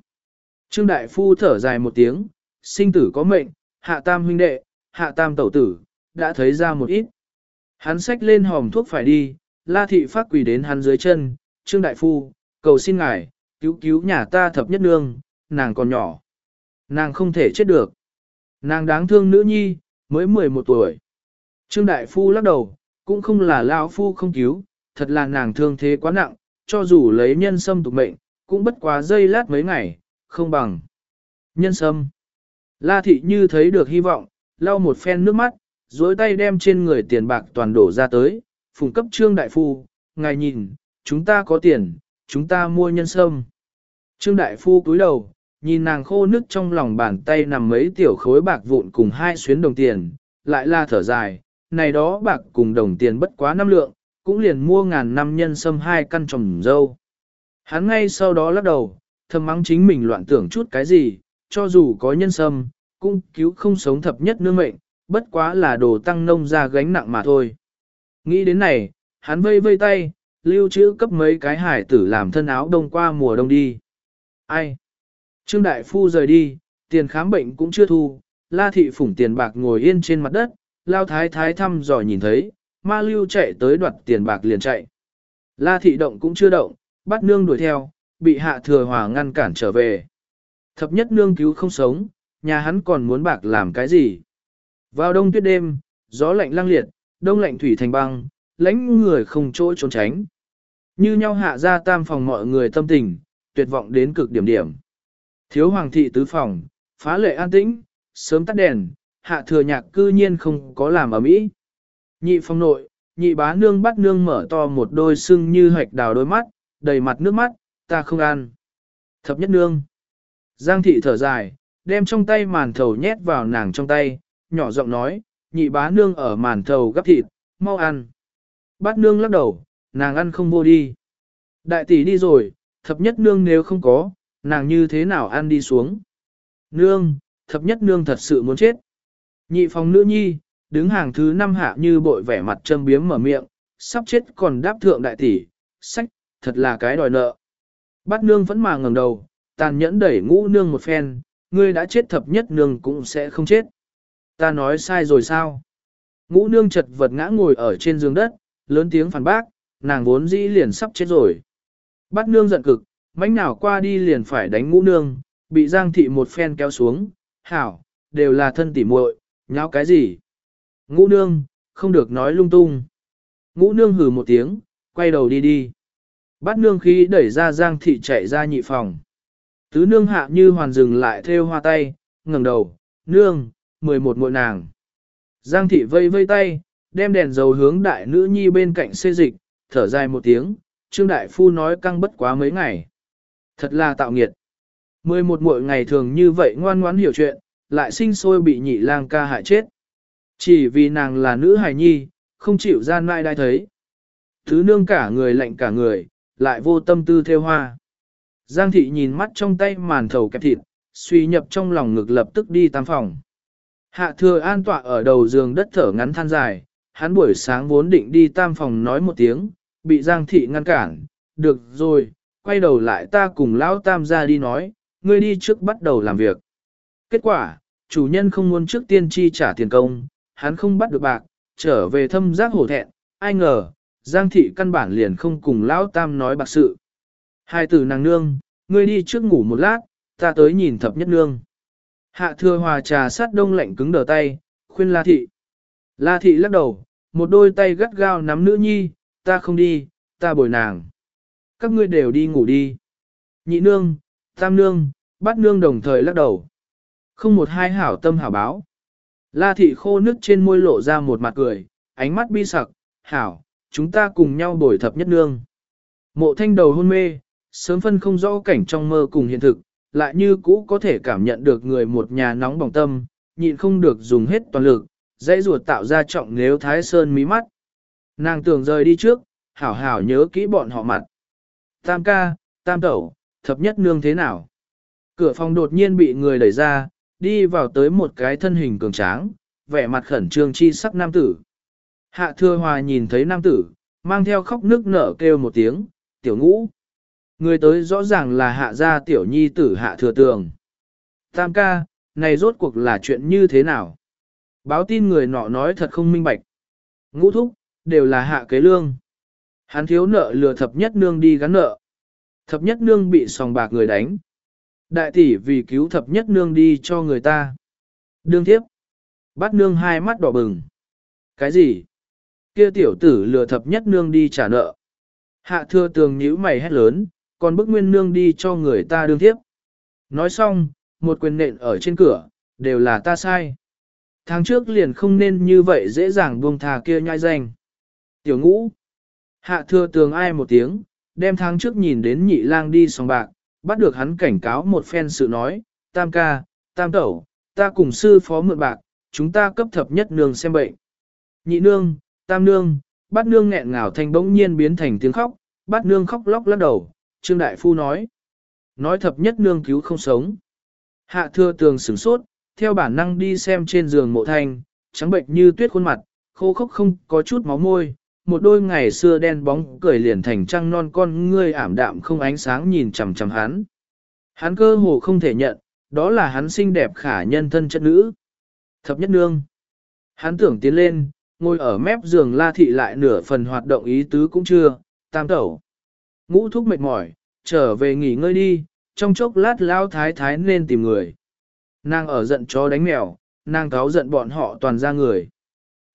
Trương Đại Phu thở dài một tiếng, sinh tử có mệnh, hạ tam huynh đệ, hạ tam tẩu tử, đã thấy ra một ít. Hắn xách lên hòm thuốc phải đi, la thị phát quỳ đến hắn dưới chân, Trương Đại Phu, cầu xin ngài, cứu cứu nhà ta thập nhất nương, nàng còn nhỏ. Nàng không thể chết được. Nàng đáng thương nữ nhi, mới 11 tuổi. Trương Đại Phu lắc đầu, cũng không là lão Phu không cứu, thật là nàng thương thế quá nặng, cho dù lấy nhân sâm tục mệnh, cũng bất quá dây lát mấy ngày, không bằng. Nhân sâm. La thị như thấy được hy vọng, lau một phen nước mắt, dối tay đem trên người tiền bạc toàn đổ ra tới, phùng cấp trương đại phu, ngài nhìn, chúng ta có tiền, chúng ta mua nhân sâm. Trương đại phu cúi đầu, nhìn nàng khô nước trong lòng bàn tay nằm mấy tiểu khối bạc vụn cùng hai xuyến đồng tiền, lại là thở dài, này đó bạc cùng đồng tiền bất quá năm lượng, cũng liền mua ngàn năm nhân sâm hai căn trồng dâu. Hắn ngay sau đó lắc đầu, thầm mắng chính mình loạn tưởng chút cái gì, cho dù có nhân sâm, cũng cứu không sống thập nhất nương mệnh, bất quá là đồ tăng nông ra gánh nặng mà thôi. Nghĩ đến này, hắn vây vây tay, lưu trữ cấp mấy cái hải tử làm thân áo đông qua mùa đông đi. Ai? Trương Đại Phu rời đi, tiền khám bệnh cũng chưa thu, la thị phủng tiền bạc ngồi yên trên mặt đất, lao thái thái thăm dò nhìn thấy, ma lưu chạy tới đoạt tiền bạc liền chạy. La thị động cũng chưa động, bắt nương đuổi theo, bị hạ thừa hòa ngăn cản trở về. Thập nhất nương cứu không sống, nhà hắn còn muốn bạc làm cái gì. Vào đông tuyết đêm, gió lạnh lăng liệt, đông lạnh thủy thành băng, lãnh người không chỗ trốn tránh. Như nhau hạ ra tam phòng mọi người tâm tình, tuyệt vọng đến cực điểm điểm. Thiếu hoàng thị tứ phòng, phá lệ an tĩnh, sớm tắt đèn, hạ thừa nhạc cư nhiên không có làm ở mỹ. Nhị phong nội, nhị bá nương bắt nương mở to một đôi sưng như hoạch đào đôi mắt, đầy mặt nước mắt, ta không ăn. Thập nhất nương. Giang thị thở dài, đem trong tay màn thầu nhét vào nàng trong tay, nhỏ giọng nói, nhị bá nương ở màn thầu gấp thịt, mau ăn. Bát nương lắc đầu, nàng ăn không vô đi. Đại tỷ đi rồi, thập nhất nương nếu không có, nàng như thế nào ăn đi xuống. Nương, thập nhất nương thật sự muốn chết. Nhị phòng nữ nhi, đứng hàng thứ năm hạ như bội vẻ mặt châm biếm mở miệng, sắp chết còn đáp thượng đại tỷ, sách, thật là cái đòi nợ. Bát nương vẫn mà ngẩng đầu, tàn nhẫn đẩy ngũ nương một phen, ngươi đã chết thập nhất nương cũng sẽ không chết. Ta nói sai rồi sao? Ngũ nương chật vật ngã ngồi ở trên giường đất, lớn tiếng phản bác, nàng vốn dĩ liền sắp chết rồi. Bát nương giận cực, mánh nào qua đi liền phải đánh ngũ nương, bị giang thị một phen kéo xuống, hảo, đều là thân tỉ muội, nháo cái gì? Ngũ nương, không được nói lung tung. Ngũ nương hừ một tiếng, quay đầu đi đi. Bát nương khí đẩy ra giang thị chạy ra nhị phòng. Tứ nương hạ như hoàn dừng lại theo hoa tay, ngẩng đầu, nương, mười một muội nàng. Giang thị vây vây tay, đem đèn dầu hướng đại nữ nhi bên cạnh xê dịch, thở dài một tiếng, trương đại phu nói căng bất quá mấy ngày. Thật là tạo nghiệt. Mười một muội ngày thường như vậy ngoan ngoãn hiểu chuyện, lại sinh sôi bị nhị lang ca hại chết. Chỉ vì nàng là nữ hài nhi, không chịu gian mai đai thấy. Thứ nương cả người lạnh cả người, lại vô tâm tư theo hoa. Giang thị nhìn mắt trong tay màn thầu kẹp thịt, suy nhập trong lòng ngực lập tức đi tam phòng. Hạ thừa an tọa ở đầu giường đất thở ngắn than dài, hắn buổi sáng vốn định đi tam phòng nói một tiếng, bị Giang thị ngăn cản, được rồi, quay đầu lại ta cùng lão tam ra đi nói, ngươi đi trước bắt đầu làm việc. Kết quả, chủ nhân không muốn trước tiên chi trả tiền công, hắn không bắt được bạc, trở về thâm giác hổ thẹn, ai ngờ, Giang thị căn bản liền không cùng lão tam nói bạc sự. Hai tử nàng nương, ngươi đi trước ngủ một lát, ta tới nhìn thập nhất nương. Hạ thừa hòa trà sát đông lạnh cứng đờ tay, khuyên La thị. La thị lắc đầu, một đôi tay gắt gao nắm nữ nhi, ta không đi, ta bồi nàng. Các ngươi đều đi ngủ đi. Nhị nương, tam nương, bát nương đồng thời lắc đầu. Không một hai hảo tâm hảo báo. La thị khô nước trên môi lộ ra một mặt cười, ánh mắt bi sặc, hảo, chúng ta cùng nhau bồi thập nhất nương. Mộ thanh đầu hôn mê, sớm phân không rõ cảnh trong mơ cùng hiện thực, lại như cũ có thể cảm nhận được người một nhà nóng bỏng tâm, nhịn không được dùng hết toàn lực, dãy ruột tạo ra trọng nếu thái sơn mí mắt. Nàng tưởng rời đi trước, hảo hảo nhớ kỹ bọn họ mặt. Tam ca, tam tẩu, thập nhất nương thế nào? Cửa phòng đột nhiên bị người đẩy ra, đi vào tới một cái thân hình cường tráng, vẻ mặt khẩn trương chi sắc nam tử. Hạ thừa hòa nhìn thấy nam tử, mang theo khóc nước nở kêu một tiếng, tiểu ngũ. Người tới rõ ràng là hạ gia tiểu nhi tử hạ thừa tường. Tam ca, này rốt cuộc là chuyện như thế nào? Báo tin người nọ nói thật không minh bạch. Ngũ thúc, đều là hạ kế lương. Hắn thiếu nợ lừa thập nhất nương đi gắn nợ. Thập nhất nương bị sòng bạc người đánh. Đại tỷ vì cứu thập nhất nương đi cho người ta. Đương tiếp. Bắt nương hai mắt đỏ bừng. Cái gì? Kia tiểu tử lừa thập nhất nương đi trả nợ. Hạ thưa tường nhíu mày hét lớn, còn bức nguyên nương đi cho người ta đương tiếp. Nói xong, một quyền nện ở trên cửa, đều là ta sai. Tháng trước liền không nên như vậy dễ dàng buông thà kia nhai danh. Tiểu ngũ. Hạ Thừa tường ai một tiếng, đem tháng trước nhìn đến nhị lang đi sòng bạc, bắt được hắn cảnh cáo một phen sự nói, tam ca, tam tẩu, ta cùng sư phó mượn bạc, chúng ta cấp thập nhất nương xem bệnh. Nhị nương, tam nương, bát nương nghẹn ngào thanh bỗng nhiên biến thành tiếng khóc, bát nương khóc lóc lắc đầu, trương đại phu nói. Nói thập nhất nương cứu không sống. Hạ thưa tường sửng sốt, theo bản năng đi xem trên giường mộ thanh, trắng bệnh như tuyết khuôn mặt, khô khốc không có chút máu môi, một đôi ngày xưa đen bóng cười liền thành trăng non con ngươi ảm đạm không ánh sáng nhìn chằm chằm hắn. Hắn cơ hồ không thể nhận, đó là hắn xinh đẹp khả nhân thân chất nữ. Thập nhất nương. Hắn tưởng tiến lên, ngồi ở mép giường la thị lại nửa phần hoạt động ý tứ cũng chưa, tam tẩu. Ngũ thúc mệt mỏi, trở về nghỉ ngơi đi, trong chốc lát lao thái thái nên tìm người. Nàng ở giận chó đánh mèo, nàng cáo giận bọn họ toàn ra người.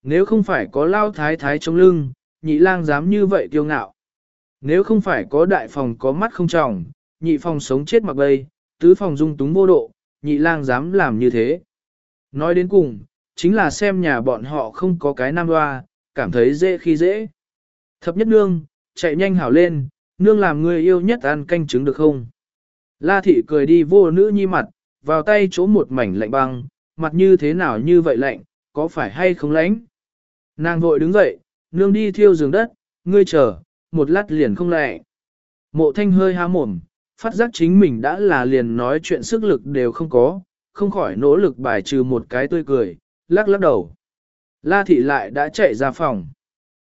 Nếu không phải có lao thái thái trong lưng, nhị lang dám như vậy kiêu ngạo. Nếu không phải có đại phòng có mắt không tròng, nhị phòng sống chết mặc bay, tứ phòng dung túng vô độ, nhị lang dám làm như thế. Nói đến cùng, chính là xem nhà bọn họ không có cái nam hoa, cảm thấy dễ khi dễ. Thập nhất nương, chạy nhanh hảo lên, nương làm người yêu nhất ăn canh trứng được không? La thị cười đi vô nữ nhi mặt, vào tay chỗ một mảnh lạnh băng, mặt như thế nào như vậy lạnh, có phải hay không lạnh? Nàng vội đứng dậy, nương đi thiêu giường đất, ngươi chờ, một lát liền không lẹ. Mộ thanh hơi há mồm, phát giác chính mình đã là liền nói chuyện sức lực đều không có, không khỏi nỗ lực bài trừ một cái tươi cười, lắc lắc đầu. La thị lại đã chạy ra phòng.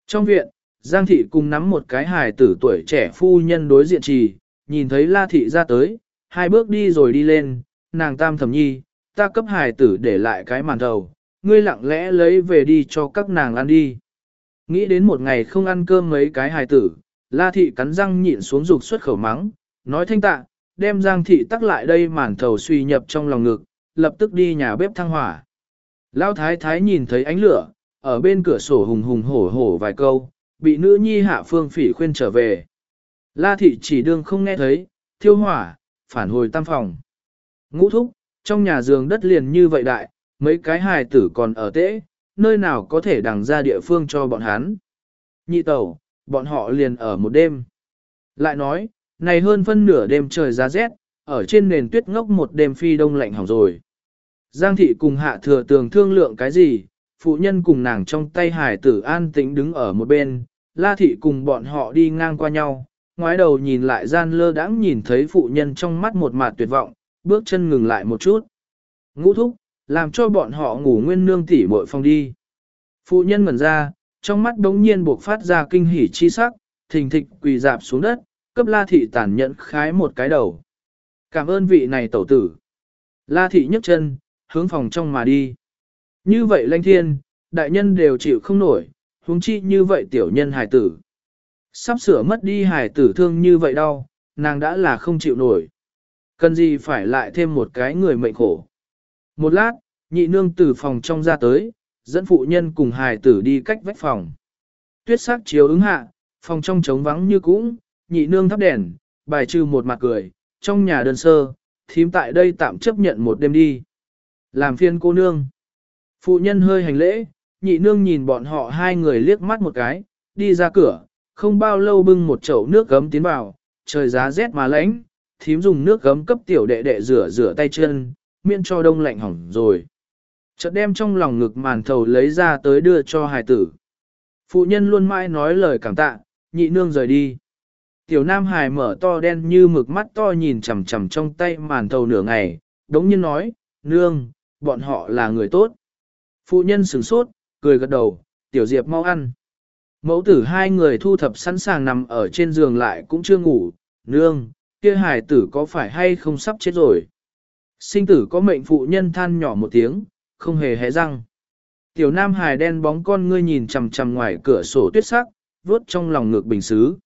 Trong viện, Giang thị cùng nắm một cái hài tử tuổi trẻ phu nhân đối diện trì, nhìn thấy La thị ra tới, hai bước đi rồi đi lên, nàng tam thẩm nhi, ta cấp hài tử để lại cái màn đầu, ngươi lặng lẽ lấy về đi cho các nàng ăn đi. Nghĩ đến một ngày không ăn cơm mấy cái hài tử, La thị cắn răng nhịn xuống dục xuất khẩu mắng, nói thanh tạ, đem Giang thị tắc lại đây màn thầu suy nhập trong lòng ngực, lập tức đi nhà bếp thăng hỏa. Lão thái thái nhìn thấy ánh lửa, ở bên cửa sổ hùng hùng hổ hổ vài câu, bị nữ nhi hạ phương phỉ khuyên trở về. La thị chỉ đương không nghe thấy, thiêu hỏa, phản hồi tam phòng. Ngũ thúc, trong nhà giường đất liền như vậy đại, mấy cái hài tử còn ở tễ, nơi nào có thể đằng ra địa phương cho bọn hắn. Nhị tẩu, bọn họ liền ở một đêm. Lại nói, này hơn phân nửa đêm trời giá rét, ở trên nền tuyết ngốc một đêm phi đông lạnh hỏng rồi. Giang thị cùng hạ thừa tường thương lượng cái gì, phụ nhân cùng nàng trong tay hải tử an tĩnh đứng ở một bên, la thị cùng bọn họ đi ngang qua nhau, ngoái đầu nhìn lại gian lơ đãng nhìn thấy phụ nhân trong mắt một mặt tuyệt vọng, bước chân ngừng lại một chút. Ngũ thúc, làm cho bọn họ ngủ nguyên nương tỉ muội phòng đi. Phụ nhân ngẩn ra, trong mắt đống nhiên buộc phát ra kinh hỉ chi sắc, thình thịch quỳ dạp xuống đất, cấp la thị tàn nhẫn khái một cái đầu. Cảm ơn vị này tẩu tử. La thị nhấc chân, hướng phòng trong mà đi. Như vậy lanh thiên, đại nhân đều chịu không nổi, huống chi như vậy tiểu nhân hài tử. Sắp sửa mất đi hài tử thương như vậy đau, nàng đã là không chịu nổi. Cần gì phải lại thêm một cái người mệnh khổ. Một lát, nhị nương từ phòng trong ra tới, dẫn phụ nhân cùng hài tử đi cách vách phòng. Tuyết sắc chiếu ứng hạ, phòng trong trống vắng như cũ nhị nương thắp đèn, bài trừ một mặt cười, trong nhà đơn sơ, thím tại đây tạm chấp nhận một đêm đi. Làm phiên cô nương. Phụ nhân hơi hành lễ, nhị nương nhìn bọn họ hai người liếc mắt một cái, đi ra cửa, không bao lâu bưng một chậu nước gấm tiến vào, trời giá rét mà lạnh, thím dùng nước gấm cấp tiểu đệ đệ rửa rửa tay chân, miễn cho đông lạnh hỏng rồi. Chợt đem trong lòng ngực màn thầu lấy ra tới đưa cho hài tử. Phụ nhân luôn mãi nói lời cảm tạ, nhị nương rời đi. Tiểu nam hài mở to đen như mực mắt to nhìn chằm chằm trong tay màn thầu nửa ngày, đống nhiên nói, nương, bọn họ là người tốt. Phụ nhân sửng sốt, cười gật đầu, tiểu diệp mau ăn. Mẫu tử hai người thu thập sẵn sàng nằm ở trên giường lại cũng chưa ngủ, nương, kia hài tử có phải hay không sắp chết rồi. Sinh tử có mệnh phụ nhân than nhỏ một tiếng, không hề hé răng. Tiểu nam hài đen bóng con ngươi nhìn chằm chằm ngoài cửa sổ tuyết sắc, vuốt trong lòng ngược bình xứ.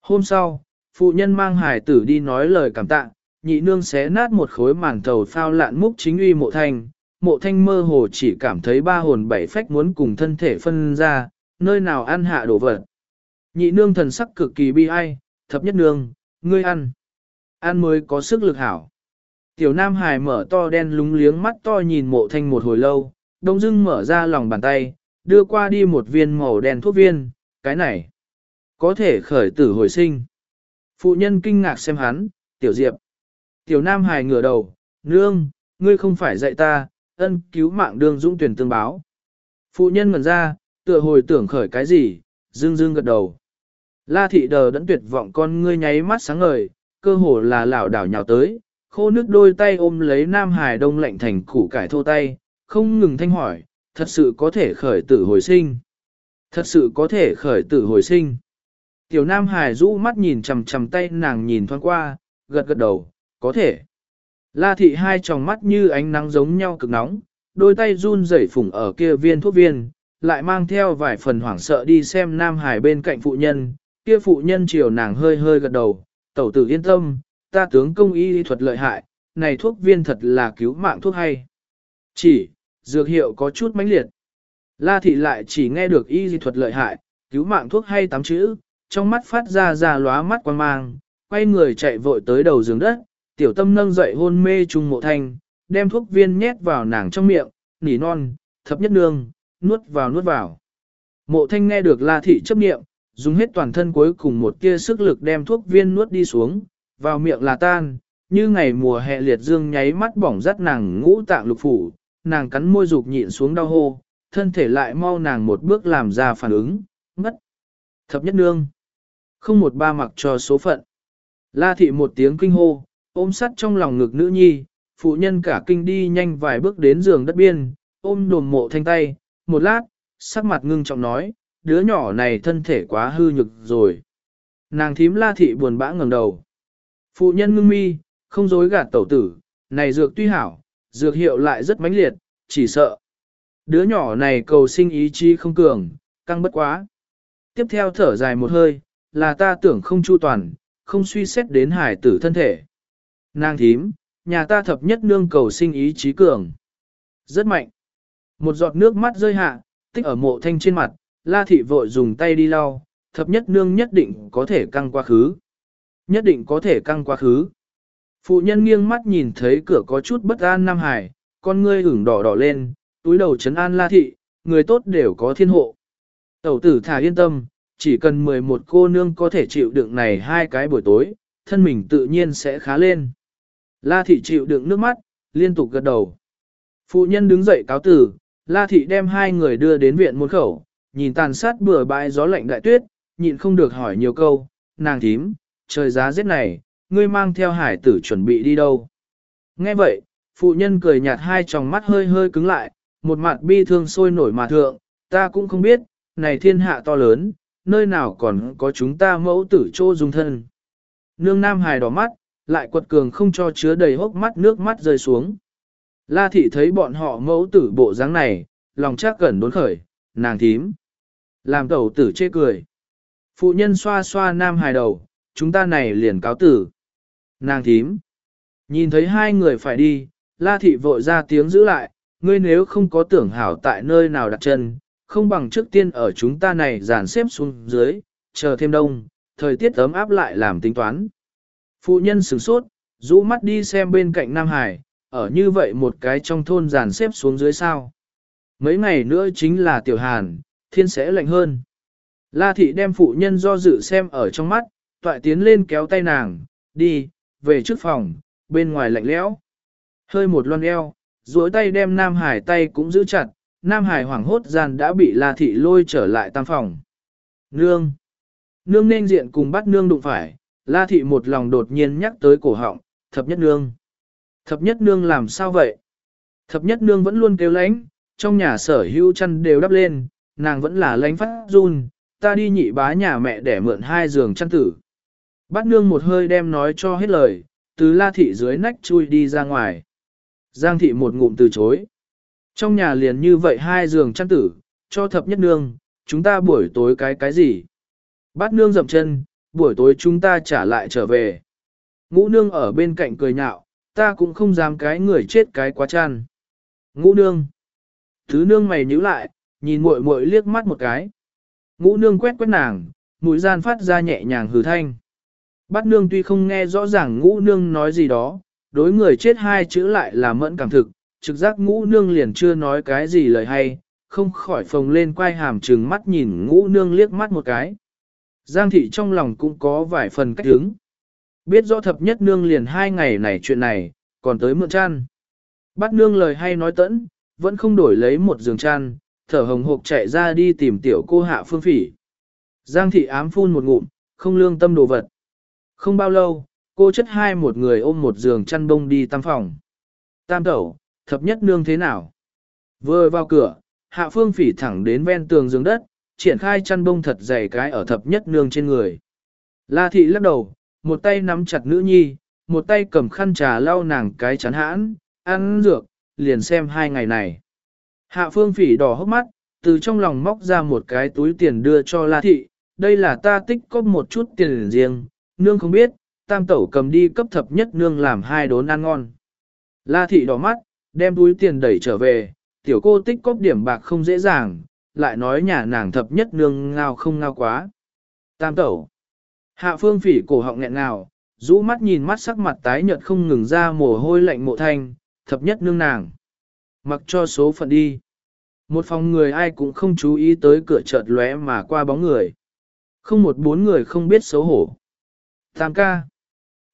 Hôm sau, phụ nhân mang hài tử đi nói lời cảm tạ, nhị nương xé nát một khối màn thầu phao lạn múc chính uy mộ thanh. Mộ thanh mơ hồ chỉ cảm thấy ba hồn bảy phách muốn cùng thân thể phân ra, nơi nào ăn hạ đổ vật. Nhị nương thần sắc cực kỳ bi ai, thập nhất nương, ngươi ăn. Ăn mới có sức lực hảo. Tiểu Nam Hải mở to đen lúng liếng mắt to nhìn mộ thanh một hồi lâu, đông dưng mở ra lòng bàn tay, đưa qua đi một viên màu đen thuốc viên, cái này, có thể khởi tử hồi sinh. Phụ nhân kinh ngạc xem hắn, tiểu diệp. Tiểu Nam Hải ngửa đầu, nương, ngươi không phải dạy ta, ân cứu mạng đường dũng tuyển tương báo. Phụ nhân ngẩn ra, tựa hồi tưởng khởi cái gì, dương dương gật đầu. La thị đờ đẫn tuyệt vọng con ngươi nháy mắt sáng ngời, cơ hồ là lảo đảo nhào tới, khô nước đôi tay ôm lấy Nam Hải Đông lạnh thành củ cải thô tay, không ngừng thanh hỏi, thật sự có thể khởi tử hồi sinh. Thật sự có thể khởi tử hồi sinh. Tiểu Nam Hải rũ mắt nhìn chầm chầm tay nàng nhìn thoáng qua, gật gật đầu, có thể. La thị hai tròng mắt như ánh nắng giống nhau cực nóng, đôi tay run rẩy phủng ở kia viên thuốc viên, lại mang theo vài phần hoảng sợ đi xem Nam Hải bên cạnh phụ nhân, kia phụ nhân chiều nàng hơi hơi gật đầu, tẩu tử yên tâm, ta tướng công y thuật lợi hại, này thuốc viên thật là cứu mạng thuốc hay. Chỉ, dược hiệu có chút mãnh liệt. La thị lại chỉ nghe được y thuật lợi hại, cứu mạng thuốc hay tám chữ, trong mắt phát ra ra lóa mắt quan mang, quay người chạy vội tới đầu giường đất, tiểu tâm nâng dậy hôn mê trung mộ thanh, đem thuốc viên nhét vào nàng trong miệng, nỉ non, thập nhất nương, nuốt vào nuốt vào. Mộ thanh nghe được la thị chấp niệm, dùng hết toàn thân cuối cùng một tia sức lực đem thuốc viên nuốt đi xuống, vào miệng là tan, như ngày mùa hè liệt dương nháy mắt bỏng rát nàng ngũ tạng lục phủ, nàng cắn môi dục nhịn xuống đau hô, thân thể lại mau nàng một bước làm ra phản ứng, mất. Thập nhất nương. Không một ba mặc cho số phận. La thị một tiếng kinh hô, ôm sắt trong lòng ngực nữ nhi, phụ nhân cả kinh đi nhanh vài bước đến giường đất biên, ôm đồm mộ thanh tay, một lát, sắc mặt ngưng trọng nói, đứa nhỏ này thân thể quá hư nhực rồi. Nàng thím la thị buồn bã ngẩng đầu. Phụ nhân ngưng mi, không dối gạt tẩu tử, này dược tuy hảo, dược hiệu lại rất mãnh liệt, chỉ sợ. Đứa nhỏ này cầu sinh ý chí không cường, căng bất quá. Tiếp theo thở dài một hơi, là ta tưởng không chu toàn, không suy xét đến hải tử thân thể. Nàng thím, nhà ta thập nhất nương cầu sinh ý chí cường. Rất mạnh. Một giọt nước mắt rơi hạ, tích ở mộ thanh trên mặt, la thị vội dùng tay đi lau, thập nhất nương nhất định có thể căng quá khứ. Nhất định có thể căng quá khứ. Phụ nhân nghiêng mắt nhìn thấy cửa có chút bất an Nam Hải, con ngươi ửng đỏ đỏ lên, túi đầu chấn an la thị, người tốt đều có thiên hộ. Tẩu tử thả yên tâm, chỉ cần 11 cô nương có thể chịu đựng này hai cái buổi tối, thân mình tự nhiên sẽ khá lên. La thị chịu đựng nước mắt, liên tục gật đầu. Phụ nhân đứng dậy cáo tử, La thị đem hai người đưa đến viện môn khẩu, nhìn tàn sát bừa bãi gió lạnh đại tuyết, nhịn không được hỏi nhiều câu, nàng thím, trời giá rét này, ngươi mang theo hải tử chuẩn bị đi đâu. Nghe vậy, phụ nhân cười nhạt hai tròng mắt hơi hơi cứng lại, một mặt bi thương sôi nổi mà thượng, ta cũng không biết, này thiên hạ to lớn, nơi nào còn có chúng ta mẫu tử chô dung thân. Nương Nam Hải đỏ mắt, lại quật cường không cho chứa đầy hốc mắt nước mắt rơi xuống. La thị thấy bọn họ mẫu tử bộ dáng này, lòng chắc gần đốn khởi, nàng thím. Làm tẩu tử chê cười. Phụ nhân xoa xoa nam hài đầu, chúng ta này liền cáo tử. Nàng thím. Nhìn thấy hai người phải đi, la thị vội ra tiếng giữ lại, ngươi nếu không có tưởng hảo tại nơi nào đặt chân, không bằng trước tiên ở chúng ta này dàn xếp xuống dưới, chờ thêm đông, thời tiết ấm áp lại làm tính toán. Phụ nhân sửng sốt, rũ mắt đi xem bên cạnh Nam Hải, ở như vậy một cái trong thôn dàn xếp xuống dưới sao. Mấy ngày nữa chính là tiểu hàn, thiên sẽ lạnh hơn. La thị đem phụ nhân do dự xem ở trong mắt, toại tiến lên kéo tay nàng, đi, về trước phòng, bên ngoài lạnh lẽo. Hơi một loan eo, duỗi tay đem Nam Hải tay cũng giữ chặt, Nam Hải hoảng hốt gian đã bị La thị lôi trở lại tam phòng. Nương! Nương nên diện cùng bắt nương đụng phải, La thị một lòng đột nhiên nhắc tới cổ họng, thập nhất nương. Thập nhất nương làm sao vậy? Thập nhất nương vẫn luôn kêu lánh, trong nhà sở hữu chăn đều đắp lên, nàng vẫn là lánh phát run, ta đi nhị bá nhà mẹ để mượn hai giường chăn tử. Bát nương một hơi đem nói cho hết lời, từ la thị dưới nách chui đi ra ngoài. Giang thị một ngụm từ chối. Trong nhà liền như vậy hai giường chăn tử, cho thập nhất nương, chúng ta buổi tối cái cái gì? Bát nương dậm chân, buổi tối chúng ta trả lại trở về. Ngũ nương ở bên cạnh cười nhạo, ta cũng không dám cái người chết cái quá chăn. Ngũ nương. Thứ nương mày nhíu lại, nhìn muội muội liếc mắt một cái. Ngũ nương quét quét nàng, mũi gian phát ra nhẹ nhàng hừ thanh. Bát nương tuy không nghe rõ ràng ngũ nương nói gì đó, đối người chết hai chữ lại là mẫn cảm thực, trực giác ngũ nương liền chưa nói cái gì lời hay, không khỏi phồng lên quay hàm trừng mắt nhìn ngũ nương liếc mắt một cái. Giang thị trong lòng cũng có vài phần cách hướng. Biết rõ thập nhất nương liền hai ngày này chuyện này, còn tới mượn chăn. Bắt nương lời hay nói tẫn, vẫn không đổi lấy một giường chăn, thở hồng hộc chạy ra đi tìm tiểu cô hạ phương phỉ. Giang thị ám phun một ngụm, không lương tâm đồ vật. Không bao lâu, cô chất hai một người ôm một giường chăn bông đi tam phòng. Tam tẩu, thập nhất nương thế nào? Vừa vào cửa, hạ phương phỉ thẳng đến ven tường giường đất, triển khai chăn bông thật dày cái ở thập nhất nương trên người. La thị lắc đầu, một tay nắm chặt nữ nhi, một tay cầm khăn trà lau nàng cái chán hãn, ăn dược, liền xem hai ngày này. Hạ phương phỉ đỏ hốc mắt, từ trong lòng móc ra một cái túi tiền đưa cho La thị, đây là ta tích có một chút tiền riêng, nương không biết, tam tẩu cầm đi cấp thập nhất nương làm hai đốn ăn ngon. La thị đỏ mắt, đem túi tiền đẩy trở về, tiểu cô tích cóp điểm bạc không dễ dàng, lại nói nhà nàng thập nhất nương ngao không ngao quá. Tam tẩu. Hạ phương phỉ cổ họng nghẹn ngào, rũ mắt nhìn mắt sắc mặt tái nhợt không ngừng ra mồ hôi lạnh mộ thanh, thập nhất nương nàng. Mặc cho số phận đi. Một phòng người ai cũng không chú ý tới cửa chợt lóe mà qua bóng người. Không một bốn người không biết xấu hổ. Tam ca.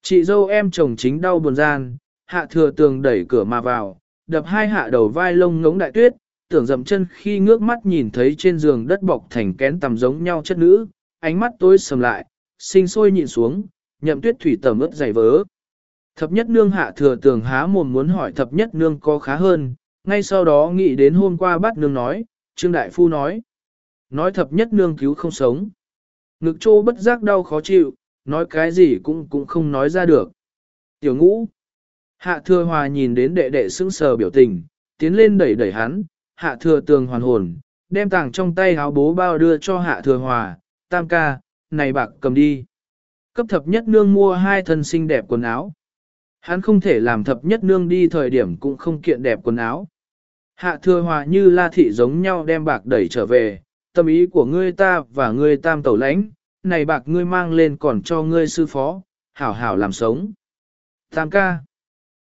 Chị dâu em chồng chính đau buồn gian, hạ thừa tường đẩy cửa mà vào, đập hai hạ đầu vai lông ngống đại tuyết, tưởng dậm chân khi ngước mắt nhìn thấy trên giường đất bọc thành kén tầm giống nhau chất nữ, ánh mắt tối sầm lại, sinh sôi nhịn xuống, nhậm tuyết thủy tầm ướt dày vớ. Thập nhất nương hạ thừa tường há mồm muốn hỏi thập nhất nương có khá hơn, ngay sau đó nghĩ đến hôm qua bắt nương nói, Trương Đại Phu nói. Nói thập nhất nương cứu không sống. Ngực trô bất giác đau khó chịu, nói cái gì cũng cũng không nói ra được. Tiểu ngũ. Hạ thừa hòa nhìn đến đệ đệ sững sờ biểu tình, tiến lên đẩy đẩy hắn, hạ thừa tường hoàn hồn, đem tàng trong tay áo bố bao đưa cho hạ thừa hòa, tam ca, này bạc cầm đi. Cấp thập nhất nương mua hai thân xinh đẹp quần áo. Hắn không thể làm thập nhất nương đi thời điểm cũng không kiện đẹp quần áo. Hạ thừa hòa như la thị giống nhau đem bạc đẩy trở về, tâm ý của ngươi ta và ngươi tam tẩu lãnh, này bạc ngươi mang lên còn cho ngươi sư phó, hảo hảo làm sống. Tam ca.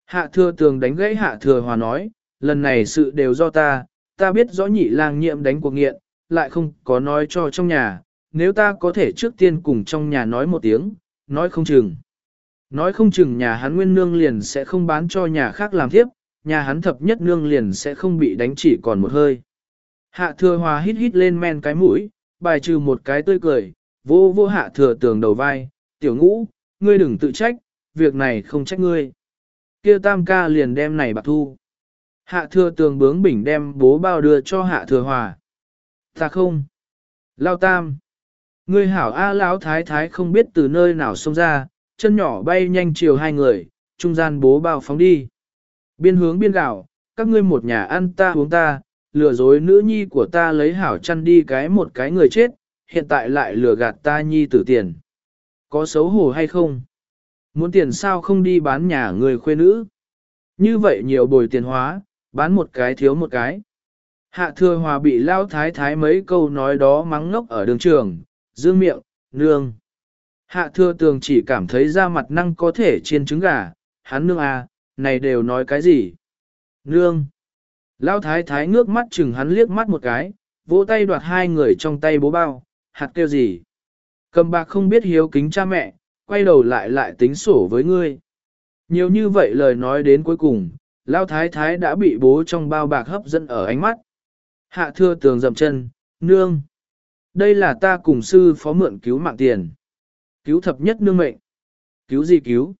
Hạ thừa tường đánh gãy hạ thừa hòa nói, lần này sự đều do ta, ta biết rõ nhị lang nhiệm đánh cuộc nghiện, lại không có nói cho trong nhà, nếu ta có thể trước tiên cùng trong nhà nói một tiếng, nói không chừng. Nói không chừng nhà hắn nguyên nương liền sẽ không bán cho nhà khác làm tiếp, nhà hắn thập nhất nương liền sẽ không bị đánh chỉ còn một hơi. Hạ thừa hòa hít hít lên men cái mũi, bài trừ một cái tươi cười, vô vô hạ thừa tường đầu vai, tiểu ngũ, ngươi đừng tự trách, việc này không trách ngươi. kia tam ca liền đem này bạc thu. Hạ thừa tường bướng bỉnh đem bố bao đưa cho hạ thừa hòa. Ta không. Lao tam. Ngươi hảo A lão thái thái không biết từ nơi nào xông ra, chân nhỏ bay nhanh chiều hai người, trung gian bố bao phóng đi. Biên hướng biên gạo, các ngươi một nhà ăn ta uống ta, lừa dối nữ nhi của ta lấy hảo chăn đi cái một cái người chết, hiện tại lại lừa gạt ta nhi tử tiền. Có xấu hổ hay không? Muốn tiền sao không đi bán nhà người khuê nữ? Như vậy nhiều bồi tiền hóa, bán một cái thiếu một cái. Hạ thừa hòa bị lao thái thái mấy câu nói đó mắng ngốc ở đường trường, dương miệng, nương. Hạ thừa tường chỉ cảm thấy da mặt năng có thể chiên trứng gà, hắn nương à, này đều nói cái gì? Nương. Lao thái thái ngước mắt chừng hắn liếc mắt một cái, vỗ tay đoạt hai người trong tay bố bao, hạt kêu gì? Cầm bạc không biết hiếu kính cha mẹ, quay đầu lại lại tính sổ với ngươi. Nhiều như vậy lời nói đến cuối cùng, Lao thái thái đã bị bố trong bao bạc hấp dẫn ở ánh mắt. Hạ thưa tường dậm chân, nương. Đây là ta cùng sư phó mượn cứu mạng tiền. Cứu thập nhất nương mệnh. Cứu gì cứu?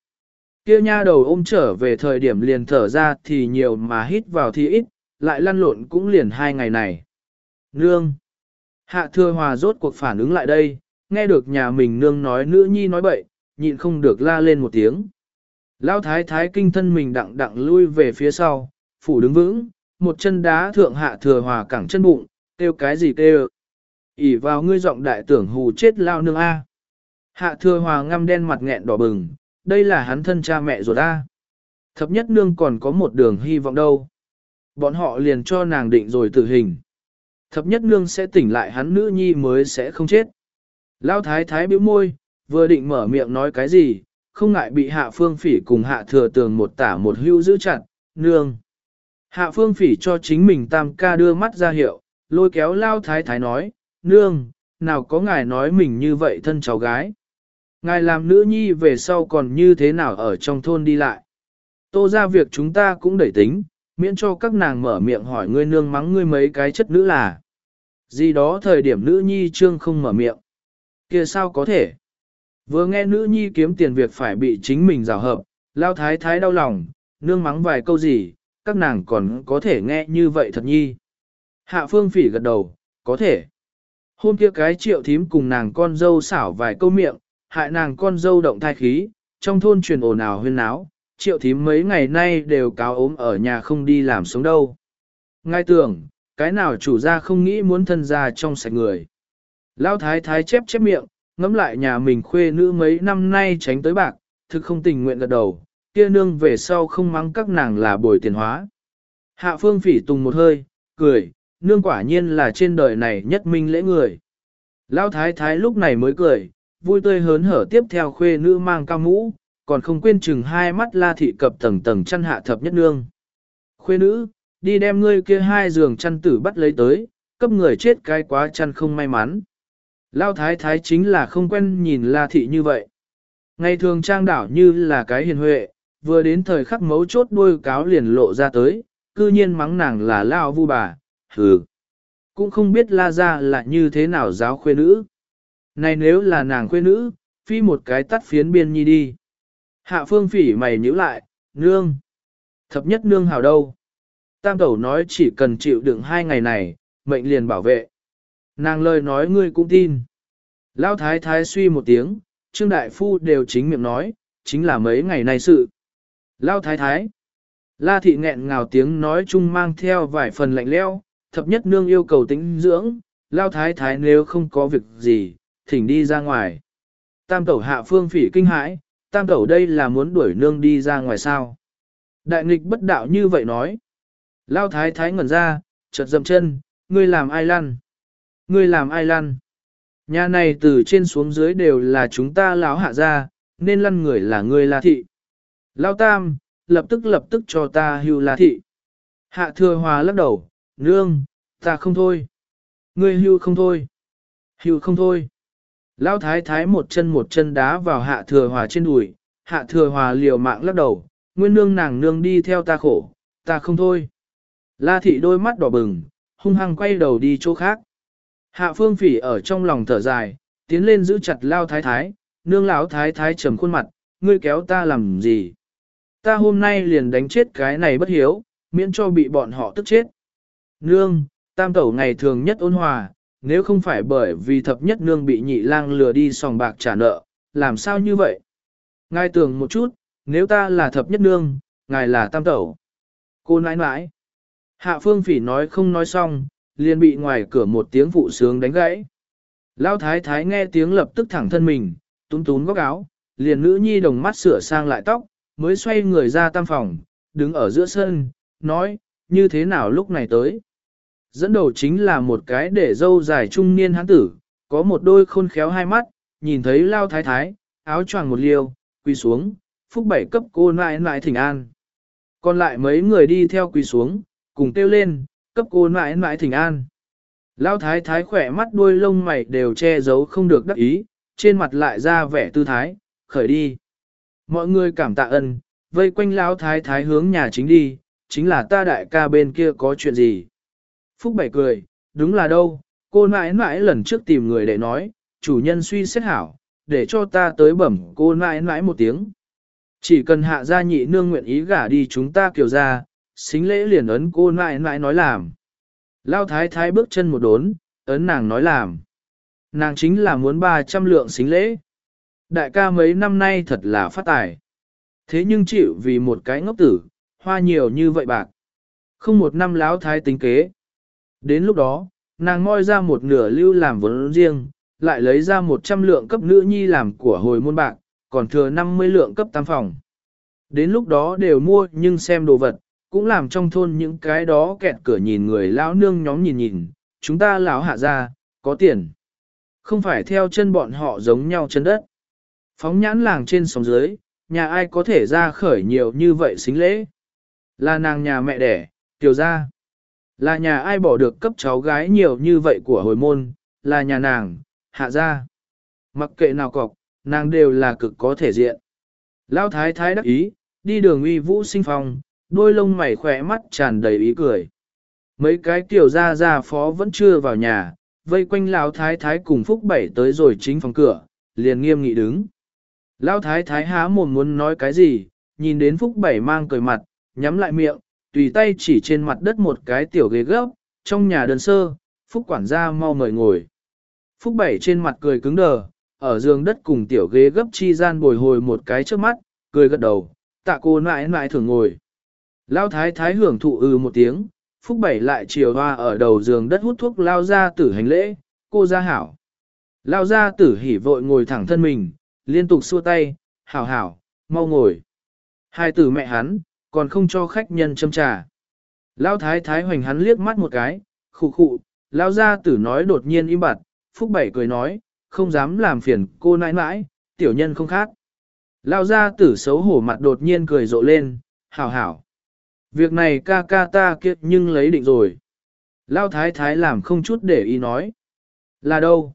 Kia nha đầu ôm trở về thời điểm liền thở ra thì nhiều mà hít vào thì ít, lại lăn lộn cũng liền hai ngày này. Nương. Hạ thừa hòa rốt cuộc phản ứng lại đây, nghe được nhà mình nương nói nữ nhi nói bậy, nhịn không được la lên một tiếng. Lão thái thái kinh thân mình đặng đặng lui về phía sau, phủ đứng vững, một chân đá thượng hạ thừa hòa cẳng chân bụng, kêu cái gì kêu. ỉ vào ngươi giọng đại tưởng hù chết lao nương A. Hạ thừa hòa ngăm đen mặt nghẹn đỏ bừng, đây là hắn thân cha mẹ rồi A. Thập nhất nương còn có một đường hy vọng đâu. Bọn họ liền cho nàng định rồi tử hình. Thập nhất nương sẽ tỉnh lại hắn nữ nhi mới sẽ không chết. Lao thái thái bĩu môi, vừa định mở miệng nói cái gì, không ngại bị hạ phương phỉ cùng hạ thừa tường một tả một hưu giữ chặt, nương. Hạ phương phỉ cho chính mình tam ca đưa mắt ra hiệu, lôi kéo lao thái thái nói, nương, nào có ngài nói mình như vậy thân cháu gái. Ngài làm nữ nhi về sau còn như thế nào ở trong thôn đi lại. Tô ra việc chúng ta cũng đẩy tính, miễn cho các nàng mở miệng hỏi ngươi nương mắng ngươi mấy cái chất nữ là. Gì đó thời điểm nữ nhi trương không mở miệng. kia sao có thể? Vừa nghe nữ nhi kiếm tiền việc phải bị chính mình rào hợp, lao thái thái đau lòng, nương mắng vài câu gì, các nàng còn có thể nghe như vậy thật nhi. Hạ phương phỉ gật đầu, có thể. Hôm kia cái triệu thím cùng nàng con dâu xảo vài câu miệng, hại nàng con dâu động thai khí, trong thôn truyền ồn ào huyên náo, triệu thím mấy ngày nay đều cáo ốm ở nhà không đi làm sống đâu. Ngay tưởng, cái nào chủ gia không nghĩ muốn thân gia trong sạch người. Lão thái thái chép chép miệng, ngẫm lại nhà mình khuê nữ mấy năm nay tránh tới bạc, thực không tình nguyện gật đầu, kia nương về sau không mắng các nàng là bồi tiền hóa. Hạ phương phỉ tùng một hơi, cười, nương quả nhiên là trên đời này nhất minh lễ người. Lão thái thái lúc này mới cười, vui tươi hớn hở tiếp theo khuê nữ mang cao mũ, còn không quên chừng hai mắt la thị cập tầng tầng chăn hạ thập nhất nương. Khuê nữ, đi đem ngươi kia hai giường chăn tử bắt lấy tới, cấp người chết cái quá chăn không may mắn. Lao thái thái chính là không quen nhìn la thị như vậy. Ngày thường trang đảo như là cái hiền huệ, vừa đến thời khắc mấu chốt đuôi cáo liền lộ ra tới, cư nhiên mắng nàng là lao vu bà, hừ. Cũng không biết la ra là như thế nào giáo khuê nữ. Này nếu là nàng khuê nữ, phi một cái tắt phiến biên nhi đi. Hạ phương phỉ mày nhíu lại, nương. Thập nhất nương hào đâu. Tam tẩu nói chỉ cần chịu đựng hai ngày này, mệnh liền bảo vệ. Nàng lời nói ngươi cũng tin. Lão thái thái suy một tiếng, Trương Đại Phu đều chính miệng nói, chính là mấy ngày nay sự. Lão thái thái. La thị nghẹn ngào tiếng nói chung mang theo vài phần lạnh leo, thập nhất nương yêu cầu tĩnh dưỡng, Lão thái thái nếu không có việc gì, thỉnh đi ra ngoài. Tam tẩu hạ phương phỉ kinh hãi, tam tẩu đây là muốn đuổi nương đi ra ngoài sao. Đại nghịch bất đạo như vậy nói. Lao thái thái ngẩn ra, chợt dầm chân, ngươi làm ai lăn? Ngươi làm ai lăn? Nhà này từ trên xuống dưới đều là chúng ta lão hạ ra, nên lăn người là ngươi la thị. Lao tam, lập tức lập tức cho ta hưu la thị. Hạ thừa hòa lắc đầu, nương, ta không thôi. Ngươi hưu không thôi. Hưu không thôi. Lão thái thái một chân một chân đá vào hạ thừa hòa trên đùi, hạ thừa hòa liều mạng lắc đầu, nguyên nương nàng nương đi theo ta khổ, ta không thôi. La thị đôi mắt đỏ bừng, hung hăng quay đầu đi chỗ khác. Hạ phương phỉ ở trong lòng thở dài, tiến lên giữ chặt lao thái thái, nương lão thái thái trầm khuôn mặt, ngươi kéo ta làm gì? Ta hôm nay liền đánh chết cái này bất hiếu, miễn cho bị bọn họ tức chết. Nương, tam tẩu ngày thường nhất ôn hòa, nếu không phải bởi vì thập nhất nương bị nhị lang lừa đi sòng bạc trả nợ, làm sao như vậy? Ngài tưởng một chút, nếu ta là thập nhất nương, ngài là tam tẩu. Cô nãi nãi. Hạ phương phỉ nói không nói xong, liền bị ngoài cửa một tiếng phụ sướng đánh gãy. lao thái thái nghe tiếng lập tức thẳng thân mình, túm túm góc áo, liền nữ nhi đồng mắt sửa sang lại tóc, mới xoay người ra tam phòng, đứng ở giữa sân, nói, như thế nào lúc này tới. Dẫn đầu chính là một cái để dâu dài trung niên hán tử, có một đôi khôn khéo hai mắt, nhìn thấy lao thái thái, áo choàng một liêu, quỳ xuống, phúc bảy cấp cô nại nại thỉnh an. Còn lại mấy người đi theo quỳ xuống, cùng kêu lên, cấp cô nại nại thỉnh an. Lao thái thái khỏe mắt đuôi lông mày đều che giấu không được đắc ý, trên mặt lại ra vẻ tư thái, khởi đi. Mọi người cảm tạ ân, vây quanh lão thái thái hướng nhà chính đi, chính là ta đại ca bên kia có chuyện gì. Phúc Bảy cười, đúng là đâu, cô nãi nãi lần trước tìm người để nói, chủ nhân suy xét hảo, để cho ta tới bẩm cô nãi nãi một tiếng. Chỉ cần hạ gia nhị nương nguyện ý gả đi chúng ta kiều ra, xính lễ liền ấn cô nãi nãi nói làm. Lao thái thái bước chân một đốn, ấn nàng nói làm. Nàng chính là muốn 300 lượng xính lễ. Đại ca mấy năm nay thật là phát tài. Thế nhưng chịu vì một cái ngốc tử, hoa nhiều như vậy bạc. Không một năm láo thái tính kế. Đến lúc đó, nàng moi ra một nửa lưu làm vốn riêng, lại lấy ra 100 lượng cấp nữ nhi làm của hồi môn bạc, còn thừa 50 lượng cấp tam phòng. Đến lúc đó đều mua nhưng xem đồ vật, cũng làm trong thôn những cái đó kẹt cửa nhìn người lão nương nhóm nhìn nhìn, chúng ta lão hạ ra, có tiền. Không phải theo chân bọn họ giống nhau chân đất. Phóng nhãn làng trên sóng dưới, nhà ai có thể ra khởi nhiều như vậy xính lễ. Là nàng nhà mẹ đẻ, tiểu ra. Là nhà ai bỏ được cấp cháu gái nhiều như vậy của hồi môn, là nhà nàng, hạ ra. Mặc kệ nào cọc, nàng đều là cực có thể diện. Lão thái thái đắc ý, đi đường uy vũ sinh phong, đôi lông mày khỏe mắt tràn đầy ý cười. Mấy cái tiểu gia gia phó vẫn chưa vào nhà, vây quanh lão thái thái cùng phúc bảy tới rồi chính phòng cửa, liền nghiêm nghị đứng. Lão thái thái há mồm muốn nói cái gì, nhìn đến phúc bảy mang cười mặt, nhắm lại miệng, tùy tay chỉ trên mặt đất một cái tiểu ghế gấp, trong nhà đơn sơ, phúc quản gia mau mời ngồi. Phúc bảy trên mặt cười cứng đờ, ở giường đất cùng tiểu ghế gấp chi gian bồi hồi một cái trước mắt, cười gật đầu, tạ cô nãi nãi thường ngồi. Lao thái thái hưởng thụ ư một tiếng, phúc bảy lại chiều hoa ở đầu giường đất hút thuốc lao ra tử hành lễ, cô ra hảo. Lao ra tử hỉ vội ngồi thẳng thân mình, liên tục xua tay, hảo hảo, mau ngồi. Hai tử mẹ hắn, còn không cho khách nhân châm trà. Lão thái thái hoành hắn liếc mắt một cái, khụ khụ, Lão gia tử nói đột nhiên im bặt, phúc bảy cười nói, không dám làm phiền cô nãi nãi, tiểu nhân không khác. Lão gia tử xấu hổ mặt đột nhiên cười rộ lên, hảo hảo. Việc này ca ca ta kiệt nhưng lấy định rồi. Lão thái thái làm không chút để ý nói. Là đâu?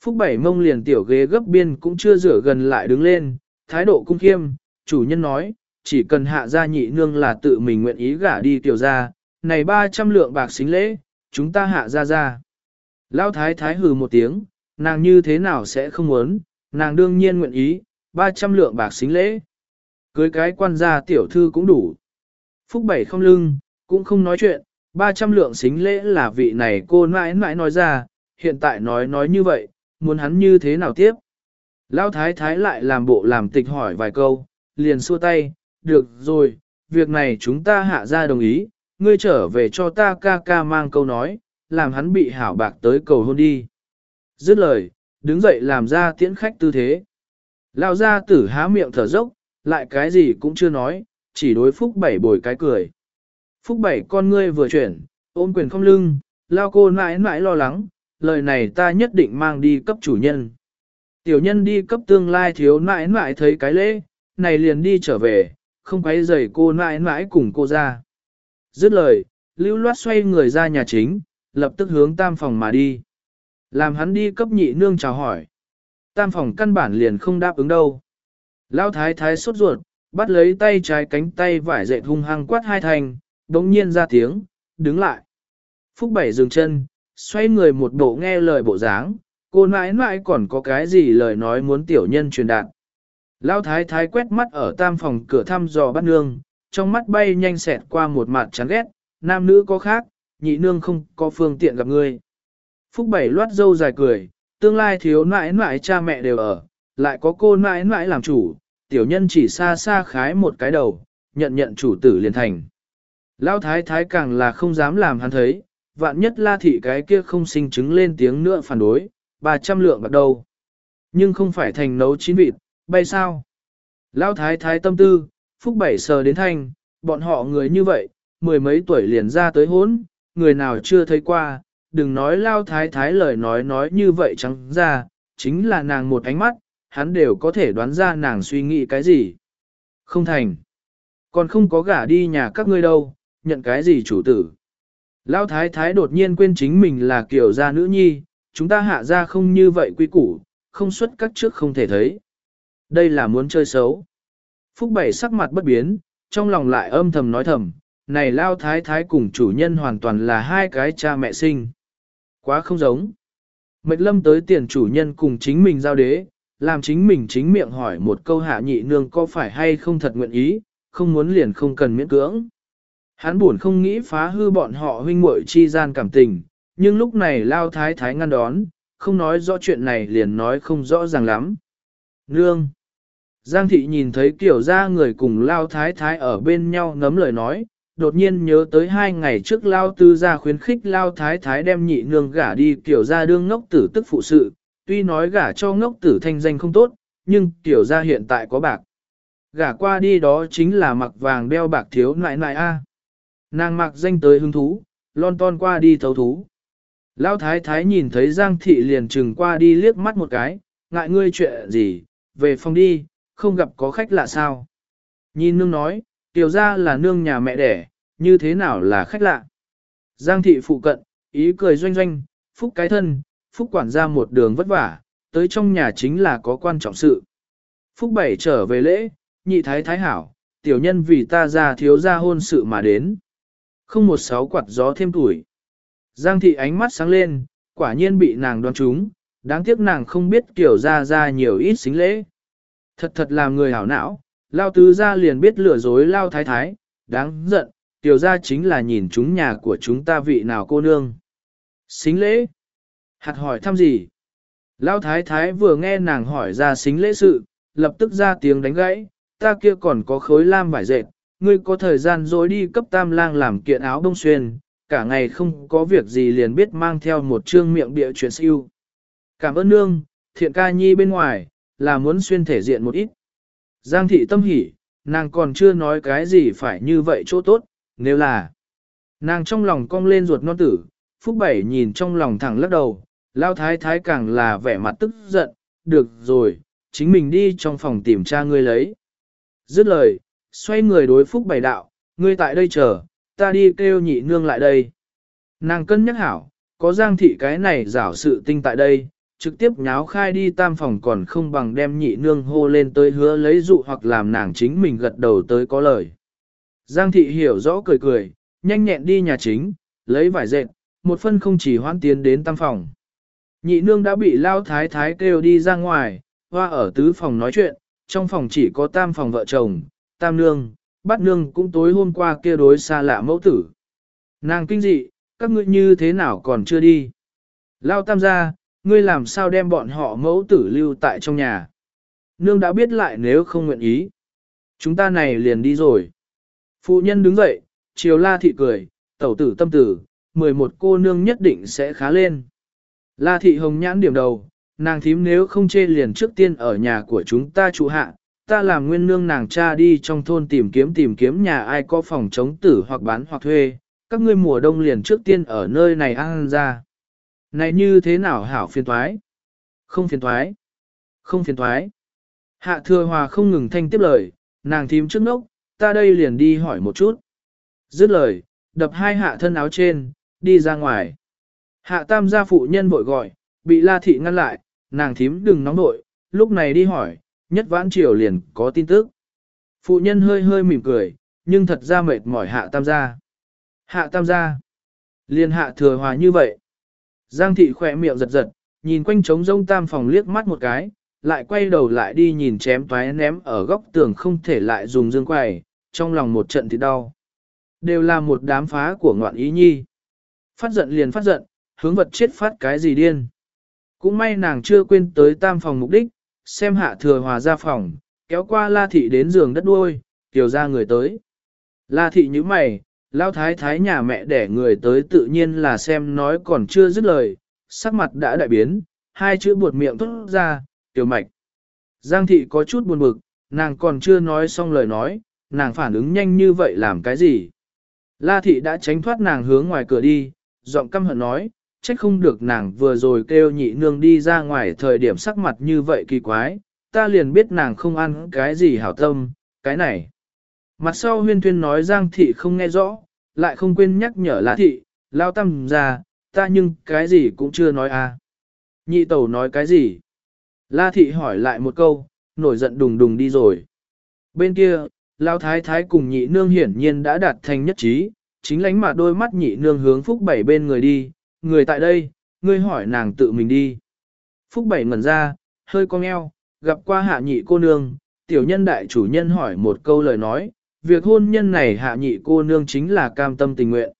Phúc bảy mông liền tiểu ghế gấp biên cũng chưa rửa gần lại đứng lên, thái độ cung khiêm, chủ nhân nói, chỉ cần hạ gia nhị nương là tự mình nguyện ý gả đi tiểu gia, này 300 lượng bạc xính lễ, chúng ta hạ gia gia. Lão thái thái hừ một tiếng, nàng như thế nào sẽ không muốn, nàng đương nhiên nguyện ý, 300 lượng bạc xính lễ. Cưới cái quan gia tiểu thư cũng đủ. Phúc bảy không lưng, cũng không nói chuyện, 300 lượng xính lễ là vị này cô mãi mãi nói ra, hiện tại nói nói như vậy, muốn hắn như thế nào tiếp. Lão thái thái lại làm bộ làm tịch hỏi vài câu, liền xua tay, được rồi, việc này chúng ta hạ ra đồng ý, ngươi trở về cho ta ca ca mang câu nói, làm hắn bị hảo bạc tới cầu hôn đi. Dứt lời, đứng dậy làm ra tiễn khách tư thế. lao ra tử há miệng thở dốc, lại cái gì cũng chưa nói, chỉ đối phúc bảy bồi cái cười. Phúc bảy con ngươi vừa chuyển, ôm quyền không lưng, lao cô mãi mãi lo lắng, lời này ta nhất định mang đi cấp chủ nhân. Tiểu nhân đi cấp tương lai thiếu mãi mãi thấy cái lễ, này liền đi trở về, không quấy rầy cô mãi mãi cùng cô ra. Dứt lời, lưu loát xoay người ra nhà chính, lập tức hướng tam phòng mà đi. Làm hắn đi cấp nhị nương chào hỏi. Tam phòng căn bản liền không đáp ứng đâu. Lao thái thái sốt ruột, bắt lấy tay trái cánh tay vải dậy hung hăng quát hai thành, đống nhiên ra tiếng, đứng lại. Phúc Bảy dừng chân, xoay người một bộ nghe lời bộ dáng, cô nãi nãi còn có cái gì lời nói muốn tiểu nhân truyền đạt. Lão thái thái quét mắt ở tam phòng cửa thăm dò bắt nương, trong mắt bay nhanh xẹt qua một mặt chán ghét, nam nữ có khác, nhị nương không có phương tiện gặp ngươi. Phúc Bảy loát dâu dài cười, tương lai thiếu nãi nãi cha mẹ đều ở, lại có cô nãi nãi làm chủ, tiểu nhân chỉ xa xa khái một cái đầu, nhận nhận chủ tử liền thành. Lão thái thái càng là không dám làm hắn thấy, vạn nhất la thị cái kia không sinh chứng lên tiếng nữa phản đối, 300 lượng bắt đầu. Nhưng không phải thành nấu chín vịt, bay sao? Lão thái thái tâm tư, phúc bảy sờ đến thanh, bọn họ người như vậy, mười mấy tuổi liền ra tới hốn, người nào chưa thấy qua, đừng nói lao thái thái lời nói nói như vậy trắng ra, chính là nàng một ánh mắt, hắn đều có thể đoán ra nàng suy nghĩ cái gì. Không thành. Còn không có gả đi nhà các ngươi đâu, nhận cái gì chủ tử. Lao thái thái đột nhiên quên chính mình là kiểu gia nữ nhi, chúng ta hạ ra không như vậy quy củ, không xuất các trước không thể thấy. Đây là muốn chơi xấu. Phúc Bảy sắc mặt bất biến, trong lòng lại âm thầm nói thầm, này Lao thái thái cùng chủ nhân hoàn toàn là hai cái cha mẹ sinh. Quá không giống. Mệnh lâm tới tiền chủ nhân cùng chính mình giao đế, làm chính mình chính miệng hỏi một câu hạ nhị nương có phải hay không thật nguyện ý, không muốn liền không cần miễn cưỡng. Hắn buồn không nghĩ phá hư bọn họ huynh muội chi gian cảm tình, nhưng lúc này lao thái thái ngăn đón, không nói rõ chuyện này liền nói không rõ ràng lắm. Nương! Giang thị nhìn thấy kiểu ra người cùng lao thái thái ở bên nhau ngấm lời nói, đột nhiên nhớ tới hai ngày trước lao tư gia khuyến khích lao thái thái đem nhị nương gả đi kiểu ra đương ngốc tử tức phụ sự, tuy nói gả cho ngốc tử thanh danh không tốt, nhưng kiểu ra hiện tại có bạc. Gả qua đi đó chính là mặc vàng đeo bạc thiếu nại nại a. Nàng mặc danh tới hứng thú, lon ton qua đi thấu thú. Lao thái thái nhìn thấy Giang thị liền trừng qua đi liếc mắt một cái, ngại ngươi chuyện gì, về phòng đi, không gặp có khách lạ sao. Nhìn nương nói, tiểu ra là nương nhà mẹ đẻ, như thế nào là khách lạ. Giang thị phụ cận, ý cười doanh doanh, phúc cái thân, phúc quản ra một đường vất vả, tới trong nhà chính là có quan trọng sự. Phúc bảy trở về lễ, nhị thái thái hảo, tiểu nhân vì ta ra thiếu ra hôn sự mà đến. Không một sáu quạt gió thêm tuổi. Giang thị ánh mắt sáng lên, quả nhiên bị nàng đoán trúng, đáng tiếc nàng không biết kiểu ra ra nhiều ít xính lễ. Thật thật làm người hảo não, lao tứ ra liền biết lừa dối lao thái thái, đáng giận, tiểu ra chính là nhìn chúng nhà của chúng ta vị nào cô nương. Xính lễ? Hạt hỏi thăm gì? Lao thái thái vừa nghe nàng hỏi ra xính lễ sự, lập tức ra tiếng đánh gãy, ta kia còn có khối lam vải dệt, ngươi có thời gian rồi đi cấp tam lang làm kiện áo đông xuyên, cả ngày không có việc gì liền biết mang theo một trương miệng bịa chuyện siêu. Cảm ơn nương, thiện ca nhi bên ngoài, là muốn xuyên thể diện một ít. Giang thị tâm hỉ, nàng còn chưa nói cái gì phải như vậy chỗ tốt, nếu là nàng trong lòng cong lên ruột non tử, Phúc Bảy nhìn trong lòng thẳng lắc đầu, Lao Thái Thái càng là vẻ mặt tức giận, được rồi, chính mình đi trong phòng tìm cha ngươi lấy. Dứt lời, xoay người đối Phúc Bảy đạo, ngươi tại đây chờ, ta đi kêu nhị nương lại đây. Nàng cân nhắc hảo, có giang thị cái này giảo sự tinh tại đây, trực tiếp nháo khai đi tam phòng còn không bằng đem nhị nương hô lên tới hứa lấy dụ hoặc làm nàng chính mình gật đầu tới có lời. Giang thị hiểu rõ cười cười, nhanh nhẹn đi nhà chính, lấy vải dệt, một phân không chỉ hoan tiến đến tam phòng. Nhị nương đã bị lao thái thái kêu đi ra ngoài, hoa ở tứ phòng nói chuyện, trong phòng chỉ có tam phòng vợ chồng, tam nương, bắt nương cũng tối hôm qua kia đối xa lạ mẫu tử. Nàng kinh dị, các ngươi như thế nào còn chưa đi? Lao tam gia, ngươi làm sao đem bọn họ mẫu tử lưu tại trong nhà? Nương đã biết lại nếu không nguyện ý. Chúng ta này liền đi rồi. Phụ nhân đứng dậy, chiều la thị cười, tẩu tử tâm tử, 11 cô nương nhất định sẽ khá lên. La thị hồng nhãn điểm đầu, nàng thím nếu không chê liền trước tiên ở nhà của chúng ta trụ hạ, ta làm nguyên nương nàng cha đi trong thôn tìm kiếm tìm kiếm nhà ai có phòng chống tử hoặc bán hoặc thuê, các ngươi mùa đông liền trước tiên ở nơi này ăn ra. Này như thế nào hảo phiền thoái? Không phiền thoái. Không phiền thoái. Hạ thừa hòa không ngừng thanh tiếp lời, nàng thím trước nốc, ta đây liền đi hỏi một chút. Dứt lời, đập hai hạ thân áo trên, đi ra ngoài. Hạ tam gia phụ nhân vội gọi, bị la thị ngăn lại, nàng thím đừng nóng nội, lúc này đi hỏi, nhất vãn triều liền có tin tức. Phụ nhân hơi hơi mỉm cười, nhưng thật ra mệt mỏi hạ tam gia. Hạ tam gia. Liền hạ thừa hòa như vậy. Giang thị khỏe miệng giật giật, nhìn quanh trống rông tam phòng liếc mắt một cái, lại quay đầu lại đi nhìn chém toái ném ở góc tường không thể lại dùng dương quầy, trong lòng một trận thì đau. Đều là một đám phá của ngoạn ý nhi. Phát giận liền phát giận, hướng vật chết phát cái gì điên. Cũng may nàng chưa quên tới tam phòng mục đích, xem hạ thừa hòa ra phòng, kéo qua la thị đến giường đất đuôi, tiểu ra người tới. La thị như mày, Lão thái thái nhà mẹ đẻ người tới tự nhiên là xem nói còn chưa dứt lời, sắc mặt đã đại biến, hai chữ buột miệng thốt ra, tiểu mạch. Giang thị có chút buồn bực, nàng còn chưa nói xong lời nói, nàng phản ứng nhanh như vậy làm cái gì? La thị đã tránh thoát nàng hướng ngoài cửa đi, giọng căm hận nói, trách không được nàng vừa rồi kêu nhị nương đi ra ngoài thời điểm sắc mặt như vậy kỳ quái, ta liền biết nàng không ăn cái gì hảo tâm, cái này. Mặt sau huyên tuyên nói Giang thị không nghe rõ, lại không quên nhắc nhở là thị, lao tâm ra, ta nhưng cái gì cũng chưa nói à. Nhị tẩu nói cái gì? La thị hỏi lại một câu, nổi giận đùng đùng đi rồi. Bên kia, Lao Thái Thái cùng nhị nương hiển nhiên đã đạt thành nhất trí, chính lánh mà đôi mắt nhị nương hướng Phúc Bảy bên người đi, người tại đây, ngươi hỏi nàng tự mình đi. Phúc Bảy ngẩn ra, hơi cong eo, gặp qua hạ nhị cô nương, tiểu nhân đại chủ nhân hỏi một câu lời nói, việc hôn nhân này hạ nhị cô nương chính là cam tâm tình nguyện.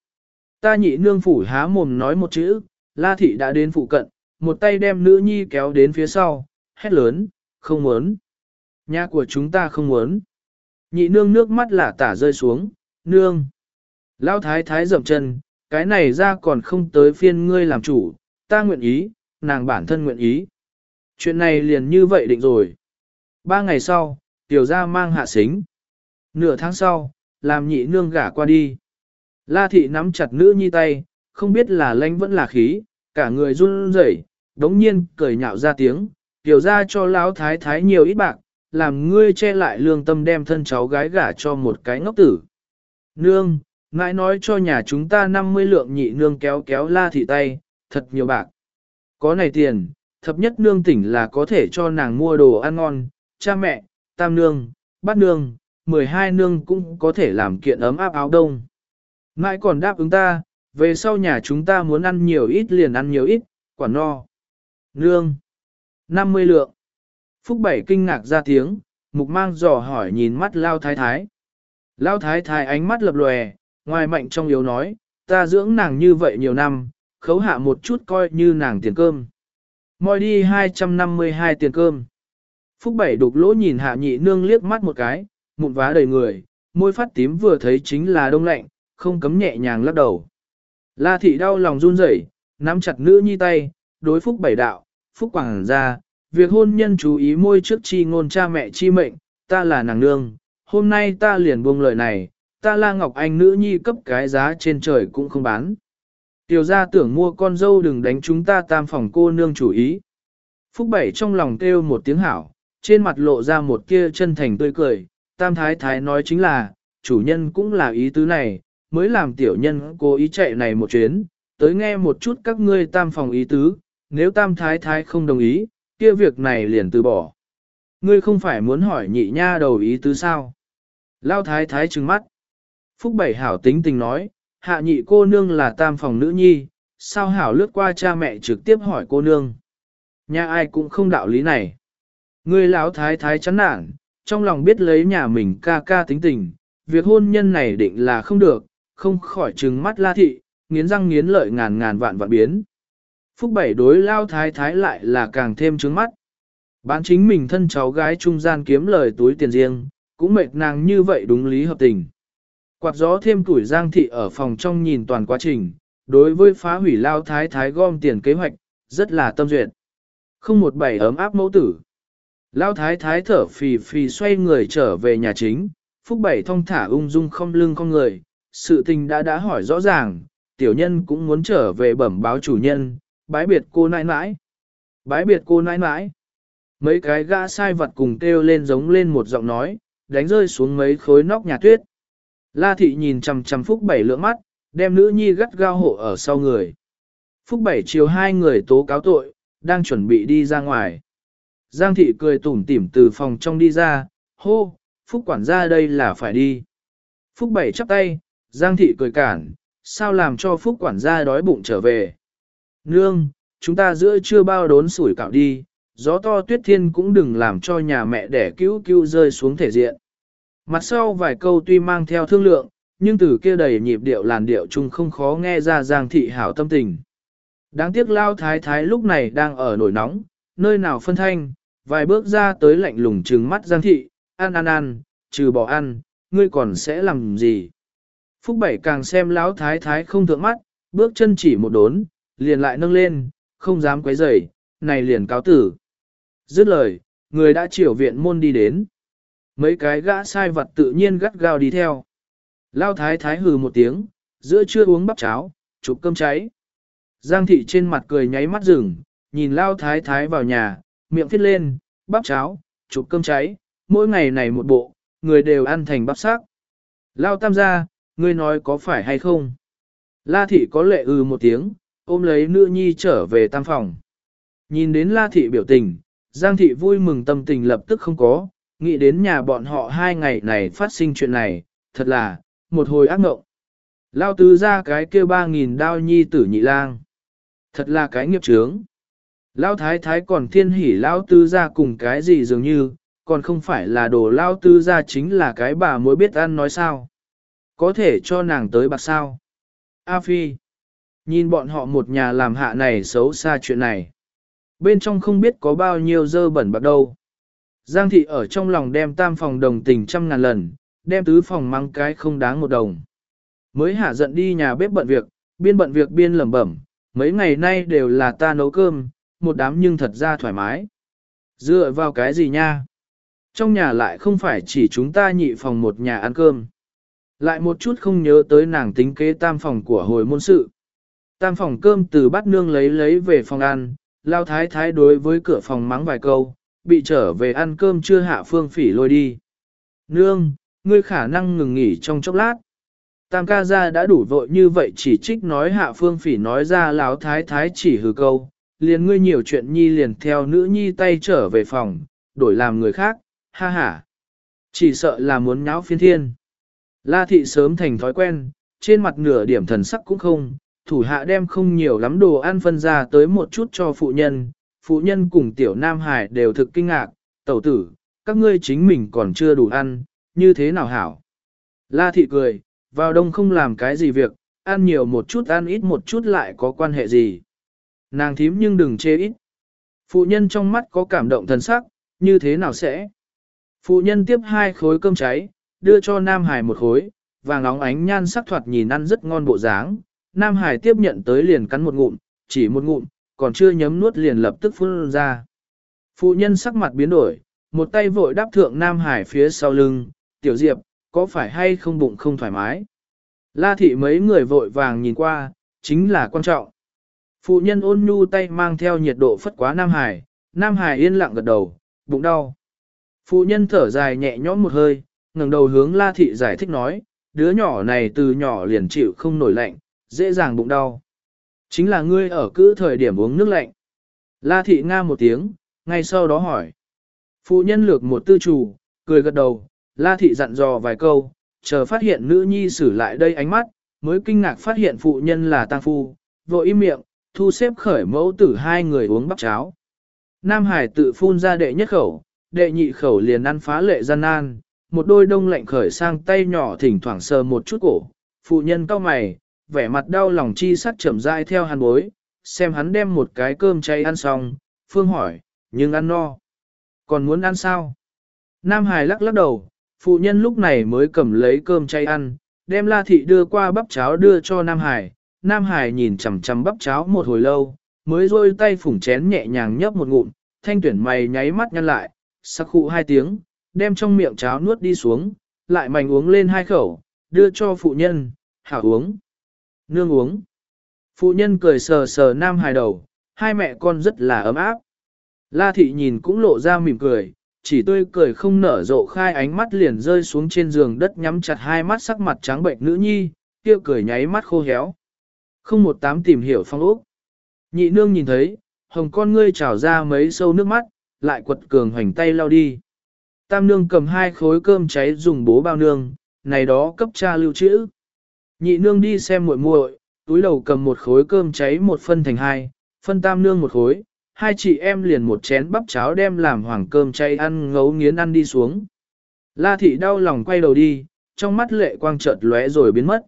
Ta nhị nương phủ há mồm nói một chữ, la thị đã đến phụ cận, một tay đem nữ nhi kéo đến phía sau, hét lớn, không muốn. Nhà của chúng ta không muốn. Nhị nương nước mắt lả tả rơi xuống, nương. Lão thái thái dậm chân, cái này ra còn không tới phiên ngươi làm chủ, ta nguyện ý, nàng bản thân nguyện ý. Chuyện này liền như vậy định rồi. Ba ngày sau, tiểu gia mang hạ xính. Nửa tháng sau, làm nhị nương gả qua đi. La thị nắm chặt nữ nhi tay, không biết là lãnh vẫn là khí, cả người run rẩy, đống nhiên cười nhạo ra tiếng, tiểu ra cho lão thái thái nhiều ít bạc, làm ngươi che lại lương tâm đem thân cháu gái gả cho một cái ngốc tử. Nương, ngại nói cho nhà chúng ta 50 lượng nhị nương kéo kéo la thị tay, thật nhiều bạc. Có này tiền, thập nhất nương tỉnh là có thể cho nàng mua đồ ăn ngon, cha mẹ, tam nương, bát nương, 12 nương cũng có thể làm kiện ấm áp áo đông. Mãi còn đáp ứng ta, về sau nhà chúng ta muốn ăn nhiều ít liền ăn nhiều ít, quả no. Nương, 50 lượng. Phúc Bảy kinh ngạc ra tiếng, mục mang dò hỏi nhìn mắt Lao Thái Thái. Lao Thái Thái ánh mắt lập lòe, ngoài mạnh trong yếu nói, ta dưỡng nàng như vậy nhiều năm, khấu hạ một chút coi như nàng tiền cơm. Moi đi 252 tiền cơm. Phúc Bảy đục lỗ nhìn hạ nhị nương liếc mắt một cái, mụn vá đầy người, môi phát tím vừa thấy chính là đông lạnh, không cấm nhẹ nhàng lắc đầu. La thị đau lòng run rẩy, nắm chặt nữ nhi tay, đối Phúc Bảy đạo, Phúc Quảng ra, việc hôn nhân chú ý môi trước chi ngôn cha mẹ chi mệnh, ta là nàng nương, hôm nay ta liền buông lời này, ta la Ngọc Anh nữ nhi cấp cái giá trên trời cũng không bán. Tiểu gia tưởng mua con dâu đừng đánh chúng ta tam phòng cô nương chủ ý. Phúc Bảy trong lòng kêu một tiếng hảo, trên mặt lộ ra một kia chân thành tươi cười, tam thái thái nói chính là, chủ nhân cũng là ý tứ này, mới làm tiểu nhân cố ý chạy này một chuyến, tới nghe một chút các ngươi tam phòng ý tứ, nếu tam thái thái không đồng ý, kia việc này liền từ bỏ. Ngươi không phải muốn hỏi nhị nha đầu ý tứ sao? Lao thái thái trừng mắt. Phúc Bảy hảo tính tình nói, hạ nhị cô nương là tam phòng nữ nhi, sao hảo lướt qua cha mẹ trực tiếp hỏi cô nương. Nhà ai cũng không đạo lý này. Ngươi lão thái thái chán nản, trong lòng biết lấy nhà mình ca ca tính tình, việc hôn nhân này định là không được, không khỏi trừng mắt la thị, nghiến răng nghiến lợi ngàn ngàn vạn vạn biến. Phúc Bảy đối lao thái thái lại là càng thêm trướng mắt. Bán chính mình thân cháu gái trung gian kiếm lời túi tiền riêng, cũng mệt nàng như vậy đúng lý hợp tình. Quạt gió thêm tuổi giang thị ở phòng trong nhìn toàn quá trình, đối với phá hủy lao thái thái gom tiền kế hoạch, rất là tâm duyệt. Không một bảy ấm áp mẫu tử. Lao thái thái thở phì phì xoay người trở về nhà chính, phúc bảy thong thả ung dung không lưng không người, sự tình đã đã hỏi rõ ràng, tiểu nhân cũng muốn trở về bẩm báo chủ nhân, bái biệt cô nãi nãi. Bái biệt cô nãi nãi. Mấy cái gã sai vật cùng kêu lên giống lên một giọng nói, đánh rơi xuống mấy khối nóc nhà tuyết. La thị nhìn chằm chằm Phúc Bảy lưỡng mắt, đem nữ nhi gắt gao hộ ở sau người. Phúc Bảy chiều hai người tố cáo tội, đang chuẩn bị đi ra ngoài. Giang thị cười tủm tỉm từ phòng trong đi ra, hô, Phúc quản gia đây là phải đi. Phúc Bảy chắp tay, Giang thị cười cản, sao làm cho Phúc quản gia đói bụng trở về. Nương, chúng ta giữa chưa bao đốn sủi cạo đi, gió to tuyết thiên cũng đừng làm cho nhà mẹ đẻ cứu cứu rơi xuống thể diện. Mặt sau vài câu tuy mang theo thương lượng, nhưng từ kia đầy nhịp điệu làn điệu chung không khó nghe ra giang thị hảo tâm tình. Đáng tiếc lao thái thái lúc này đang ở nổi nóng, nơi nào phân thanh, vài bước ra tới lạnh lùng trừng mắt giang thị, ăn ăn ăn, trừ bỏ ăn, ngươi còn sẽ làm gì? Phúc Bảy càng xem lão thái thái không thượng mắt, bước chân chỉ một đốn, liền lại nâng lên, không dám quấy rầy, này liền cáo tử. Dứt lời, người đã chiều viện môn đi đến. Mấy cái gã sai vật tự nhiên gắt gao đi theo. Lao thái thái hừ một tiếng, giữa trưa uống bắp cháo, chụp cơm cháy. Giang thị trên mặt cười nháy mắt rừng, nhìn Lao thái thái vào nhà, miệng phít lên, bắp cháo, chụp cơm cháy, mỗi ngày này một bộ, người đều ăn thành bắp xác. Lao tam gia, ngươi nói có phải hay không? La thị có lệ ừ một tiếng, ôm lấy nữ nhi trở về tam phòng. Nhìn đến la thị biểu tình, Giang thị vui mừng tâm tình lập tức không có, nghĩ đến nhà bọn họ hai ngày này phát sinh chuyện này, thật là, một hồi ác mộng. Lao tứ ra cái kêu ba nghìn đao nhi tử nhị lang. Thật là cái nghiệp trướng. Lao thái thái còn thiên hỉ Lao tư ra cùng cái gì dường như, còn không phải là đồ Lao tư ra chính là cái bà mới biết ăn nói sao. Có thể cho nàng tới bạc sao. A Phi. Nhìn bọn họ một nhà làm hạ này xấu xa chuyện này. Bên trong không biết có bao nhiêu dơ bẩn bạc đâu. Giang thị ở trong lòng đem tam phòng đồng tình trăm ngàn lần, đem tứ phòng mang cái không đáng một đồng. Mới hạ giận đi nhà bếp bận việc, biên bận việc biên lẩm bẩm, mấy ngày nay đều là ta nấu cơm, một đám nhưng thật ra thoải mái. Dựa vào cái gì nha? Trong nhà lại không phải chỉ chúng ta nhị phòng một nhà ăn cơm. Lại một chút không nhớ tới nàng tính kế tam phòng của hồi môn sự. Tam phòng cơm từ bát nương lấy lấy về phòng ăn, lao thái thái đối với cửa phòng mắng vài câu, bị trở về ăn cơm chưa hạ phương phỉ lôi đi. Nương, ngươi khả năng ngừng nghỉ trong chốc lát. Tam ca ra đã đủ vội như vậy chỉ trích nói hạ phương phỉ nói ra lão thái thái chỉ hừ câu, liền ngươi nhiều chuyện nhi liền theo nữ nhi tay trở về phòng, đổi làm người khác, ha ha. Chỉ sợ là muốn nháo phiên thiên. La thị sớm thành thói quen, trên mặt nửa điểm thần sắc cũng không, thủ hạ đem không nhiều lắm đồ ăn phân ra tới một chút cho phụ nhân, phụ nhân cùng tiểu Nam Hải đều thực kinh ngạc, tẩu tử, các ngươi chính mình còn chưa đủ ăn, như thế nào hảo. La thị cười, vào đông không làm cái gì việc, ăn nhiều một chút ăn ít một chút lại có quan hệ gì. Nàng thím nhưng đừng chê ít. Phụ nhân trong mắt có cảm động thần sắc, như thế nào sẽ? Phụ nhân tiếp hai khối cơm cháy, đưa cho Nam Hải một khối, vàng óng ánh nhan sắc thoạt nhìn ăn rất ngon bộ dáng. Nam Hải tiếp nhận tới liền cắn một ngụm, chỉ một ngụm, còn chưa nhấm nuốt liền lập tức phun ra. Phụ nhân sắc mặt biến đổi, một tay vội đáp thượng Nam Hải phía sau lưng, tiểu diệp, có phải hay không bụng không thoải mái? La thị mấy người vội vàng nhìn qua, chính là quan trọng. Phụ nhân ôn nhu tay mang theo nhiệt độ phất quá Nam Hải, Nam Hải yên lặng gật đầu, bụng đau. Phụ nhân thở dài nhẹ nhõm một hơi, ngẩng đầu hướng La thị giải thích nói, đứa nhỏ này từ nhỏ liền chịu không nổi lạnh, dễ dàng bụng đau. Chính là ngươi ở cứ thời điểm uống nước lạnh. La thị nga một tiếng, ngay sau đó hỏi. Phụ nhân lược một tư chủ, cười gật đầu, la thị dặn dò vài câu, chờ phát hiện nữ nhi xử lại đây ánh mắt, mới kinh ngạc phát hiện phụ nhân là tang phu, vội im miệng, thu xếp khởi mẫu tử hai người uống bắp cháo. Nam Hải tự phun ra đệ nhất khẩu, đệ nhị khẩu liền ăn phá lệ gian nan, một đôi đông lạnh khởi sang tay nhỏ thỉnh thoảng sờ một chút cổ, phụ nhân cau mày, vẻ mặt đau lòng chi sắt chậm rãi theo hắn bối, xem hắn đem một cái cơm chay ăn xong, Phương hỏi, nhưng ăn no. Còn muốn ăn sao? Nam Hải lắc lắc đầu, phụ nhân lúc này mới cầm lấy cơm chay ăn, đem La Thị đưa qua bắp cháo đưa cho Nam Hải. Nam Hải nhìn chằm chằm bắp cháo một hồi lâu, mới rôi tay phủng chén nhẹ nhàng nhấp một ngụm, thanh tuyển mày nháy mắt nhăn lại, sắc khụ hai tiếng, đem trong miệng cháo nuốt đi xuống, lại mảnh uống lên hai khẩu, đưa cho phụ nhân, hảo uống. Nương uống. Phụ nhân cười sờ sờ nam Hải đầu, hai mẹ con rất là ấm áp. La thị nhìn cũng lộ ra mỉm cười, chỉ tươi cười không nở rộ khai ánh mắt liền rơi xuống trên giường đất nhắm chặt hai mắt sắc mặt trắng bệnh nữ nhi, kia cười nháy mắt khô héo. Không một tám tìm hiểu phong ốc. Nhị nương nhìn thấy, hồng con ngươi trào ra mấy sâu nước mắt, lại quật cường hoành tay lao đi. Tam nương cầm hai khối cơm cháy dùng bố bao nương, này đó cấp cha lưu trữ. Nhị nương đi xem muội muội, túi đầu cầm một khối cơm cháy một phân thành hai, phân tam nương một khối, hai chị em liền một chén bắp cháo đem làm hoàng cơm cháy ăn ngấu nghiến ăn đi xuống. La thị đau lòng quay đầu đi, trong mắt lệ quang chợt lóe rồi biến mất.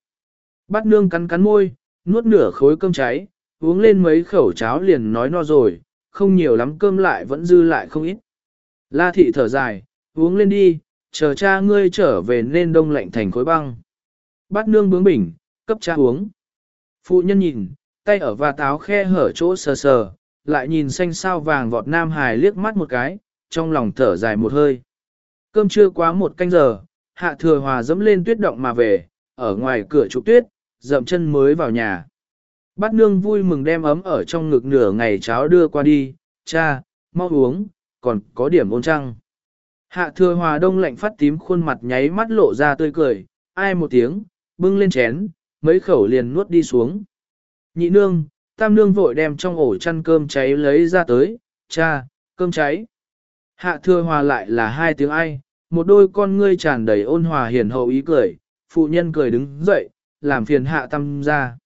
Bắt nương cắn cắn môi, nuốt nửa khối cơm cháy, uống lên mấy khẩu cháo liền nói no rồi, không nhiều lắm cơm lại vẫn dư lại không ít. La thị thở dài, uống lên đi, chờ cha ngươi trở về nên đông lạnh thành khối băng. bát nương bướng bỉnh, cấp cha uống. Phụ nhân nhìn, tay ở và táo khe hở chỗ sờ sờ, lại nhìn xanh sao vàng vọt nam hài liếc mắt một cái, trong lòng thở dài một hơi. Cơm trưa quá một canh giờ, hạ thừa hòa dẫm lên tuyết động mà về, ở ngoài cửa trục tuyết, dậm chân mới vào nhà. Bát nương vui mừng đem ấm ở trong ngực nửa ngày cháo đưa qua đi, cha, mau uống, còn có điểm ôn trăng. Hạ thừa hòa đông lạnh phát tím khuôn mặt nháy mắt lộ ra tươi cười, ai một tiếng, bưng lên chén, mấy khẩu liền nuốt đi xuống. Nhị nương, tam nương vội đem trong ổ chăn cơm cháy lấy ra tới, cha, cơm cháy. Hạ thừa hòa lại là hai tiếng ai, một đôi con ngươi tràn đầy ôn hòa hiền hậu ý cười, phụ nhân cười đứng dậy, làm phiền hạ tâm ra.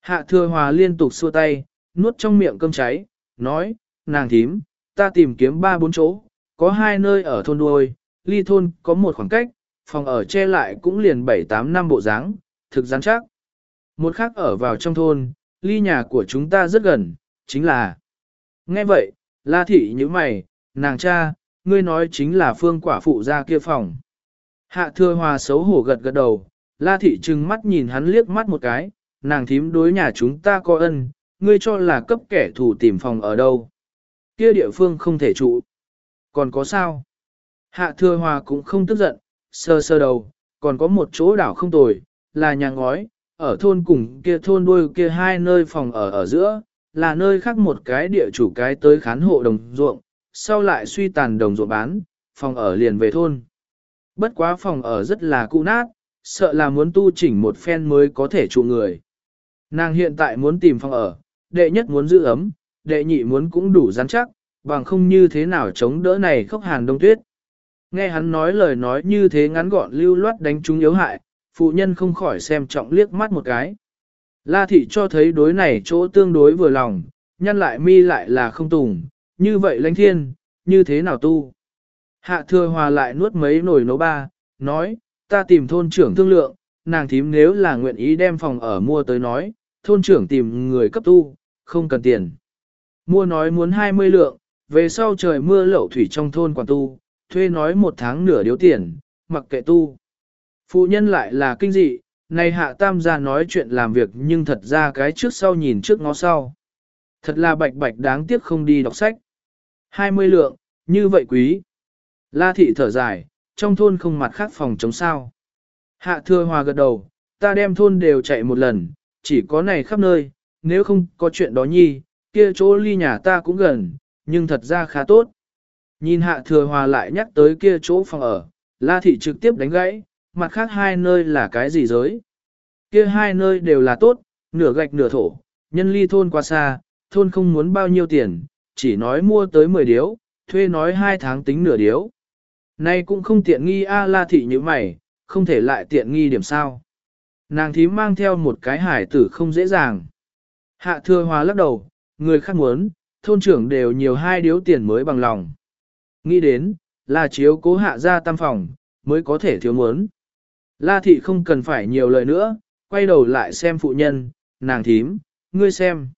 Hạ thừa hòa liên tục xua tay, nuốt trong miệng cơm cháy, nói, nàng thím, ta tìm kiếm ba bốn chỗ, có hai nơi ở thôn đuôi, ly thôn có một khoảng cách, phòng ở che lại cũng liền bảy tám năm bộ dáng, thực rắn chắc. Một khác ở vào trong thôn, ly nhà của chúng ta rất gần, chính là. Nghe vậy, la thị như mày, nàng cha, ngươi nói chính là phương quả phụ ra kia phòng. Hạ thừa hòa xấu hổ gật gật đầu, la thị trừng mắt nhìn hắn liếc mắt một cái, nàng thím đối nhà chúng ta có ân, ngươi cho là cấp kẻ thù tìm phòng ở đâu. Kia địa phương không thể trụ. Còn có sao? Hạ thừa hòa cũng không tức giận, sơ sơ đầu, còn có một chỗ đảo không tồi, là nhà ngói, ở thôn cùng kia thôn đuôi kia hai nơi phòng ở ở giữa, là nơi khác một cái địa chủ cái tới khán hộ đồng ruộng, sau lại suy tàn đồng ruộng bán, phòng ở liền về thôn. Bất quá phòng ở rất là cũ nát, sợ là muốn tu chỉnh một phen mới có thể trụ người. Nàng hiện tại muốn tìm phòng ở, đệ nhất muốn giữ ấm, đệ nhị muốn cũng đủ rắn chắc, bằng không như thế nào chống đỡ này khốc hàn đông tuyết. Nghe hắn nói lời nói như thế ngắn gọn lưu loát đánh chúng yếu hại, phụ nhân không khỏi xem trọng liếc mắt một cái. La thị cho thấy đối này chỗ tương đối vừa lòng, nhăn lại mi lại là không tùng, như vậy lãnh thiên, như thế nào tu. Hạ thừa hòa lại nuốt mấy nồi nấu ba, nói, ta tìm thôn trưởng thương lượng, nàng thím nếu là nguyện ý đem phòng ở mua tới nói, thôn trưởng tìm người cấp tu, không cần tiền. Mua nói muốn 20 lượng, về sau trời mưa lậu thủy trong thôn quản tu, thuê nói một tháng nửa điếu tiền, mặc kệ tu. Phụ nhân lại là kinh dị, này hạ tam gia nói chuyện làm việc nhưng thật ra cái trước sau nhìn trước ngó sau. Thật là bạch bạch đáng tiếc không đi đọc sách. 20 lượng, như vậy quý. La thị thở dài, trong thôn không mặt khác phòng chống sao. Hạ thừa hòa gật đầu, ta đem thôn đều chạy một lần, chỉ có này khắp nơi, nếu không có chuyện đó nhi, kia chỗ ly nhà ta cũng gần, nhưng thật ra khá tốt. Nhìn hạ thừa hòa lại nhắc tới kia chỗ phòng ở, la thị trực tiếp đánh gãy, mặt khác hai nơi là cái gì giới. Kia hai nơi đều là tốt, nửa gạch nửa thổ, nhân ly thôn quá xa, thôn không muốn bao nhiêu tiền, chỉ nói mua tới 10 điếu, thuê nói hai tháng tính nửa điếu. Nay cũng không tiện nghi a la thị như mày, không thể lại tiện nghi điểm sao. Nàng thím mang theo một cái hải tử không dễ dàng. Hạ thừa hòa lắc đầu, người khác muốn, thôn trưởng đều nhiều hai điếu tiền mới bằng lòng. Nghĩ đến, là chiếu cố hạ ra tam phòng, mới có thể thiếu muốn. La thị không cần phải nhiều lời nữa, quay đầu lại xem phụ nhân, nàng thím, ngươi xem.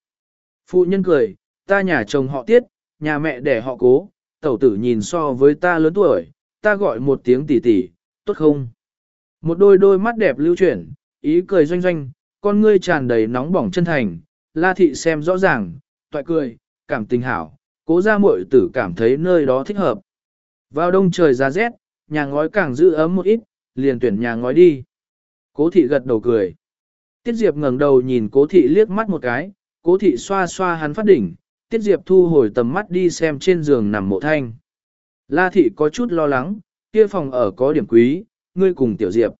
Phụ nhân cười, ta nhà chồng họ tiết, nhà mẹ để họ cố, tẩu tử nhìn so với ta lớn tuổi, ta gọi một tiếng tỷ tỷ, tốt không? Một đôi đôi mắt đẹp lưu chuyển, ý cười doanh doanh, con ngươi tràn đầy nóng bỏng chân thành, la thị xem rõ ràng, toại cười, cảm tình hảo, cố ra muội tử cảm thấy nơi đó thích hợp. Vào đông trời ra rét, nhà ngói càng giữ ấm một ít, liền tuyển nhà ngói đi. Cố thị gật đầu cười. Tiết Diệp ngẩng đầu nhìn cố thị liếc mắt một cái, cố thị xoa xoa hắn phát đỉnh, Tiết Diệp thu hồi tầm mắt đi xem trên giường nằm mộ thanh. La thị có chút lo lắng, kia phòng ở có điểm quý, ngươi cùng tiểu Diệp.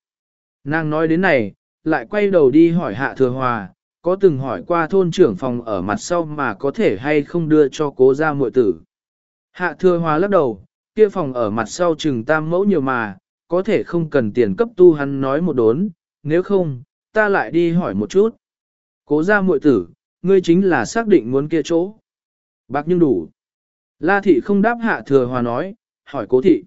Nàng nói đến này, lại quay đầu đi hỏi hạ thừa hòa, có từng hỏi qua thôn trưởng phòng ở mặt sau mà có thể hay không đưa cho cố gia muội tử. Hạ thừa hòa lắc đầu, kia phòng ở mặt sau chừng tam mẫu nhiều mà, có thể không cần tiền cấp tu hắn nói một đốn, nếu không, ta lại đi hỏi một chút. Cố gia muội tử, ngươi chính là xác định muốn kia chỗ. Bạc nhưng đủ. La thị không đáp hạ thừa hòa nói, hỏi cố thị.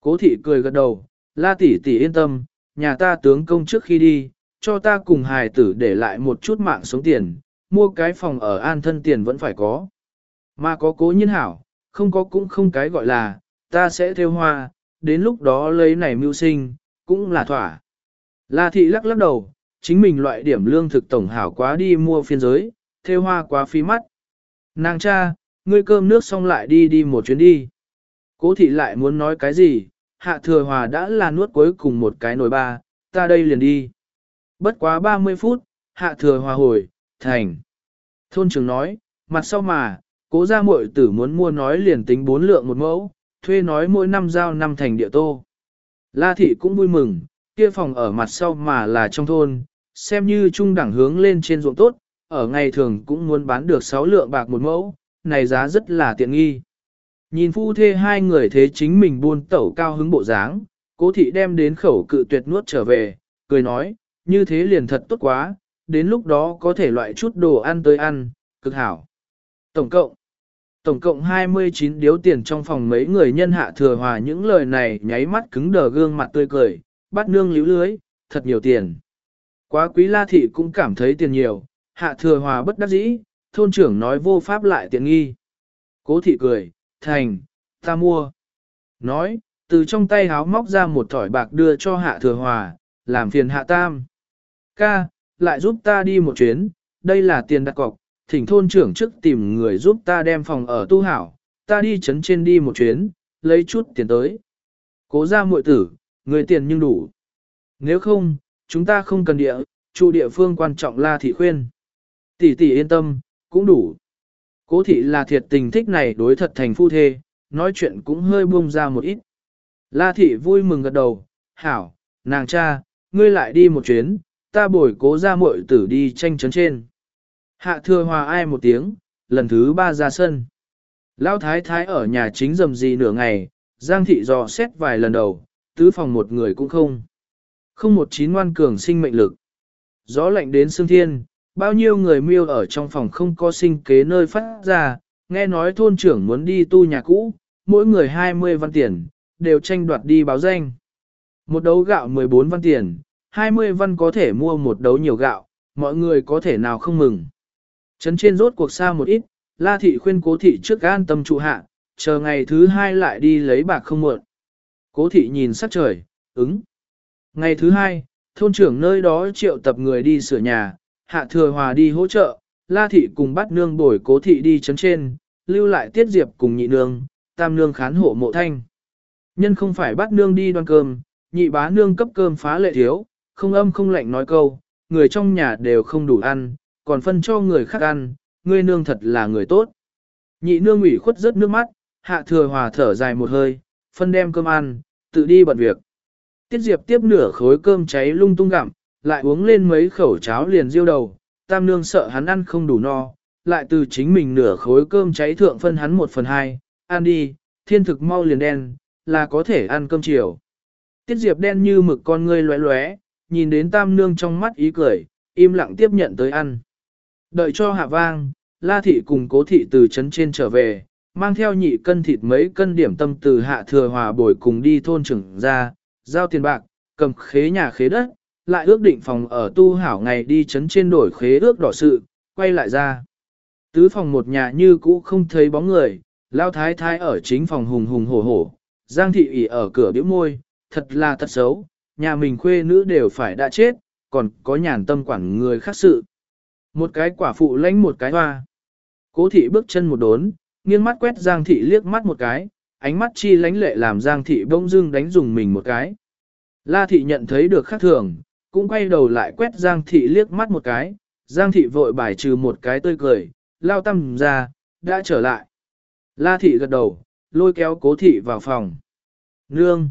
Cố thị cười gật đầu, la tỷ tỷ yên tâm, nhà ta tướng công trước khi đi, cho ta cùng hài tử để lại một chút mạng sống tiền, mua cái phòng ở an thân tiền vẫn phải có. Mà có cố nhiên hảo, không có cũng không cái gọi là, ta sẽ theo hoa, đến lúc đó lấy này mưu sinh, cũng là thỏa. La thị lắc lắc đầu, chính mình loại điểm lương thực tổng hảo quá đi mua phiên giới, theo hoa quá phí mắt. Nàng cha, ngươi cơm nước xong lại đi đi một chuyến đi. Cố thị lại muốn nói cái gì, hạ thừa hòa đã là nuốt cuối cùng một cái nồi ba, ta đây liền đi. Bất quá 30 phút, hạ thừa hòa hồi, thành. Thôn trưởng nói, mặt sau mà, cố ra muội tử muốn mua nói liền tính bốn lượng một mẫu, thuê nói mỗi năm giao năm thành địa tô. La thị cũng vui mừng, kia phòng ở mặt sau mà là trong thôn, xem như trung đẳng hướng lên trên ruộng tốt, ở ngày thường cũng muốn bán được 6 lượng bạc một mẫu, này giá rất là tiện nghi. Nhìn phu thê hai người thế chính mình buôn tẩu cao hứng bộ dáng, cố thị đem đến khẩu cự tuyệt nuốt trở về, cười nói, như thế liền thật tốt quá, đến lúc đó có thể loại chút đồ ăn tới ăn, cực hảo. Tổng cộng, tổng cộng 29 điếu tiền trong phòng mấy người nhân hạ thừa hòa những lời này nháy mắt cứng đờ gương mặt tươi cười, bắt nương líu lưới, thật nhiều tiền. Quá quý la thị cũng cảm thấy tiền nhiều, hạ thừa hòa bất đắc dĩ, thôn trưởng nói vô pháp lại tiện nghi. Cố thị cười, thành, ta mua. Nói, từ trong tay háo móc ra một thỏi bạc đưa cho hạ thừa hòa, làm phiền hạ tam. Ca, lại giúp ta đi một chuyến, đây là tiền đặt cọc, thỉnh thôn trưởng trước tìm người giúp ta đem phòng ở tu hảo, ta đi chấn trên đi một chuyến, lấy chút tiền tới. Cố ra muội tử, người tiền nhưng đủ. Nếu không, chúng ta không cần địa, trụ địa phương quan trọng là thị khuyên. Tỷ tỷ yên tâm, cũng đủ. Cố thị là thiệt tình thích này đối thật thành phu thê, nói chuyện cũng hơi buông ra một ít. La thị vui mừng gật đầu, hảo, nàng cha, ngươi lại đi một chuyến, ta bồi cố ra muội tử đi tranh chấn trên. Hạ thừa hòa ai một tiếng, lần thứ ba ra sân. Lão thái thái ở nhà chính dầm gì nửa ngày, Giang thị dò xét vài lần đầu, tứ phòng một người cũng không. Không một chín ngoan cường sinh mệnh lực. Gió lạnh đến xương thiên, bao nhiêu người miêu ở trong phòng không có sinh kế nơi phát ra, nghe nói thôn trưởng muốn đi tu nhà cũ, mỗi người 20 văn tiền, đều tranh đoạt đi báo danh. Một đấu gạo 14 văn tiền, 20 văn có thể mua một đấu nhiều gạo, mọi người có thể nào không mừng. Trấn trên rốt cuộc xa một ít, La Thị khuyên cố thị trước an tâm trụ hạ, chờ ngày thứ hai lại đi lấy bạc không muộn. Cố thị nhìn sắc trời, ứng. Ngày thứ hai, thôn trưởng nơi đó triệu tập người đi sửa nhà, hạ thừa hòa đi hỗ trợ, La Thị cùng bắt nương bồi cố thị đi chấn trên, lưu lại tiết diệp cùng nhị nương, tam nương khán hộ mộ thanh. Nhân không phải bắt nương đi đoan cơm, nhị bá nương cấp cơm phá lệ thiếu, không âm không lạnh nói câu, người trong nhà đều không đủ ăn, còn phân cho người khác ăn, ngươi nương thật là người tốt. Nhị nương ủy khuất rớt nước mắt, hạ thừa hòa thở dài một hơi, phân đem cơm ăn, tự đi bận việc. Tiết Diệp tiếp nửa khối cơm cháy lung tung gặm, lại uống lên mấy khẩu cháo liền diêu đầu, tam nương sợ hắn ăn không đủ no, lại từ chính mình nửa khối cơm cháy thượng phân hắn một phần hai, ăn đi, thiên thực mau liền đen, là có thể ăn cơm chiều. Tiết Diệp đen như mực con ngươi lóe lóe, nhìn đến tam nương trong mắt ý cười, im lặng tiếp nhận tới ăn. Đợi cho hạ vang, La Thị cùng cố thị từ trấn trên trở về, mang theo nhị cân thịt mấy cân điểm tâm từ hạ thừa hòa bồi cùng đi thôn trưởng ra, giao tiền bạc, cầm khế nhà khế đất, lại ước định phòng ở tu hảo ngày đi chấn trên đổi khế ước đỏ sự, quay lại ra. Tứ phòng một nhà như cũ không thấy bóng người, lao thái thái ở chính phòng hùng hùng hổ hổ, giang thị ỉ ở cửa biểu môi, thật là thật xấu, nhà mình khuê nữ đều phải đã chết, còn có nhàn tâm quản người khác sự. Một cái quả phụ lãnh một cái hoa. Cố thị bước chân một đốn, nghiêng mắt quét giang thị liếc mắt một cái, ánh mắt chi lánh lệ làm giang thị bông dưng đánh dùng mình một cái. La thị nhận thấy được khác thường, cũng quay đầu lại quét Giang thị liếc mắt một cái, Giang thị vội bài trừ một cái tươi cười, lao tâm ra, đã trở lại. La thị gật đầu, lôi kéo cố thị vào phòng. Nương.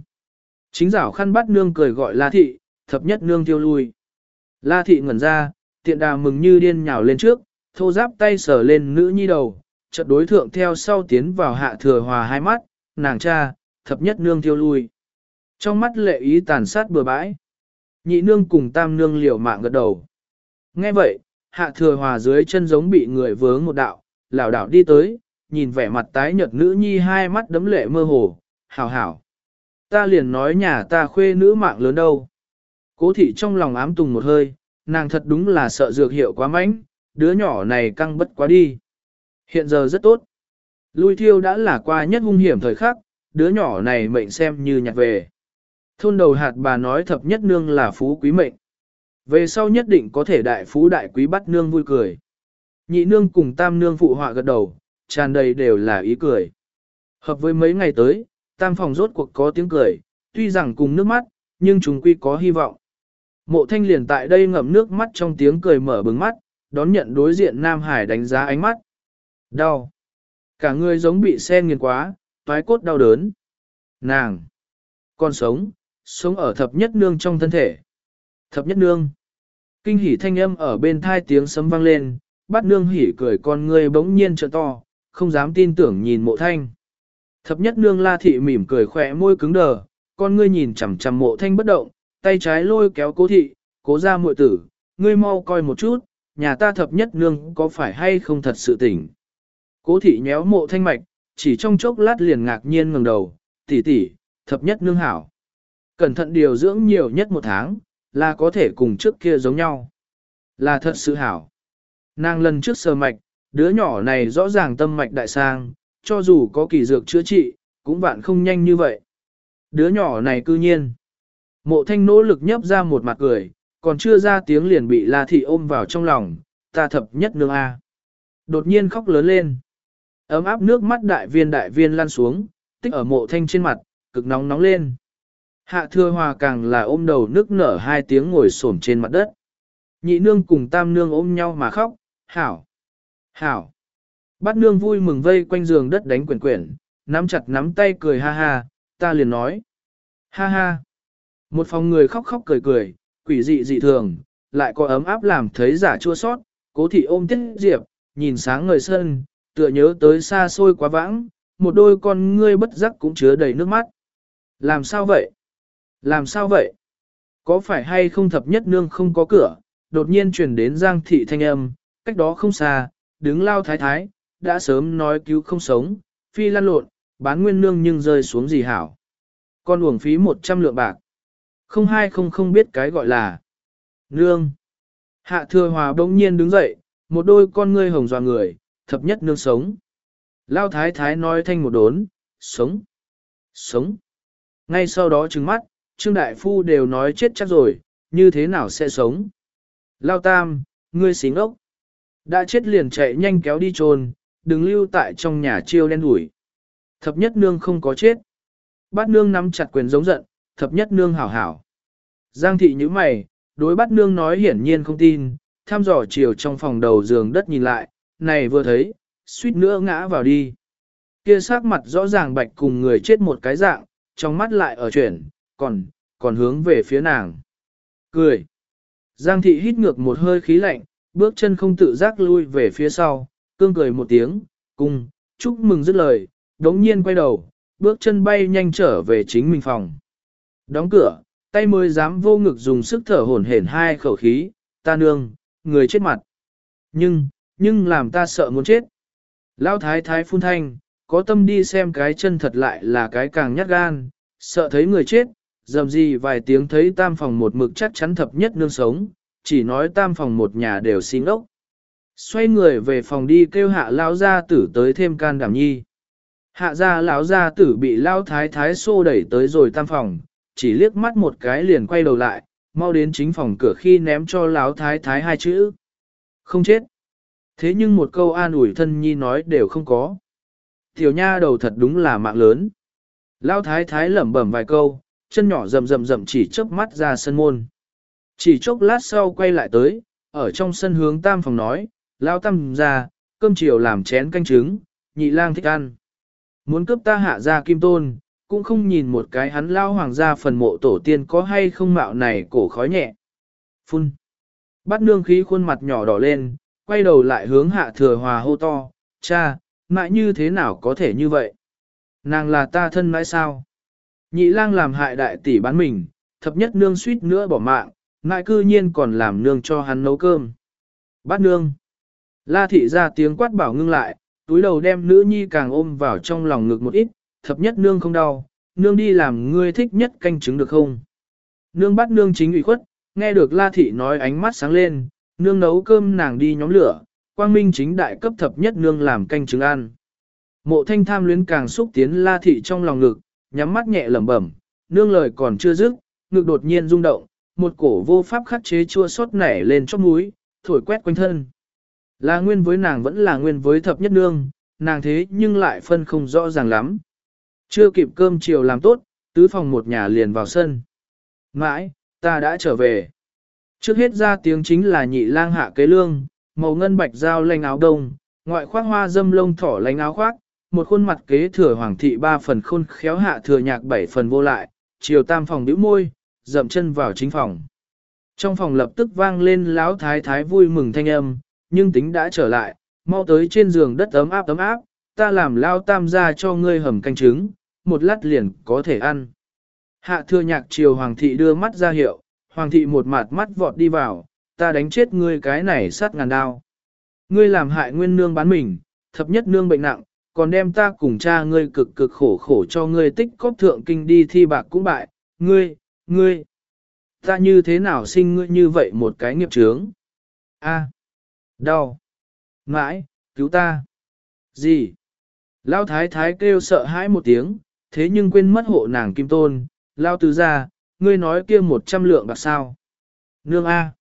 Chính giảo khăn bắt nương cười gọi La thị, thập nhất nương tiêu lui. La thị ngẩn ra, tiện đà mừng như điên nhào lên trước, thô giáp tay sờ lên nữ nhi đầu, chợt đối thượng theo sau tiến vào hạ thừa hòa hai mắt, nàng cha, thập nhất nương tiêu lui. Trong mắt lệ ý tàn sát bừa bãi. Nhị nương cùng tam nương liều mạng gật đầu. Nghe vậy, hạ thừa hòa dưới chân giống bị người vướng một đạo, lảo đảo đi tới, nhìn vẻ mặt tái nhợt nữ nhi hai mắt đấm lệ mơ hồ, hảo hảo. Ta liền nói nhà ta khuê nữ mạng lớn đâu. Cố thị trong lòng ám tùng một hơi, nàng thật đúng là sợ dược hiệu quá mạnh, đứa nhỏ này căng bất quá đi. Hiện giờ rất tốt. Lui thiêu đã là qua nhất hung hiểm thời khắc, đứa nhỏ này mệnh xem như nhặt về. Thôn đầu hạt bà nói thập nhất nương là phú quý mệnh. Về sau nhất định có thể đại phú đại quý bắt nương vui cười. Nhị nương cùng tam nương phụ họa gật đầu, tràn đầy đều là ý cười. Hợp với mấy ngày tới, tam phòng rốt cuộc có tiếng cười, tuy rằng cùng nước mắt, nhưng chúng quy có hy vọng. Mộ thanh liền tại đây ngậm nước mắt trong tiếng cười mở bừng mắt, đón nhận đối diện Nam Hải đánh giá ánh mắt. Đau. Cả người giống bị xe nghiền quá, toái cốt đau đớn. Nàng. Con sống, sống ở thập nhất nương trong thân thể. Thập nhất nương. Kinh hỉ thanh âm ở bên thai tiếng sấm vang lên, bắt nương hỉ cười con ngươi bỗng nhiên trợ to, không dám tin tưởng nhìn mộ thanh. Thập nhất nương la thị mỉm cười khỏe môi cứng đờ, con ngươi nhìn chằm chằm mộ thanh bất động, tay trái lôi kéo cố thị, cố ra muội tử, ngươi mau coi một chút, nhà ta thập nhất nương có phải hay không thật sự tỉnh. Cố thị nhéo mộ thanh mạch, chỉ trong chốc lát liền ngạc nhiên ngẩng đầu, tỷ tỷ, thập nhất nương hảo. Cẩn thận điều dưỡng nhiều nhất một tháng, là có thể cùng trước kia giống nhau. Là thật sự hảo. Nàng lần trước sờ mạch, đứa nhỏ này rõ ràng tâm mạch đại sang, cho dù có kỳ dược chữa trị, cũng vạn không nhanh như vậy. Đứa nhỏ này cư nhiên. Mộ thanh nỗ lực nhấp ra một mặt cười, còn chưa ra tiếng liền bị La Thị ôm vào trong lòng, ta thập nhất nương A. Đột nhiên khóc lớn lên. Ấm áp nước mắt đại viên đại viên lan xuống, tích ở mộ thanh trên mặt, cực nóng nóng lên. Hạ thừa hòa càng là ôm đầu nước nở hai tiếng ngồi xổm trên mặt đất. Nhị nương cùng tam nương ôm nhau mà khóc, hảo, hảo. Bát nương vui mừng vây quanh giường đất đánh quyển quyển, nắm chặt nắm tay cười ha ha, ta liền nói. Ha ha. Một phòng người khóc khóc cười cười, quỷ dị dị thường, lại có ấm áp làm thấy giả chua sót, cố thị ôm tiết diệp, nhìn sáng người sân, tựa nhớ tới xa xôi quá vãng, một đôi con ngươi bất giác cũng chứa đầy nước mắt. Làm sao vậy? Làm sao vậy? Có phải hay không thập nhất nương không có cửa, đột nhiên truyền đến giang thị thanh âm, cách đó không xa, đứng lao thái thái, đã sớm nói cứu không sống, phi lan lộn, bán nguyên nương nhưng rơi xuống gì hảo. Con uổng phí 100 lượng bạc. Không hai không không biết cái gọi là nương. Hạ thừa hòa bỗng nhiên đứng dậy, một đôi con ngươi hồng dò người, thập nhất nương sống. Lao thái thái nói thanh một đốn, sống, sống. Ngay sau đó trừng mắt, Trương Đại Phu đều nói chết chắc rồi, như thế nào sẽ sống. Lao Tam, ngươi xính ốc. Đã chết liền chạy nhanh kéo đi trồn, đừng lưu tại trong nhà chiêu đen đuổi. Thập nhất nương không có chết. Bát nương nắm chặt quyền giống giận, thập nhất nương hảo hảo. Giang thị như mày, đối bát nương nói hiển nhiên không tin, tham dò chiều trong phòng đầu giường đất nhìn lại, này vừa thấy, suýt nữa ngã vào đi. Kia sắc mặt rõ ràng bạch cùng người chết một cái dạng, trong mắt lại ở chuyển, còn, còn hướng về phía nàng. Cười. Giang thị hít ngược một hơi khí lạnh, bước chân không tự giác lui về phía sau, cương cười một tiếng, cung, chúc mừng dứt lời, đống nhiên quay đầu, bước chân bay nhanh trở về chính mình phòng. Đóng cửa, tay mới dám vô ngực dùng sức thở hổn hển hai khẩu khí, ta nương, người chết mặt. Nhưng, nhưng làm ta sợ muốn chết. Lão thái thái phun thanh, có tâm đi xem cái chân thật lại là cái càng nhát gan, sợ thấy người chết, dầm gì vài tiếng thấy tam phòng một mực chắc chắn thập nhất nương sống, chỉ nói tam phòng một nhà đều xin ốc. Xoay người về phòng đi kêu hạ lão gia tử tới thêm can đảm nhi. Hạ gia lão gia tử bị lão thái thái xô đẩy tới rồi tam phòng, chỉ liếc mắt một cái liền quay đầu lại, mau đến chính phòng cửa khi ném cho lão thái thái hai chữ. Không chết. Thế nhưng một câu an ủi thân nhi nói đều không có. Tiểu nha đầu thật đúng là mạng lớn. Lão thái thái lẩm bẩm vài câu, chân nhỏ rầm rầm rầm chỉ chớp mắt ra sân môn. Chỉ chốc lát sau quay lại tới, ở trong sân hướng tam phòng nói, Lão tam ra, cơm chiều làm chén canh trứng, nhị lang thích ăn. Muốn cướp ta hạ ra kim tôn, cũng không nhìn một cái hắn lao hoàng gia phần mộ tổ tiên có hay không mạo này cổ khói nhẹ. Phun. Bắt nương khí khuôn mặt nhỏ đỏ lên, quay đầu lại hướng hạ thừa hòa hô to, cha, mãi như thế nào có thể như vậy? Nàng là ta thân mãi sao? Nhị lang làm hại đại tỷ bán mình, thập nhất nương suýt nữa bỏ mạng, ngại cư nhiên còn làm nương cho hắn nấu cơm. Bát nương. La thị ra tiếng quát bảo ngưng lại, túi đầu đem nữ nhi càng ôm vào trong lòng ngực một ít, thập nhất nương không đau, nương đi làm ngươi thích nhất canh chứng được không? Nương bắt nương chính ủy khuất, nghe được La thị nói ánh mắt sáng lên, nương nấu cơm nàng đi nhóm lửa, quang minh chính đại cấp thập nhất nương làm canh trứng ăn. Mộ thanh tham luyến càng xúc tiến La thị trong lòng ngực, nhắm mắt nhẹ lẩm bẩm, nương lời còn chưa dứt, ngực đột nhiên rung động, một cổ vô pháp khắc chế chua xót nảy lên chóp mũi, thổi quét quanh thân. Là nguyên với nàng vẫn là nguyên với thập nhất nương, nàng thế nhưng lại phân không rõ ràng lắm. Chưa kịp cơm chiều làm tốt, tứ phòng một nhà liền vào sân. Mãi, ta đã trở về. Trước hết ra tiếng chính là nhị lang hạ kế lương, màu ngân bạch dao lanh áo đông, ngoại khoác hoa dâm lông thỏ lanh áo khoác, một khuôn mặt kế thừa hoàng thị ba phần khôn khéo hạ thừa nhạc bảy phần vô lại, chiều tam phòng bĩu môi, dậm chân vào chính phòng. Trong phòng lập tức vang lên láo thái thái vui mừng thanh âm, nhưng tính đã trở lại, mau tới trên giường đất ấm áp ấm áp, ta làm lao tam ra cho ngươi hầm canh trứng, một lát liền có thể ăn. Hạ thừa nhạc chiều hoàng thị đưa mắt ra hiệu, hoàng thị một mặt mắt vọt đi vào, ta đánh chết ngươi cái này sát ngàn đao. Ngươi làm hại nguyên nương bán mình, thập nhất nương bệnh nặng, còn đem ta cùng cha ngươi cực cực khổ khổ cho ngươi tích cóp thượng kinh đi thi bạc cũng bại, ngươi, ngươi, ta như thế nào sinh ngươi như vậy một cái nghiệp trướng? A, đau, mãi, cứu ta. Gì? Lao thái thái kêu sợ hãi một tiếng, thế nhưng quên mất hộ nàng kim tôn, lao tứ ra, ngươi nói kia một trăm lượng bạc sao. Nương A.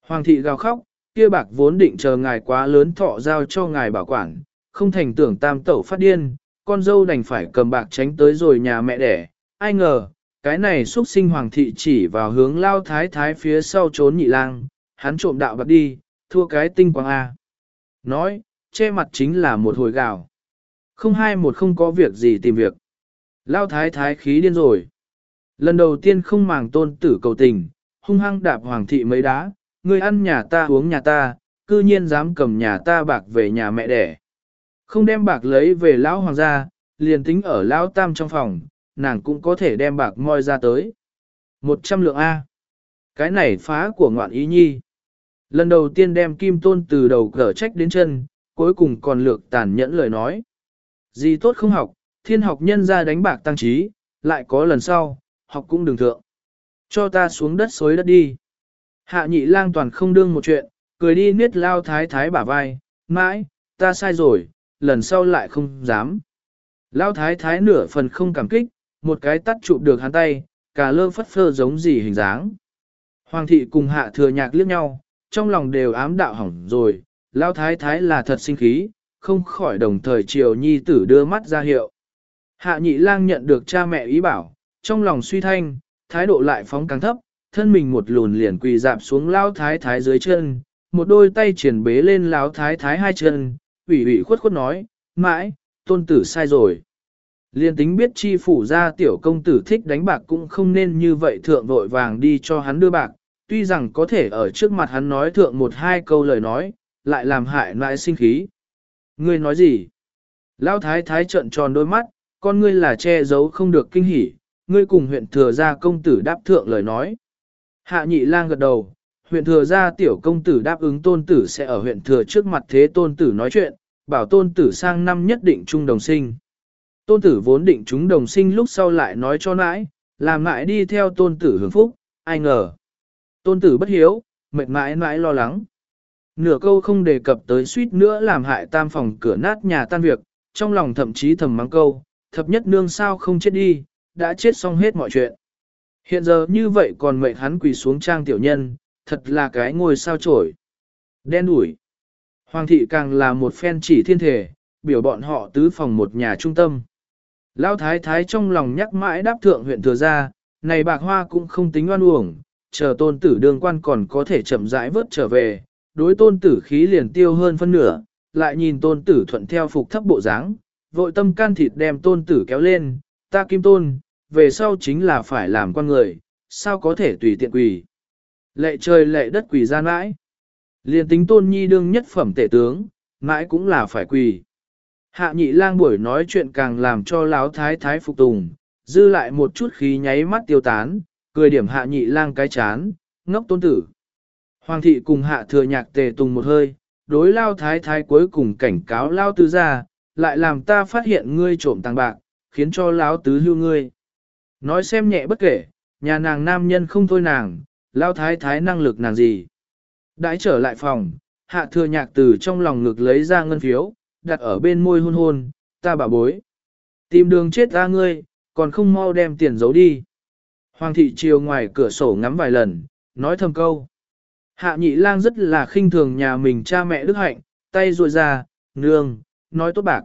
Hoàng thị gào khóc, kia bạc vốn định chờ ngài quá lớn thọ giao cho ngài bảo quản, không thành tưởng tam tẩu phát điên, con dâu đành phải cầm bạc tránh tới rồi nhà mẹ đẻ, ai ngờ, cái này xuất sinh hoàng thị chỉ vào hướng lao thái thái phía sau trốn nhị lang, hắn trộm đạo bạc đi, thua cái tinh quang A. Nói, che mặt chính là một hồi gạo, Không hai một không có việc gì tìm việc. Lao thái thái khí điên rồi. Lần đầu tiên không màng tôn tử cầu tình, hung hăng đạp hoàng thị mấy đá, người ăn nhà ta uống nhà ta, cư nhiên dám cầm nhà ta bạc về nhà mẹ đẻ. Không đem bạc lấy về lão hoàng gia, liền tính ở lão tam trong phòng, nàng cũng có thể đem bạc moi ra tới. Một trăm lượng A. Cái này phá của ngoạn ý nhi. Lần đầu tiên đem kim tôn từ đầu cở trách đến chân, cuối cùng còn lược tàn nhẫn lời nói. Gì tốt không học, thiên học nhân ra đánh bạc tăng trí, lại có lần sau, học cũng đừng thượng. Cho ta xuống đất xối đất đi. Hạ nhị lang toàn không đương một chuyện, cười đi niết lao thái thái bả vai, mãi, ta sai rồi, lần sau lại không dám. Lao thái thái nửa phần không cảm kích, một cái tắt chụp được hắn tay, cả lơ phất phơ giống gì hình dáng. Hoàng thị cùng hạ thừa nhạc liếc nhau, trong lòng đều ám đạo hỏng rồi, lao thái thái là thật sinh khí, không khỏi đồng thời chiều nhi tử đưa mắt ra hiệu. Hạ nhị lang nhận được cha mẹ ý bảo, trong lòng suy thanh, thái độ lại phóng càng thấp, thân mình một lùn liền quỳ dạp xuống lao thái thái dưới chân, một đôi tay triển bế lên lao thái thái hai chân, ủy ủy khuất khuất nói, mãi, tôn tử sai rồi. Liên tính biết chi phủ ra tiểu công tử thích đánh bạc cũng không nên như vậy thượng vội vàng đi cho hắn đưa bạc, tuy rằng có thể ở trước mặt hắn nói thượng một hai câu lời nói, lại làm hại lại sinh khí. Ngươi nói gì? Lão thái thái trợn tròn đôi mắt, con ngươi là che giấu không được kinh hỉ, ngươi cùng huyện thừa gia công tử đáp thượng lời nói. Hạ nhị lang gật đầu, huyện thừa gia tiểu công tử đáp ứng tôn tử sẽ ở huyện thừa trước mặt thế tôn tử nói chuyện, bảo tôn tử sang năm nhất định chung đồng sinh. Tôn tử vốn định chúng đồng sinh lúc sau lại nói cho nãi, làm nãi đi theo tôn tử hưởng phúc, ai ngờ. Tôn tử bất hiếu, mệt mãi mãi lo lắng. Nửa câu không đề cập tới suýt nữa làm hại tam phòng cửa nát nhà tan việc, trong lòng thậm chí thầm mắng câu, thập nhất nương sao không chết đi, đã chết xong hết mọi chuyện. Hiện giờ như vậy còn mệnh hắn quỳ xuống trang tiểu nhân, thật là cái ngôi sao trổi. Đen đủi. Hoàng thị càng là một phen chỉ thiên thể, biểu bọn họ tứ phòng một nhà trung tâm. Lão thái thái trong lòng nhắc mãi đáp thượng huyện thừa ra, này bạc hoa cũng không tính oan uổng, chờ tôn tử đương quan còn có thể chậm rãi vớt trở về, đối tôn tử khí liền tiêu hơn phân nửa, lại nhìn tôn tử thuận theo phục thấp bộ dáng, vội tâm can thịt đem tôn tử kéo lên, ta kim tôn, về sau chính là phải làm con người, sao có thể tùy tiện quỳ. Lệ trời lệ đất quỳ gian mãi. Liên tính tôn nhi đương nhất phẩm tể tướng, mãi cũng là phải quỳ. Hạ nhị lang buổi nói chuyện càng làm cho láo thái thái phục tùng, dư lại một chút khí nháy mắt tiêu tán, cười điểm hạ nhị lang cái chán, ngốc tôn tử. Hoàng thị cùng hạ thừa nhạc tề tùng một hơi, đối lao thái thái cuối cùng cảnh cáo lao tứ ra, lại làm ta phát hiện ngươi trộm tăng bạc, khiến cho lão tứ hưu ngươi. Nói xem nhẹ bất kể, nhà nàng nam nhân không thôi nàng, lao thái thái năng lực nàng gì. Đãi trở lại phòng, hạ thừa nhạc từ trong lòng ngực lấy ra ngân phiếu, đặt ở bên môi hôn hôn, ta bảo bối. Tìm đường chết ta ngươi, còn không mau đem tiền giấu đi. Hoàng thị chiều ngoài cửa sổ ngắm vài lần, nói thầm câu. Hạ nhị lang rất là khinh thường nhà mình cha mẹ đức hạnh, tay ruồi ra, nương, nói tốt bạc.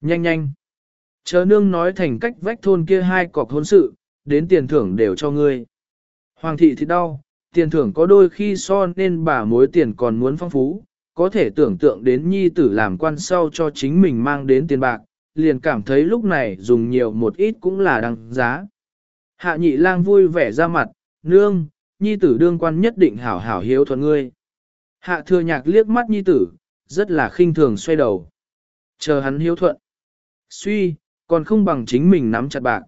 Nhanh nhanh. Chờ nương nói thành cách vách thôn kia hai cọc hôn sự, đến tiền thưởng đều cho ngươi. Hoàng thị thì đau, tiền thưởng có đôi khi so nên bà mối tiền còn muốn phong phú, có thể tưởng tượng đến nhi tử làm quan sau cho chính mình mang đến tiền bạc, liền cảm thấy lúc này dùng nhiều một ít cũng là đăng giá. Hạ nhị lang vui vẻ ra mặt, nương, nhi tử đương quan nhất định hảo hảo hiếu thuận ngươi. Hạ thừa nhạc liếc mắt nhi tử, rất là khinh thường xoay đầu. Chờ hắn hiếu thuận. Suy, còn không bằng chính mình nắm chặt bạc.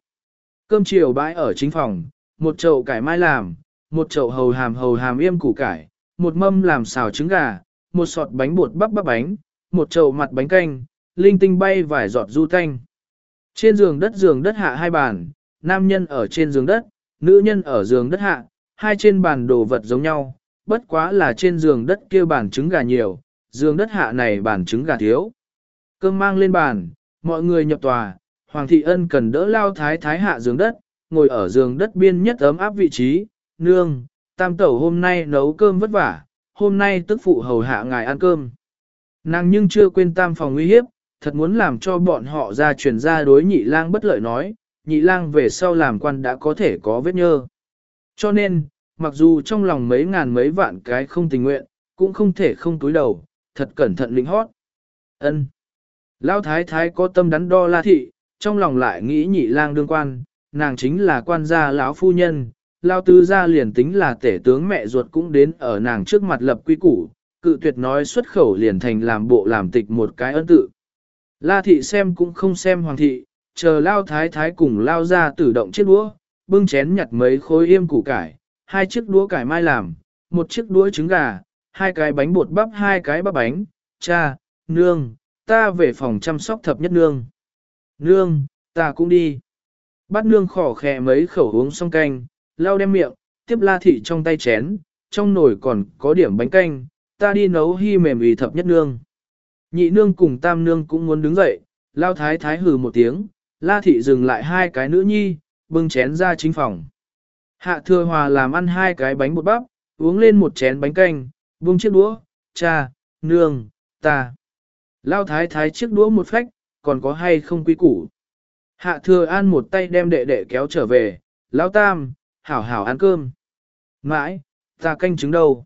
Cơm chiều bãi ở chính phòng, một chậu cải mai làm, một chậu hầu hàm hầu hàm yêm củ cải, một mâm làm xào trứng gà, một sọt bánh bột bắp bắp bánh, một chậu mặt bánh canh, linh tinh bay vài giọt du canh. Trên giường đất giường đất hạ hai bàn, nam nhân ở trên giường đất, nữ nhân ở giường đất hạ, hai trên bàn đồ vật giống nhau, bất quá là trên giường đất kia bàn trứng gà nhiều, giường đất hạ này bàn trứng gà thiếu. Cơm mang lên bàn, mọi người nhập tòa, Hoàng thị ân cần đỡ lao thái thái hạ giường đất, ngồi ở giường đất biên nhất ấm áp vị trí, nương, tam tẩu hôm nay nấu cơm vất vả, hôm nay tức phụ hầu hạ ngài ăn cơm. Nàng nhưng chưa quên tam phòng nguy hiếp, thật muốn làm cho bọn họ ra truyền ra đối nhị lang bất lợi nói, nhị lang về sau làm quan đã có thể có vết nhơ. Cho nên, mặc dù trong lòng mấy ngàn mấy vạn cái không tình nguyện, cũng không thể không túi đầu, thật cẩn thận lĩnh hót. Ân. Lão thái thái có tâm đắn đo la thị, trong lòng lại nghĩ nhị lang đương quan, nàng chính là quan gia lão phu nhân, lao tứ gia liền tính là tể tướng mẹ ruột cũng đến ở nàng trước mặt lập quy củ, cự tuyệt nói xuất khẩu liền thành làm bộ làm tịch một cái ấn tự. La thị xem cũng không xem hoàng thị, chờ lao thái thái cùng lao ra tử động chiếc đũa, bưng chén nhặt mấy khối yêm củ cải, hai chiếc đũa cải mai làm, một chiếc đũa trứng gà, hai cái bánh bột bắp hai cái bắp bánh, cha, nương, ta về phòng chăm sóc thập nhất nương. Nương, ta cũng đi. Bắt nương khỏ khẽ mấy khẩu uống xong canh, lau đem miệng, tiếp la thị trong tay chén, trong nồi còn có điểm bánh canh, ta đi nấu hy mềm ý thập nhất nương. Nhị nương cùng tam nương cũng muốn đứng dậy, lao thái thái hừ một tiếng, la thị dừng lại hai cái nữ nhi, bưng chén ra chính phòng. Hạ thừa hòa làm ăn hai cái bánh bột bắp, uống lên một chén bánh canh, buông chiếc đũa, cha, nương, ta. Lao thái thái chiếc đũa một phách, còn có hay không quý củ. Hạ thừa an một tay đem đệ đệ kéo trở về, lão tam, hảo hảo ăn cơm. Mãi, ta canh trứng đâu.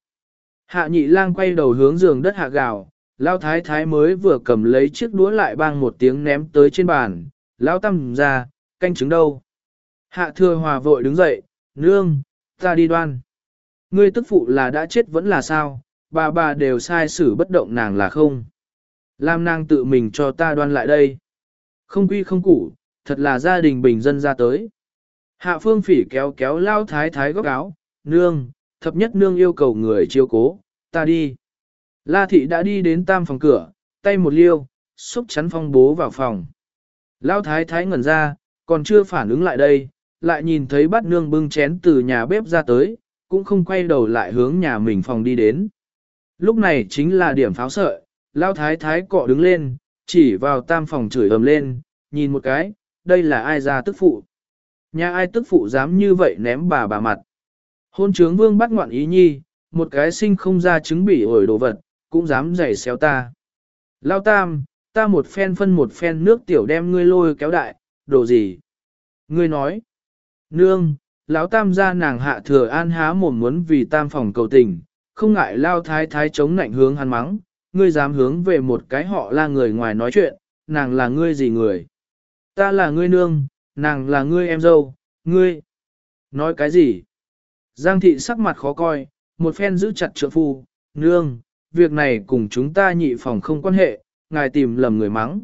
Hạ nhị lang quay đầu hướng giường đất hạ gạo, lão thái thái mới vừa cầm lấy chiếc đũa lại bang một tiếng ném tới trên bàn, lão tam ra, canh trứng đâu. Hạ thừa hòa vội đứng dậy, nương, ta đi đoan. Ngươi tức phụ là đã chết vẫn là sao, bà bà đều sai xử bất động nàng là không. Làm nàng tự mình cho ta đoan lại đây. Không quy không củ, thật là gia đình bình dân ra tới. Hạ phương phỉ kéo kéo lao thái thái góc áo, nương, thập nhất nương yêu cầu người chiêu cố, ta đi. La thị đã đi đến tam phòng cửa, tay một liêu, xúc chắn phong bố vào phòng. Lao thái thái ngẩn ra, còn chưa phản ứng lại đây, lại nhìn thấy bắt nương bưng chén từ nhà bếp ra tới, cũng không quay đầu lại hướng nhà mình phòng đi đến. Lúc này chính là điểm pháo sợi, Lao thái thái cọ đứng lên, chỉ vào tam phòng chửi ầm lên, nhìn một cái, đây là ai ra tức phụ. Nhà ai tức phụ dám như vậy ném bà bà mặt. Hôn trướng vương bắt ngoạn ý nhi, một cái sinh không ra chứng bị ổi đồ vật, cũng dám giày xéo ta. Lao tam, ta một phen phân một phen nước tiểu đem ngươi lôi kéo đại, đồ gì? Ngươi nói, nương, lão tam ra nàng hạ thừa an há mồm muốn vì tam phòng cầu tình, không ngại lao thái thái chống nạnh hướng hắn mắng, ngươi dám hướng về một cái họ là người ngoài nói chuyện, nàng là ngươi gì người? Ta là ngươi nương, nàng là ngươi em dâu, ngươi. Nói cái gì? Giang thị sắc mặt khó coi, một phen giữ chặt trượng phu, nương, việc này cùng chúng ta nhị phòng không quan hệ, ngài tìm lầm người mắng.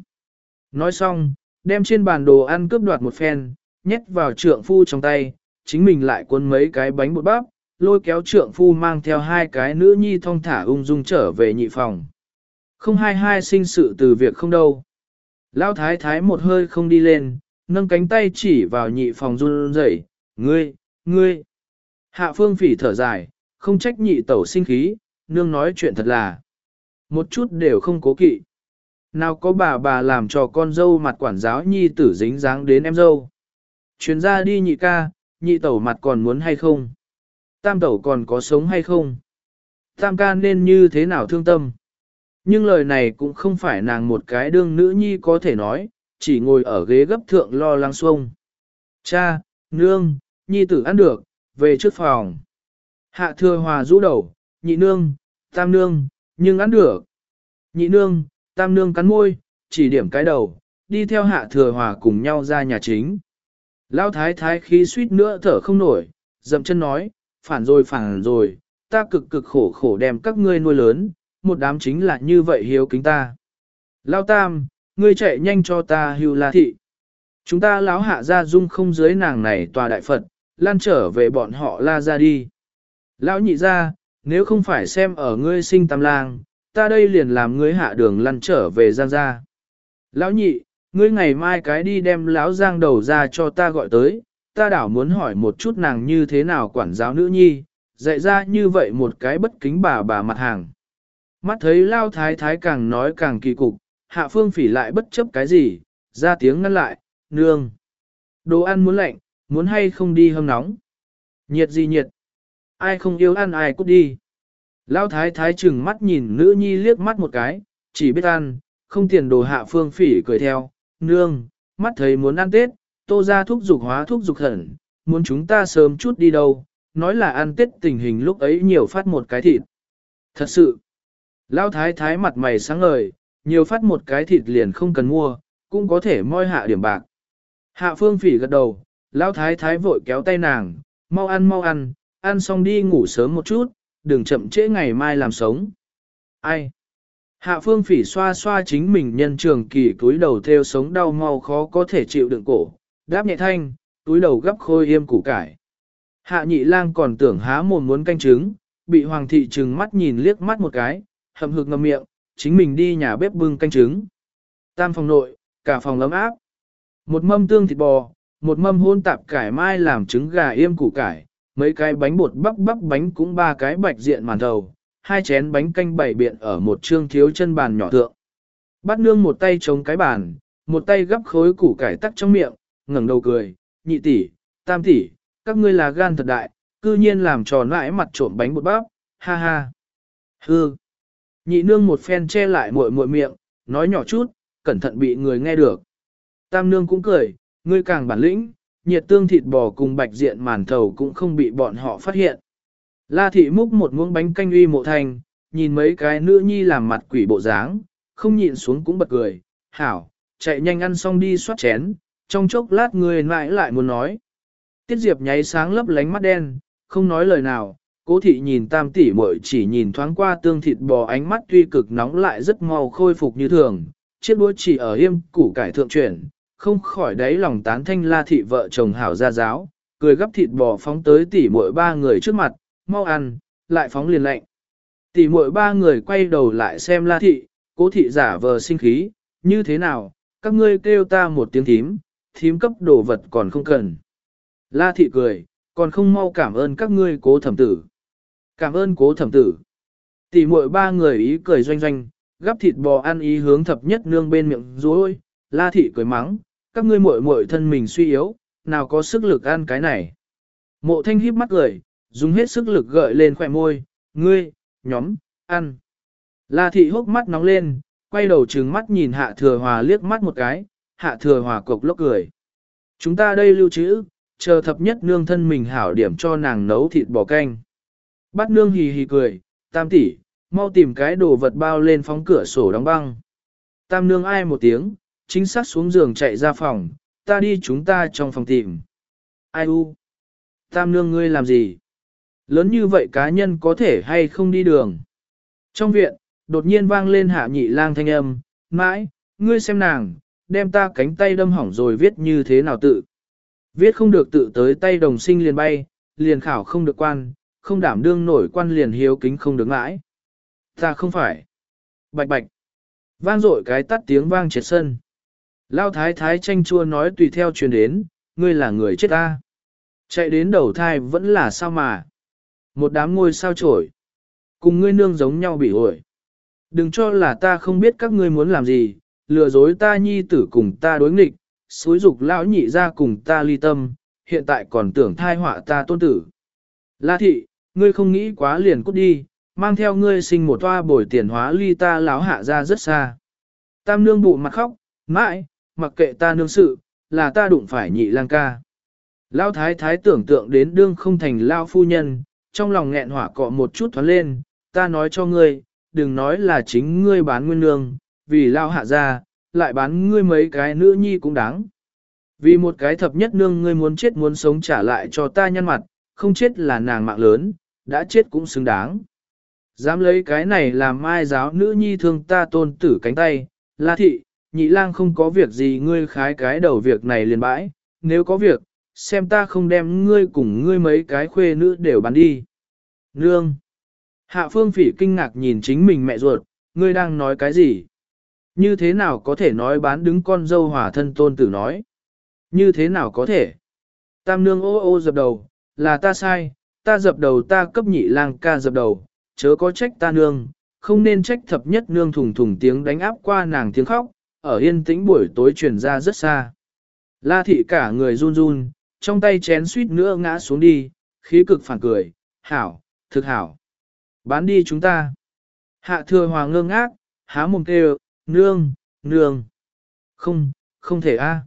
Nói xong, đem trên bàn đồ ăn cướp đoạt một phen, nhét vào trượng phu trong tay, chính mình lại cuốn mấy cái bánh bột bắp, lôi kéo trượng phu mang theo hai cái nữ nhi thong thả ung dung trở về nhị phòng. Không hai hai sinh sự từ việc không đâu. Lão thái thái một hơi không đi lên, nâng cánh tay chỉ vào nhị phòng run rẩy, ngươi, ngươi. Hạ phương phỉ thở dài, không trách nhị tẩu sinh khí, nương nói chuyện thật là. Một chút đều không cố kỵ. Nào có bà bà làm cho con dâu mặt quản giáo nhi tử dính dáng đến em dâu. Chuyến ra đi nhị ca, nhị tẩu mặt còn muốn hay không? Tam tẩu còn có sống hay không? Tam ca nên như thế nào thương tâm? Nhưng lời này cũng không phải nàng một cái đương nữ nhi có thể nói, chỉ ngồi ở ghế gấp thượng lo lắng xuông. Cha, nương, nhi tử ăn được, về trước phòng. Hạ thừa hòa rũ đầu, nhị nương, tam nương, nhưng ăn được. Nhị nương, tam nương cắn môi, chỉ điểm cái đầu, đi theo hạ thừa hòa cùng nhau ra nhà chính. lao thái thái khí suýt nữa thở không nổi, dậm chân nói, phản rồi phản rồi, ta cực cực khổ khổ đem các ngươi nuôi lớn, một đám chính là như vậy hiếu kính ta. Lão tam, ngươi chạy nhanh cho ta hưu la thị. Chúng ta lão hạ ra dung không dưới nàng này tòa đại Phật, lan trở về bọn họ la ra đi. Lão nhị ra, nếu không phải xem ở ngươi sinh tam lang, ta đây liền làm ngươi hạ đường lăn trở về giang ra. Lão nhị, ngươi ngày mai cái đi đem lão giang đầu ra cho ta gọi tới, ta đảo muốn hỏi một chút nàng như thế nào quản giáo nữ nhi, dạy ra như vậy một cái bất kính bà bà mặt hàng. Mắt thấy lao thái thái càng nói càng kỳ cục, hạ phương phỉ lại bất chấp cái gì, ra tiếng ngăn lại, nương. Đồ ăn muốn lạnh, muốn hay không đi hâm nóng. Nhiệt gì nhiệt? Ai không yêu ăn ai cút đi. Lao thái thái chừng mắt nhìn nữ nhi liếc mắt một cái, chỉ biết ăn, không tiền đồ hạ phương phỉ cười theo, nương, mắt thấy muốn ăn Tết, tô ra thuốc dục hóa thuốc dục thần, muốn chúng ta sớm chút đi đâu, nói là ăn Tết tình hình lúc ấy nhiều phát một cái thịt. Thật sự, Lao thái thái mặt mày sáng ngời, nhiều phát một cái thịt liền không cần mua, cũng có thể moi hạ điểm bạc. Hạ phương phỉ gật đầu, Lao thái thái vội kéo tay nàng, mau ăn mau ăn, ăn xong đi ngủ sớm một chút, đừng chậm trễ ngày mai làm sống. Ai? Hạ phương phỉ xoa xoa chính mình nhân trường kỳ túi đầu theo sống đau mau khó có thể chịu đựng cổ, đáp nhẹ thanh, túi đầu gấp khôi yêm củ cải. Hạ nhị lang còn tưởng há mồm muốn canh trứng, bị hoàng thị trừng mắt nhìn liếc mắt một cái, hầm hực ngậm miệng, chính mình đi nhà bếp bưng canh trứng. Tam phòng nội, cả phòng ấm áp. Một mâm tương thịt bò, một mâm hôn tạp cải mai làm trứng gà yêm củ cải, mấy cái bánh bột bắp bắp bánh cũng ba cái bạch diện màn thầu, hai chén bánh canh bảy biện ở một trương thiếu chân bàn nhỏ thượng. Bắt nương một tay chống cái bàn, một tay gấp khối củ cải tắc trong miệng, ngẩng đầu cười, nhị tỷ, tam tỷ, các ngươi là gan thật đại, cư nhiên làm tròn lại mặt trộm bánh bột bắp, ha ha. Hư. Nhị nương một phen che lại muội muội miệng, nói nhỏ chút, cẩn thận bị người nghe được. Tam nương cũng cười, ngươi càng bản lĩnh, nhiệt tương thịt bò cùng bạch diện màn thầu cũng không bị bọn họ phát hiện. La thị múc một muỗng bánh canh uy mộ thành, nhìn mấy cái nữ nhi làm mặt quỷ bộ dáng, không nhịn xuống cũng bật cười, hảo, chạy nhanh ăn xong đi soát chén, trong chốc lát người lại lại muốn nói. Tiết Diệp nháy sáng lấp lánh mắt đen, không nói lời nào, cố thị nhìn tam tỷ muội chỉ nhìn thoáng qua tương thịt bò ánh mắt tuy cực nóng lại rất mau khôi phục như thường, chiếc đũa chỉ ở yêm củ cải thượng chuyển, không khỏi đáy lòng tán thanh la thị vợ chồng hảo gia giáo, cười gấp thịt bò phóng tới tỷ muội ba người trước mặt, mau ăn, lại phóng liền lạnh. Tỷ muội ba người quay đầu lại xem la thị, cố thị giả vờ sinh khí, như thế nào, các ngươi kêu ta một tiếng thím, thím cấp đồ vật còn không cần. La thị cười, còn không mau cảm ơn các ngươi cố thẩm tử. Cảm ơn cố thẩm tử. Tỷ muội ba người ý cười doanh doanh, gắp thịt bò ăn ý hướng thập nhất nương bên miệng rối, la thị cười mắng, các ngươi muội muội thân mình suy yếu, nào có sức lực ăn cái này. Mộ thanh híp mắt cười, dùng hết sức lực gợi lên khỏe môi, ngươi, nhóm, ăn. La thị hốc mắt nóng lên, quay đầu trừng mắt nhìn hạ thừa hòa liếc mắt một cái, hạ thừa hòa cục lốc cười. Chúng ta đây lưu trữ, chờ thập nhất nương thân mình hảo điểm cho nàng nấu thịt bò canh. Bắt nương hì hì cười, tam tỷ, mau tìm cái đồ vật bao lên phóng cửa sổ đóng băng. Tam nương ai một tiếng, chính xác xuống giường chạy ra phòng, ta đi chúng ta trong phòng tìm. Ai u? Tam nương ngươi làm gì? Lớn như vậy cá nhân có thể hay không đi đường? Trong viện, đột nhiên vang lên hạ nhị lang thanh âm, mãi, ngươi xem nàng, đem ta cánh tay đâm hỏng rồi viết như thế nào tự. Viết không được tự tới tay đồng sinh liền bay, liền khảo không được quan, không đảm đương nổi quan liền hiếu kính không đứng mãi. Ta không phải. Bạch bạch. Vang dội cái tắt tiếng vang triệt sân. Lao thái thái tranh chua nói tùy theo truyền đến, ngươi là người chết ta. Chạy đến đầu thai vẫn là sao mà. Một đám ngôi sao trổi. Cùng ngươi nương giống nhau bị ổi. Đừng cho là ta không biết các ngươi muốn làm gì, lừa dối ta nhi tử cùng ta đối nghịch, xúi dục lão nhị ra cùng ta ly tâm, hiện tại còn tưởng thai họa ta tôn tử. La thị, ngươi không nghĩ quá liền cút đi, mang theo ngươi sinh một toa bồi tiền hóa ly ta láo hạ ra rất xa. Tam nương bụ mặt khóc, mãi, mặc kệ ta nương sự, là ta đụng phải nhị lang ca. Lao thái thái tưởng tượng đến đương không thành lao phu nhân, trong lòng nghẹn hỏa cọ một chút thoáng lên, ta nói cho ngươi, đừng nói là chính ngươi bán nguyên nương, vì lao hạ ra, lại bán ngươi mấy cái nữ nhi cũng đáng. Vì một cái thập nhất nương ngươi muốn chết muốn sống trả lại cho ta nhăn mặt, không chết là nàng mạng lớn, đã chết cũng xứng đáng. Dám lấy cái này làm mai giáo nữ nhi thương ta tôn tử cánh tay, la thị, nhị lang không có việc gì ngươi khái cái đầu việc này liền bãi, nếu có việc, xem ta không đem ngươi cùng ngươi mấy cái khuê nữ đều bán đi. Nương! Hạ phương phỉ kinh ngạc nhìn chính mình mẹ ruột, ngươi đang nói cái gì? Như thế nào có thể nói bán đứng con dâu hỏa thân tôn tử nói? Như thế nào có thể? Tam nương ô ô dập đầu, là ta sai, ta dập đầu ta cấp nhị lang ca dập đầu, chớ có trách ta nương, không nên trách thập nhất nương thùng thùng tiếng đánh áp qua nàng tiếng khóc, ở yên tĩnh buổi tối truyền ra rất xa. La thị cả người run run, trong tay chén suýt nữa ngã xuống đi, khí cực phản cười, hảo, thực hảo. Bán đi chúng ta. Hạ thừa hoàng ngơ ngác, há mồm kêu, nương, nương. Không, không thể a.